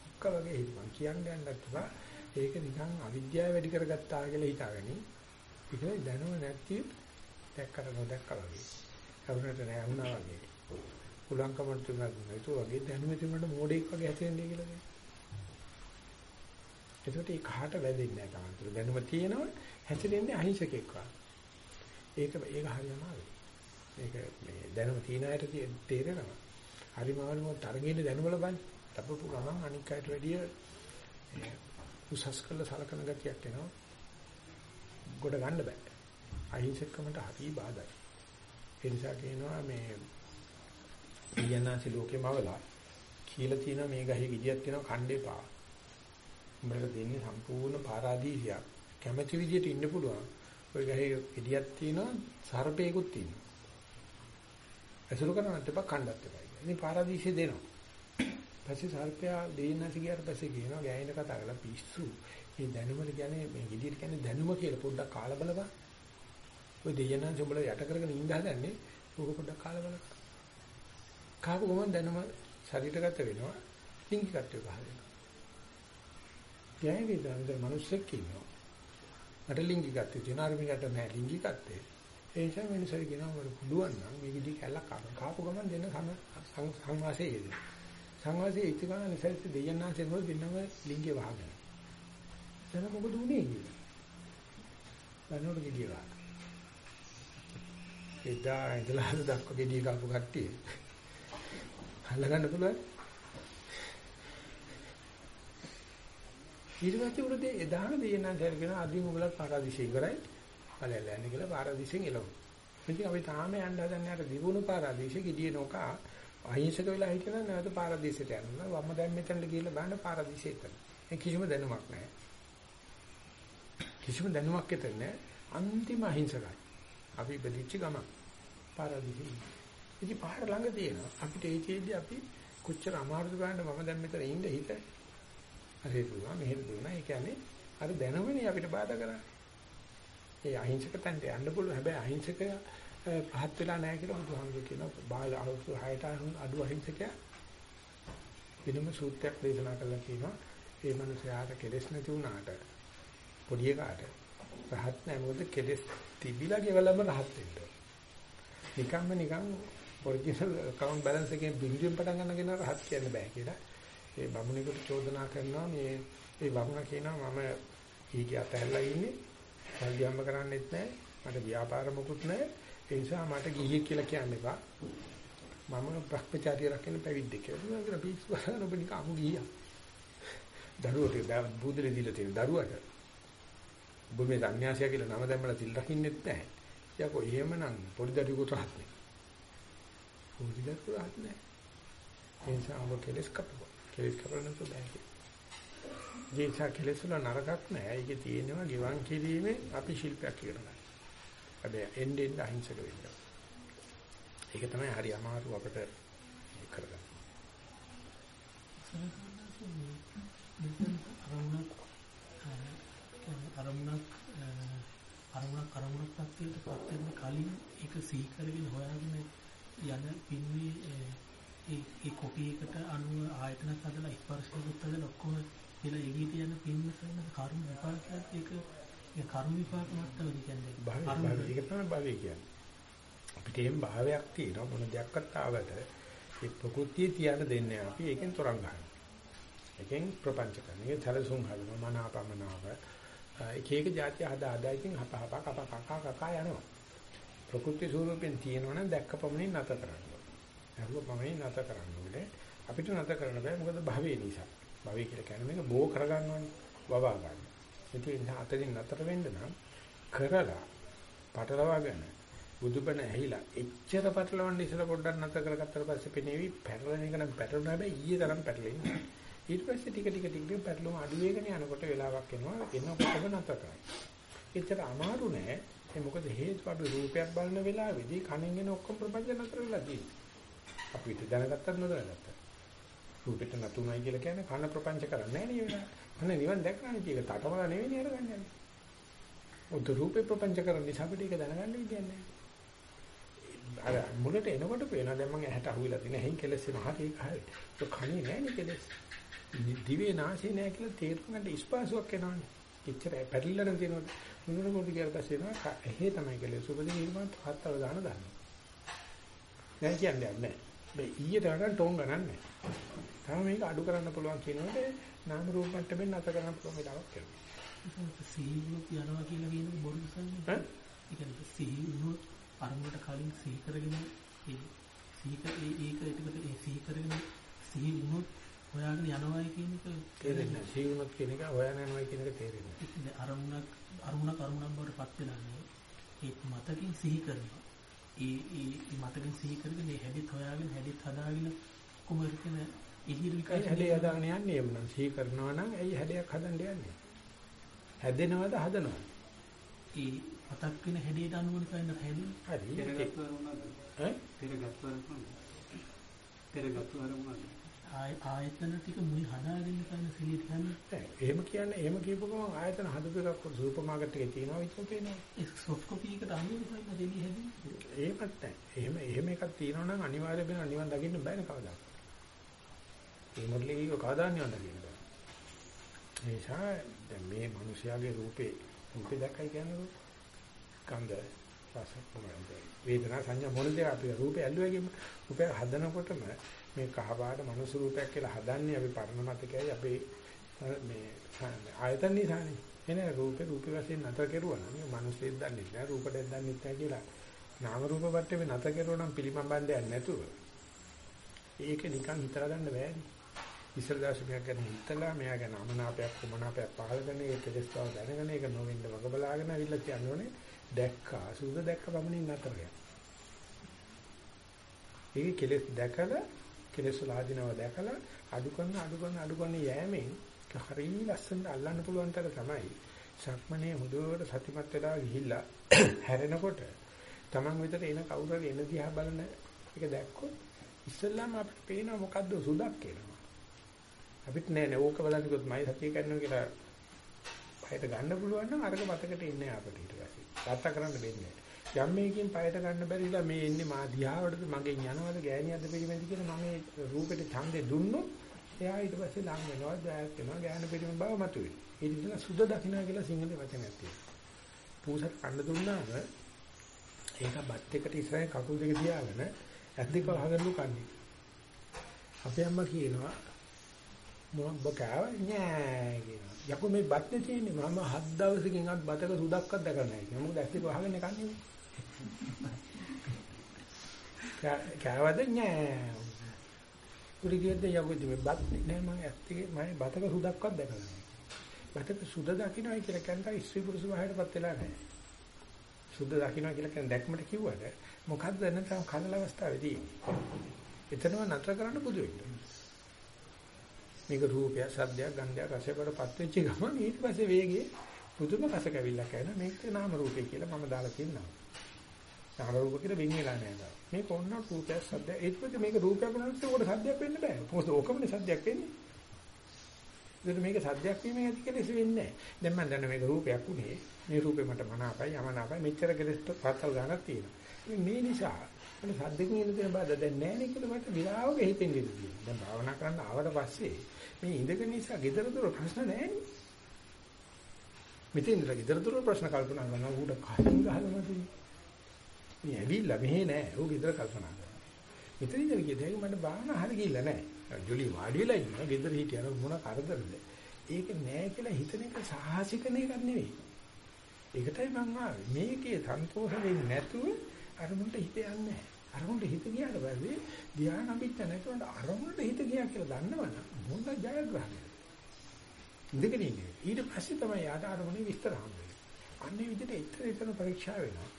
කික්ක වගේ හිටපන්. කියන්නේ යන්නත් බා. ඒක නිකන් අවිද්‍යාව වැඩි කරගත්තා කියලා හිතාගනි. ඒක දැනුම නැති දැක්කට නොදැක්කා වගේ. කවුරුන්ට නෑ වුණා වගේ. කුලංකම තුනක් නෙතු වගේ දැනුම තිබුණාට මෝඩෙක් වගේ හැදෙන්නේ කියලා කියනවා. ඒකට ඒ කහට වැදෙන්නේ නැහැ තමයි. දැනුම තියෙනවා හැසිරෙන්නේ අහිංසකෙක් වගේ. ඒක ඒක හරියම ආවේ. මේක මේ දැනුම තියෙන අයට තේරෙනවා. හරිමාවලම තරගෙන්නේ දැනුම ලබන්නේ. ලැබපු ගමන් අනික් අයට වැඩිය උසස් කළ සලකන ගතියක් එනවා. ගොඩ ගන්න බෑ. අහිංසකකමට හරි බාධායි. ඒ නිසා කියනවා මේ යනාසි ලෝකෙමවලා කියලා තියෙනවා මේ ගහේ විදියක් තියෙනවා කණ්ඩේපා. උඹට දෙන්නේ සම්පූර්ණ පාරාදීසියක්. කැමැති විදියට ඉන්න පුළුවන්. ওই ගහේ විදියක් තියෙනවා සර්පේකුත් තියෙනවා. ඇසුරු කරන්නත් එපා කණ්ඩත් එපා. ඉතින් පාරාදීසිය දෙනවා. පස්සේ සර්පයා දෙයින්නාසි ගියාට පස්සේ කියනවා ගෑයින කතා කරලා පිස්සු. මේ දැනුමල කියන්නේ මේ විදියට කියන්නේ දැනුම කියලා පොඩ්ඩක් කාලා බලපන්. ඔය දෙයින්නාසි උඹලා යට කරගෙන ඉඳ හදන්නේ ඕක පොඩ්ඩක් කාලා බලන්න. කාපු ගමන් දැනුම ශරීරගත වෙනවා. ලිංගිකත්වය පහළ වෙනවා. ගෑවි දැන් මිනිස්සෙක් ඉන්නවා. මට ලිංගිකත්වය තියෙනවා අර මිනිහට නෑ ලිංගිකත්වය. ඒ නිසා වෙනසයි කියනවා මට පුළුවන් නම් මේ විදි කැලක් කන කාපු ගමන් දෙන්න සම සංවාසයේ යෙද. සංවාසයේ ඉති ගන්න නිසල්ත දෙයන්නාසේ නෝ දෙන්නම ලිංගය වහගෙන. දැන් මොකද උනේ කියලා. දැනනකොට ගෙඩිය ගන්න. එදා ඉඳලා හද දක්ව ගෙඩිය කාපු කට්ටිය. අල්ලගන්න පුළුවන්. ඊට පස්සේ උරදී එදාම දෙයන්නාසේ කියන අදින් උගලත් පාරාදිශ ඉවරයි. ඵලයල යන්නේ කියලා පාරාදීසෙන් එළවමු. ඉතින් අපි තාම යන්න හදන්නේ අර දිවුණු පාරාදීසෙ gediye නොකා අහිංසක වෙලා හිටියනම් නැවත පාරාදීසෙට යනවා. වම්ම දැන් මෙතනට ගිහිල්ලා බලන්න පාරාදීසෙ එතන. ඒ කිසිම දැනුමක් නැහැ. කිසිම දැනුමක් එතන නැහැ. අන්තිම අහිංසකයි. අපි බෙදිච්ච ගම පාරාදීසෙ. ඉතින් පාර ළඟ තියෙනවා. අපිට ඒ චේද්දි අපි කොච්චර අමාරුද බලන්න මම දැන් මෙතන ඉන්න හිත. හරි පුළුවන් මෙහෙම දුන්නා. ඒ කියන්නේ අර දැනුමනේ අපිට බාධා කරන්නේ. ඒ අහිංසක තැනට යන්න පුළුවන්. හැබැයි අහිංසක පහත් වෙලා නැහැ කියලා බුදුහාමුදුරු කියනවා. බාල අවුරුදු 6ට අඩු අහිංසකයා වෙනම සූත්‍රයක් දේශනා කළා කියනවා. ඒ මනුස්සයාට කෙලෙස් නැති වුණාට පොඩි එකාට රහත් නැහැ. මොකද කෙලෙස් තිබිලා ගෙවලම රහත් වෙන්න. නිකම්ම නිකම් ඔරිජිනල් account balance එකෙන් බින්දුවෙන් පටන් ගන්නගෙන රහත් කියන්න බෑ කියලා. ඒ බමුණෙකුට චෝදනා කරනවා මේ ඒ බමුණ කියනවා මම ඊගේ අතහැරලා ඉන්නේ සල්ලි කරන්නෙත් නැහැ. මට ව්‍යාපාර මොකුත් නැහැ. ඒ නිසා මට ගිහියෙක් කියලා කියන්න එපා. මම භ්‍රමචාරිය රකින්න පැවිද්දෙක් කියලා. ඒක පිස්සු ගන්න ඔබ නිකන් අමු ගියා. දරුවට බුදුලේ දීලා තියෙන දරුවට ඔබ මේ සංന്യാසියා කියලා නම දැම්මලා තිල් රකින්නෙත් නැහැ. යකෝ එහෙමනම් පොඩි දරුවෙකුට රහත් නෑ. පොඩි දරුවෙකුට රහත් නෑ. ඒ නිසා ඔබ කෙලස් කපපුවා. කෙලස් කපන්න බෑ. ජීවිත කෙලෙස් වල නරකක් නෑ. ඒකේ තියෙනවා ගිවන් කිරීමේ අපි ශිල්පයක් ඉගෙන ගන්න. හැබැයි එන්න එන්න අහිංසක වෙන්න. ඒක තමයි හරි අමාරු අපිට කරගන්න. අරමුණක් අරමුණක් අරමුණක් පැත්තට පත් වෙන කලින් ඒක සිහි කරගෙන හොයාගෙන යන පින්නේ ඒ ඒ කොපි එකට අනුව ආයතනක් හදලා ස්පර්ශයකට හදලා ඔක්කොම කියලා එගී තියෙන පින්න කරන කර්ම විපාකයක් ඒක ඒ කර්ම විපාක මට්ටම කියන්නේ. භවය ඒක තමයි භවය කියන්නේ. අපිට එහෙම භාවයක් තියෙනවා මොන දෙයක්වත් ආවට ඒ ප්‍රകൃතිය තියන්න දෙන්නේ අපි ඒකෙන් තරංග ගන්නවා. ඒකෙන් ප්‍රපංච කරන එක සැලසුම් හදනවා මනාපමනාව එක එක જાතිය හදා හදා ඉතින් හප හප කප කක කක යනවා. ප්‍රകൃති ස්වරූපෙන් තියෙනවනම් දැක්ක පමණින් නැත කරන්න ඕනේ. අරුව පමණින් නැත කරන්න ඕනේ. අපිට නැත කරන්න බෑ. මොකද භවයේ නිසා. භවය කියලා කියන්නේ මේක බෝ කරගන්නවනේ. වවා ගන්න. ඉතින් අතරින් නතර වෙන්න නම් කරලා පටලවාගෙන බුදුබණ ඇහිලා එච්චර පටලවන්න ඉස්සර පොඩ්ඩක් නැතර කරගත්තට පස්සේ පෙනේවි පැටලෙන එක නම් පැටලුණා හැබැයි ඊයේ තරම් පැටලෙන්නේ. ඊට පස්සේ ටික ටික ටික ටික පැටලුම අඩු වෙගෙන යනකොට වෙලාවක් එනවා එනකොටම නැතර කරයි. එච්චර අමාරු නෑ. ඒ මොකද හේතුව අපි රූපයක් බලන වෙලාවේදී කණෙන් එන ඔක්කොම ප්‍රපංච නතර වෙලා තියෙන්නේ. අපිට දැනගත්තත් නොදැනගත්තත්. රූපෙට නතුණයි කියලා කියන්නේ කන ප්‍රපංච කරන්නේ නැහැ නේ වෙලාව. අනේ නිවන් දැක්කනේ ඒක තටමල නෙවෙයි නේද ගන්නේ. උද රූපේ ප්‍රපංච කරන නිසා අපිට ඒක දැනගන්න විදියක් නැහැ. අර මුලට එනකොට පේනවා දැන් මම ඇහැට අහුවෙලා තියෙන හැයින් කෙලස් වෙනවා. හරි ඒක හරි. ඒක කණේ නැහැ නේ කෙලස්. දිවේ නාසයේ නැහැ කියලා තේරුම් ගන්න ස්පාසුවක් එනවනේ. එච්චර පැටලෙන්න තියෙනවා. මුදුන කොට කියලා පස්සේ එනවා එහෙ තමයි කෙලස්. උපදී නිර්මාණ හත්තව දාන දාන්න. දැන් කියන්නේ නැහැ. මේ ඊයට වඩා ටෝන් ගණන් නැහැ. තව මේක අඩු කරන්න පුළුවන් කියනකොට නාම රූප මට්ටමින් නැත කරන්න පුළුවන් වෙලාවක් කරනවා. සීලුත් යනවා කියලා කියන්නේ බොරු සන්නේ. ඈ? ඒ කියන්නේ සීලුත් අරමුණට කලින් සී කරගෙන ඒ සීක ඒ ඒක ඒකට ඒ සී කරගෙන සීලුත් හොයාගෙන යනවායි කියන එක තේරෙන්නේ නැහැ. සීලුත් කියන එක හොයාගෙන යනවායි කියන එක තේරෙන්නේ නැහැ. අරමුණක් අරමුණක් අරමුණක් බවට පත් වෙනන්නේ ඒ මතකින් සිහි කරනවා. ඒ ඒ මතකින් සිහි කරගෙන මේ හැදිත් හොයාගෙන හැදිත් හදාගෙන කොහොමද කියන ඉහිරි විකාශය හැදේ හදාගෙන යන්නේ එමුනම් සිහි කරනවා නම් ඇයි හැඩයක් හදන්න යන්නේ? හැදෙනවද හදනවද? ඒ මතක් වෙන හැඩයට අනුව කයින් හැදෙන්නේ. හරි. පෙරගත්තු අරමුණද? ඈ? පෙරගත්තු අරමුණද? පෙරගත්තු අරමුණද? ආයතන ටික මුයි හදාගෙන කරන සිලිය කියන්නේ එහෙම කියන්නේ එහෙම කියපු ගමන් ආයතන හදපු එකක් සුපර් මාකට් එකේ තියෙනවා විතර පේනවා ඒ සොෆ්ට් කොපි එකට තමයි දෙන්නේ හැදෙන්නේ එහෙමත් නැහැ එහෙම එහෙම එකක් තියෙනවා නම් අනිවාර්යයෙන් වෙන නිවන් දකින්න බෑනේ කවදාවත් ඒ මොඩලේ එක කවදා නිවන් දකින්න බෑ. ඒ නිසා දැන් මේ මිනිස්යාගේ රූපේ රූපේ දැක්කයි කියන්නේ කන්ද රස මොනවද? වේදනා සංඥා මොන දේ අපි රූපේ ඇල්ලුවා කියමු. රූපය හදනකොටම මේ කහපාට මනුස්ස රූපයක් කියලා හදන්නේ අපි පරණ මතකයි අපේ මේ ආයතන නිසානේ. එන රූපේ රූපේ වශයෙන් නතර කෙරුවා නම් මිනිස්සෙක් දන්නේ නැහැ රූපයක් දන්නේ නැහැ කියලා. නාම රූප වටේ මේ නතර කෙරුවා නම් පිළිමබන්දයක් නැතුව. ඒක නිකන් හිතලා ගන්න බෑනේ. ඉස්සර දාශකයක් ගැන හිතලා මෙයා ගැන අමනාපයක් කුමනාපයක් පහල කරන ඒ කෙලස්තාව දැනගෙන ඒක නොවෙන්න වග බලාගෙන අවිල්ල කියන්නේ දැක්කා සුද දැක්ක පමණින් නතර වෙනවා. ඒ කෙලස් දැකලා කෙලස් වල ආධිනව දැකලා අඩු කරන අඩු කරන අඩු කරන යෑමෙන් හරිය ලස්සනට අල්ලන්න පුළුවන් තර තමයි සක්මනේ හොඳට සතිමත් වෙලා ගිහිල්ලා හැරෙනකොට Taman විතර එන කවුරු හරි එන දිහා බලන එක දැක්කොත් ඉස්සල්ලාම අපිට පේන මොකද්ද සුදක් කියනවා අපිට නෑ නේ ඕක බලන්න කිව්වොත් මයි සතිය කරනවා කියලා පයට ගන්න පුළුවන් නම් අරක මතකට ඉන්නේ අපිට ඊට පස්සේ. තාත්තා කරන්න වෙන්නේ යම් මේකෙන් පයට ගන්න බැරිලා මේ ඉන්නේ මා දිහාවටද මගෙන් යනවද ගෑණියක්ද පිළිමෙන්ද කියලා මම ඒ රූපෙට ඡන්දේ දුන්නොත් එයා ඊට පස්සේ ලං වෙනවා දැයක් වෙනවා ගෑනු පිළිමෙන් බව මතුවේ ඒ නිසා සුද දකින්න කියලා සිංහල වචනයක් තියෙනවා පූසත් කන්න දුන්නාම ඒක බත් එකට ඉස්සරහින් කකුල් දෙක තියාගෙන ඇස් දෙක වහගෙන කන්නේ අපේ අම්මා කියනවා මොකක් බකාව නෑ කියනවා. යකෝ මේ බත් නේ තියෙන්නේ මම හත් දවසකින් අත් බතක සුදක්වත් දැකලා නැහැ කියනවා. මොකද ඇස් දෙක වහගෙන කන්නේ. කෑවද නෑ. උරි කියද්ද යකෝ මේ බත් නෑ මම ඇස් දෙකේ මම බතක සුදක්වත් දැකලා නැහැ. බතක සුද දකින්නයි කියලා කියන්නේ ස්ත්‍රී පුරුෂ භාවයටපත් වෙලා නැහැ. සුද දකින්න කියලා කියන දැක්මට කිව්වට මොකද්ද නැත්නම් කලල අවස්ථාවේදී. එතනම නතර කරන්න බුදු වෙන්න. මේක රූපයක්, සද්දයක්, ගන්ධයක්, රසයකටපත් වෙච්ච ගමන් ඊට පස්සේ වේගයේ පුදුම රස කැවිල්ලක් එන මේක නාම රූපේ කියලා මම දාලා තියෙනවා. නාම රූප කියලා වෙන් වෙලා නැහැ. මේක ඔන්න රූපයක්, සද්දයක්. ඊට පස්සේ මේක රූපයක් වුණාට උකට සද්දයක් වෙන්න බෑ. මොකද ඕකමනේ සද්දයක් වෙන්නේ. ඒකට මේක සද්දයක් වීම ඇති කියලා ඉස් වෙන්නේ නැහැ. දැන් මම දන්න මේක රූපයක් උනේ. මේ රූපේ මට මනාපයි, යමනාපයි, මෙච්චර කෙලස් පතල් ගන්නක් තියෙනවා. මේ නිසා මම සද්දකින් එන දේ බාද දැන් නැහැ නේ කියලා මට විලාවක හිතෙන් ඉඳී. දැන් භාවනා කරන්න ආවට පස්සේ මේ ඉඳගෙන නිසා gedara dora ප්‍රශ්න නැහැ නේ. මෙතෙන් ඉඳලා gedara dora ප්‍රශ්න කල්පනා කරනවා ඌට කහින් ගහලමද මේ ඇවිල්ලා මෙහෙ නෑ ඌ gedara කල්පනා කරනවා. මෙතන ඉඳලා කියදේ මට භාවනා හරි ගිල්ල නෑ. ජොලි වාඩි වෙලා ඉන්නවා gedara හිටියන මොන කරදරද. ඒක නෑ කියලා හිතන එක සාහසිකන එකක් නෙවෙයි. ඒකටයි මම ආවේ. මේකේ සන්තෝෂ වෙන්නේ නැතුව අරමුණට හිත යන්නේ නැහැ. අරමුණට හිත ගියාට පස්සේ ධ්‍යාන අපිට නැතුවට අරමුණට හිත ගියා කියලා දන්නවනම් මොන ජයග්‍රහණයද? ඉඳගෙන ඉන්නේ. ඊට පස්සේ තමයි යාට අරමුණේ විස්තර හම්බෙන්නේ. අන්නේ විදිහට ඊතර ඊතර පරීක්ෂා වෙනවා.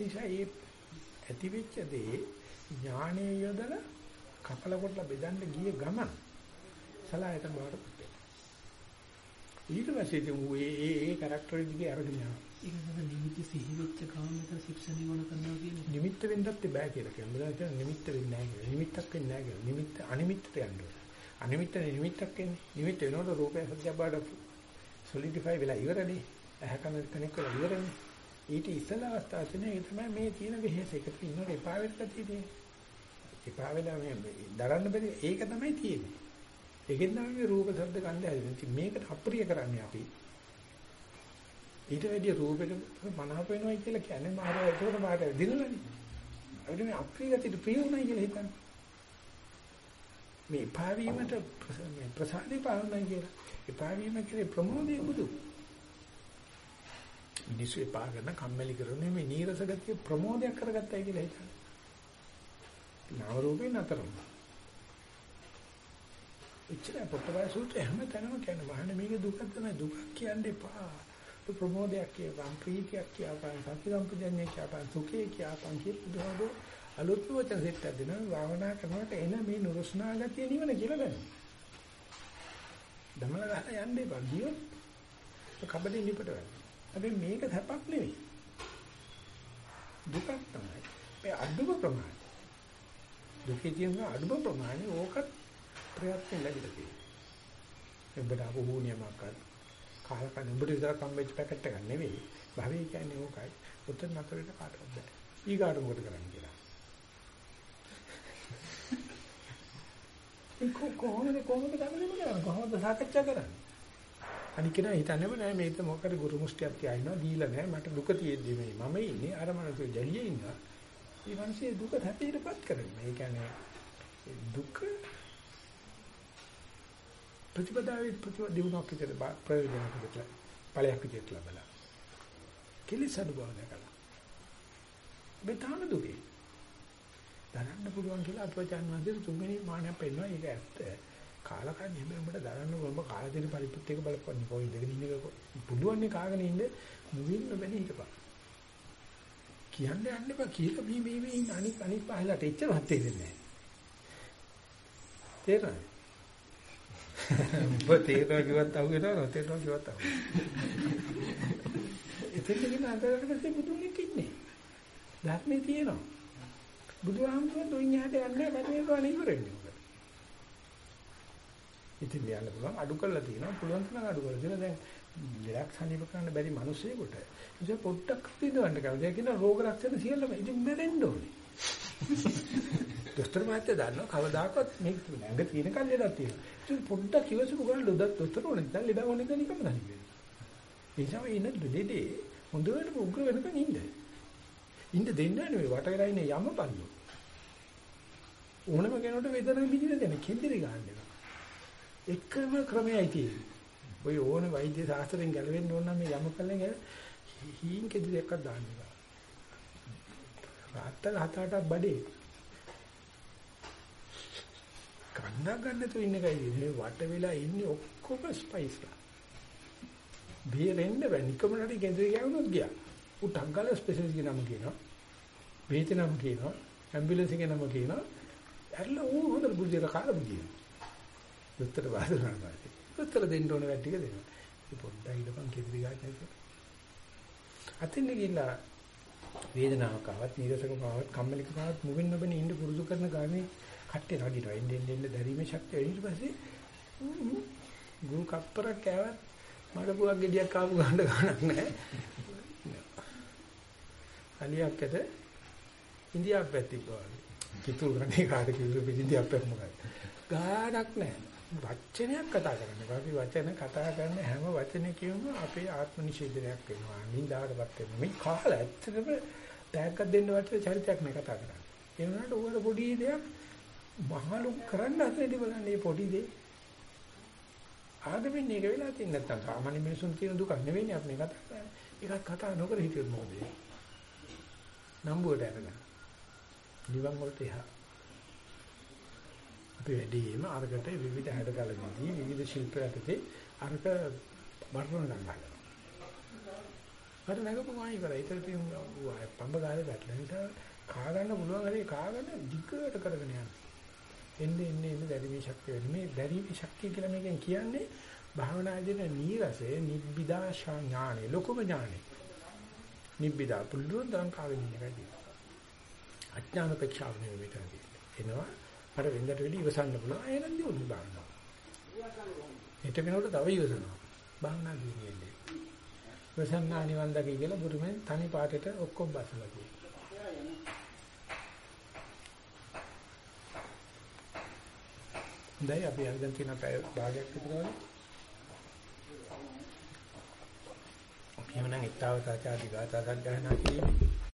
ඒ නිසා මේ ඇතිවෙච්ච දේ ඥානයේ යොදලා කපල කොටලා බෙදන්න ගිය ගමන් සලායතන බවට පත් වෙනවා. ඊට පස්සේ ඉතින් ඒ ඒ ඒ කැරක්ටර් දිගේ අරගෙන යනවා. ඒක තමයි නිමිති සිහි වෙච්ච කාමයට ශික්ෂණය වුණ කරනවා කියන්නේ. නිමිත්ත වෙන්නත් බෑ කියලා කියනවා. මොකද කියන්නේ නිමිත්ත වෙන්නේ නැහැ කියලා. නිමිත්තක් වෙන්නේ නැහැ කියලා. නිමිත්ත අනිමිත්තට යන්න ඕන. අනිමිත්ත නිමිත්තක් එන්නේ. නිමිත්ත වෙනකොට රූපය සත්‍ය බාඩ සොලිඩිෆයි වෙලා ඉවරනේ. ඇහැ කන කෙනෙක් වෙලා ඉවරනේ. ඊට ඉස්සෙල්ලා අවස්ථාව තියෙන ඒ තමයි මේ තියෙන වෙහෙස එකට ඉන්නකොට එපා වෙන්න තියෙන්නේ. එපා වෙලා මේ දරන්න බැරි ඒක තමයි තියෙන්නේ. ඒකෙන් තමයි මේ රූප ශබ්ද ගන්ධ හැදෙන්නේ. මේකට අප්‍රිය කරන්නේ අපි. ඊට වැඩි රූපෙට මනහප වෙනවා කියලා කියන්නේ මාරය ඒකට මාරය දිනලනේ. අපිට මේ අප්‍රිය ගතියට ප්‍රිය වුණා කියලා හිතන්නේ. මේ එපා වීමට මේ ප්‍රසාදේ පාවුණා කියලා. එපා වීම කියන්නේ ප්‍රමෝදයේ බුදු. මිනිස්සු එපා කරන කම්මැලි කරන්නේ මේ නීරස ගතිය ප්‍රමෝදයක් කරගත්තයි කියලා හිතන්නේ. නාම රූපේ නතරම. එච්චර පොට්ටබය සූත්‍රය හැම තැනම කියන වහන මේක දුක තමයි දුක කියන්නේ එපා. ප්‍රමෝදයක් කියපන් ප්‍රීතියක් කියපන් සති සම්පජඤ්ඤය කියපන් සුඛේ කියපන් කියපුවාද අලුත් වචන සෙට් දෙනවා භාවනා කරනකොට එන මේ නුරුස්නා ගතිය නිවන කියලා ගන්න. දමල ගහලා යන්න එපා ගියොත් කබඩේ නිපට වෙනවා. හැබැයි මේක සැපක් නෙවෙයි. දුකක් තමයි. මේ අඩුම ප්‍රමාණය. දුකේ තියෙන අඩුම ප්‍රමාණය ඕකත් ප්‍රයත්න ලැබිලා තියෙනවා. එබ්බට අපු හුනියමක් කරා. කාලා කන උඹට විතර කම්බෙච්ච පැකට් එකක් නෙවෙයි. භවය කියන්නේ ඕකයි. උතන නතරට කාටවත් බෑ. ඊගාට මොකද කරන්නේ කියලා. ඒ කොහොමද කොහොමද ගමනේ කරන්නේ? කොහොමද සාකච්ඡා කරන්නේ? අනික කෙනා හිතන්නේම නෑ මේක මොකද ගුරු මුස්තියක් තියා ඉන්නවා දීලා නෑ මට දුක තියෙද්දි මේ මම ඉන්නේ අර මනසේ ජලියේ ඉන්නවා. මේ මිනිස්සේ දුක හැපීටපත් කරන්නේ. ඒ කියන්නේ දුක ප්‍රතිපදාවේ ප්‍රතිපද දිනුවක් විතර ප්‍රයෝජනයක් විතර ඵලයක් විතර ලැබලා. කිලිස් අනුභව දැකලා. මෙතන දුකේ. දරන්න පුළුවන් කියලා අපචාන් වහන්සේ තුන්වෙනි මානයක් පෙන්වනවා ඒක ඇත්ත. කාලකන්ණි හැබැයි උඹට දරන්න ඔබ කාලා දෙන පරිපූර්ණ එක බලපන්නේ කොයි ඉඳගෙන ඉන්න පුළුවන් නේ කාගෙන ඉන්න මුවින් නොබැන හිටපන්. කියන්නේ යන්න එපා කියලා මේ මේ මේ ඉන්න අනිත් අනිත් පහලට එච්චරවත් තේරෙන්නේ නැහැ. තේරෙනවද? ඔබ තේරෙනවා කිව්වත් අහුවෙනවා නොතේරෙනවා කිව්වත් අහුවෙනවා. එතෙන් කියන අතරට පස්සේ බුදුන්ෙක් ඉන්නේ. ධර්මයේ තියෙනවා. බුදුහාමුදුරුවෝ දුන්නාට යන්නේ බැරි එක අනේ ඉවරෙන්නේ. ඉතින් යන්න පුළුවන්. අඩු කරලා තියෙනවා. පුළුවන් තරම් අඩු කරලා දෙනවා දැන් ලෙඩක් සනීප කරන්න බැරි මිනිස්සෙකුට ඉතින් පොඩ්ඩක් විඳවන්න කවද කියන රෝග රක්ෂණ සියල්ලම ඉතින් මෙරෙන්න ඕනේ. දොස්තර මහත්තයා දන්නවා කවදාකවත් මේක ඇඟ තියෙන කල් ලෙඩක් තියෙනවා ඉතින් පොඩ්ඩක් ඉවසපු ගමන් ලොදත් දොස්තර ඕනේ. නැත්නම් ලෙඩ ඕනේ කියලා නිකම්ම නැහැ ඒ නිසා ඉන්න දෙදේ හොඳට උග්‍ර වෙනකන් ඉන්න. ඉන්න දෙන්න නෙවෙයි වට වෙලා ඉන්නේ යම පල්ලෝ. ඕනම කෙනෙකුට වේදනාව විඳින දෙන කෙන්දිරි ගන්න එකම ක්‍රමයයි තියෙන්නේ. ඔය ඕන වෛද්‍ය ශාස්ත්‍රයෙන් ගැලවෙන්න ඕන නම් මේ යම කලින් හීන් කෙදි දෙකක් දාන්න බෑ. රාත්තල හතට බඩේ. කන්න ගන්න තු ඉන්න එකයි මේ වට වෙලා ඉන්නේ ඔක්කොම ස්පයිස්ලා. බේරෙන්න බෑ නිකමනට ගෙදර ගියවුනොත් ගියා. උටක් ගාලා ස්පෙෂලිස්ට් කෙනම කියනවා. වේදනම කියනවා. ඇම්බියුලන්ස් එකේ නම කියනවා. ඇරලා ඌ හොඳට බුද්ධියට කාලා බුදිනවා. උත්තර වාදනා පස්සේ. උත්තර දෙන්න ඕන වැඩ ටික දෙනවා. ඒ පොඩ්ඩක් ඉඳපන් කෙදිරි ගන්න අතින් ගිහිල්ලා වේදනාවක් ආවත් නීරසකමක් ආවත් කම්මැලිකමක් ආවත් මුවින් නොබෙන ඉන්න පුරුදු කරන ගානේ කට්ටේ නගිනවා. එන්න එන්න එන්න දැරීමේ ශක්තිය ඊට පස්සේ ගු කප්පරක් කෑවත් මඩ පුවක් ගෙඩියක් ආපු ගන්න ගන්නක් නැහැ. අලියක්කට ඉන්දියාව පැතිබ්බා. කිතුල් ගන්නේ කාට කිව්ව ඉන්දියාව පැත් මොකක්ද? ගානක් නැහැ. වචනයක් කතා කරන්නේ. අපි වචන කතා කරන හැම වචනයකම අපේ ආත්ම නිෂේධනයක් වෙනවා. නින්දාවටපත් වෙනවා. මේ කාල ඇත්තටම ටැග්ගක් දෙන්න වටේ චරිතයක් මේ කතා කරන්නේ. ඒ වුණාට උගල පොඩි දෙයක් මහලු කරන්න හදන්නේ බලන්න මේ පොඩි දේ. ආගමෙන් මේක වෙලා තියෙන නැත්තම් සාමාන්‍ය මිනිසුන් කියන දුක නෙවෙයිනේ අපි කතා කරන්නේ. ඒකත් කතා නොකර හිටියොත් මොකද? නම්බුවට යනවා. නිවන් වලට එහා අපි වැඩිම අරකට විවිධ හැඩතලදී විවිධ ශිල්ප යටතේ අරක වර්ණන ගන්නවා. අර නැගපු මායි කරා. ඒතර තියෙන පඹ ගාලේ වැටලා නිසා කා ගන්න පුළුවන් හරි කා ගන්න දිගට කරගෙන යනවා. එන්නේ එන්නේ එන්නේ දැරීමේ ශක්තිය වෙන මේ දැරීමේ ශක්තිය කියලා මේකෙන් කියන්නේ භාවනාදී නීරසේ නිබ්බිදා ඥානෙ ලොකුම ඥානෙ. නිබ්බිදා පුළුවන් තරම් කාගෙන ඉන්න එකයි. අඥාන ප්‍රේක්ෂාව නෙවෙයි මෙතනදී. එනවා අර වෙන්දට වෙඩි ඉවසන්න පුළුවන්. එහෙනම් දියුණු දානවා. හෙට වෙනකොට තව ඉවසනවා. බාහනා දිවින්නේ. ප්‍රසන්නා නිවන් දකි කියලා බුරුමෙන් තනි පාටට ඔක්කොම බසලා තියෙනවා. දැන් අපි අද තියෙන පැය භාගයක් විතර වගේ. අපි එවනම් ඊතාවතාචාදී ගාථා සංග්‍රහණා කිරීමේ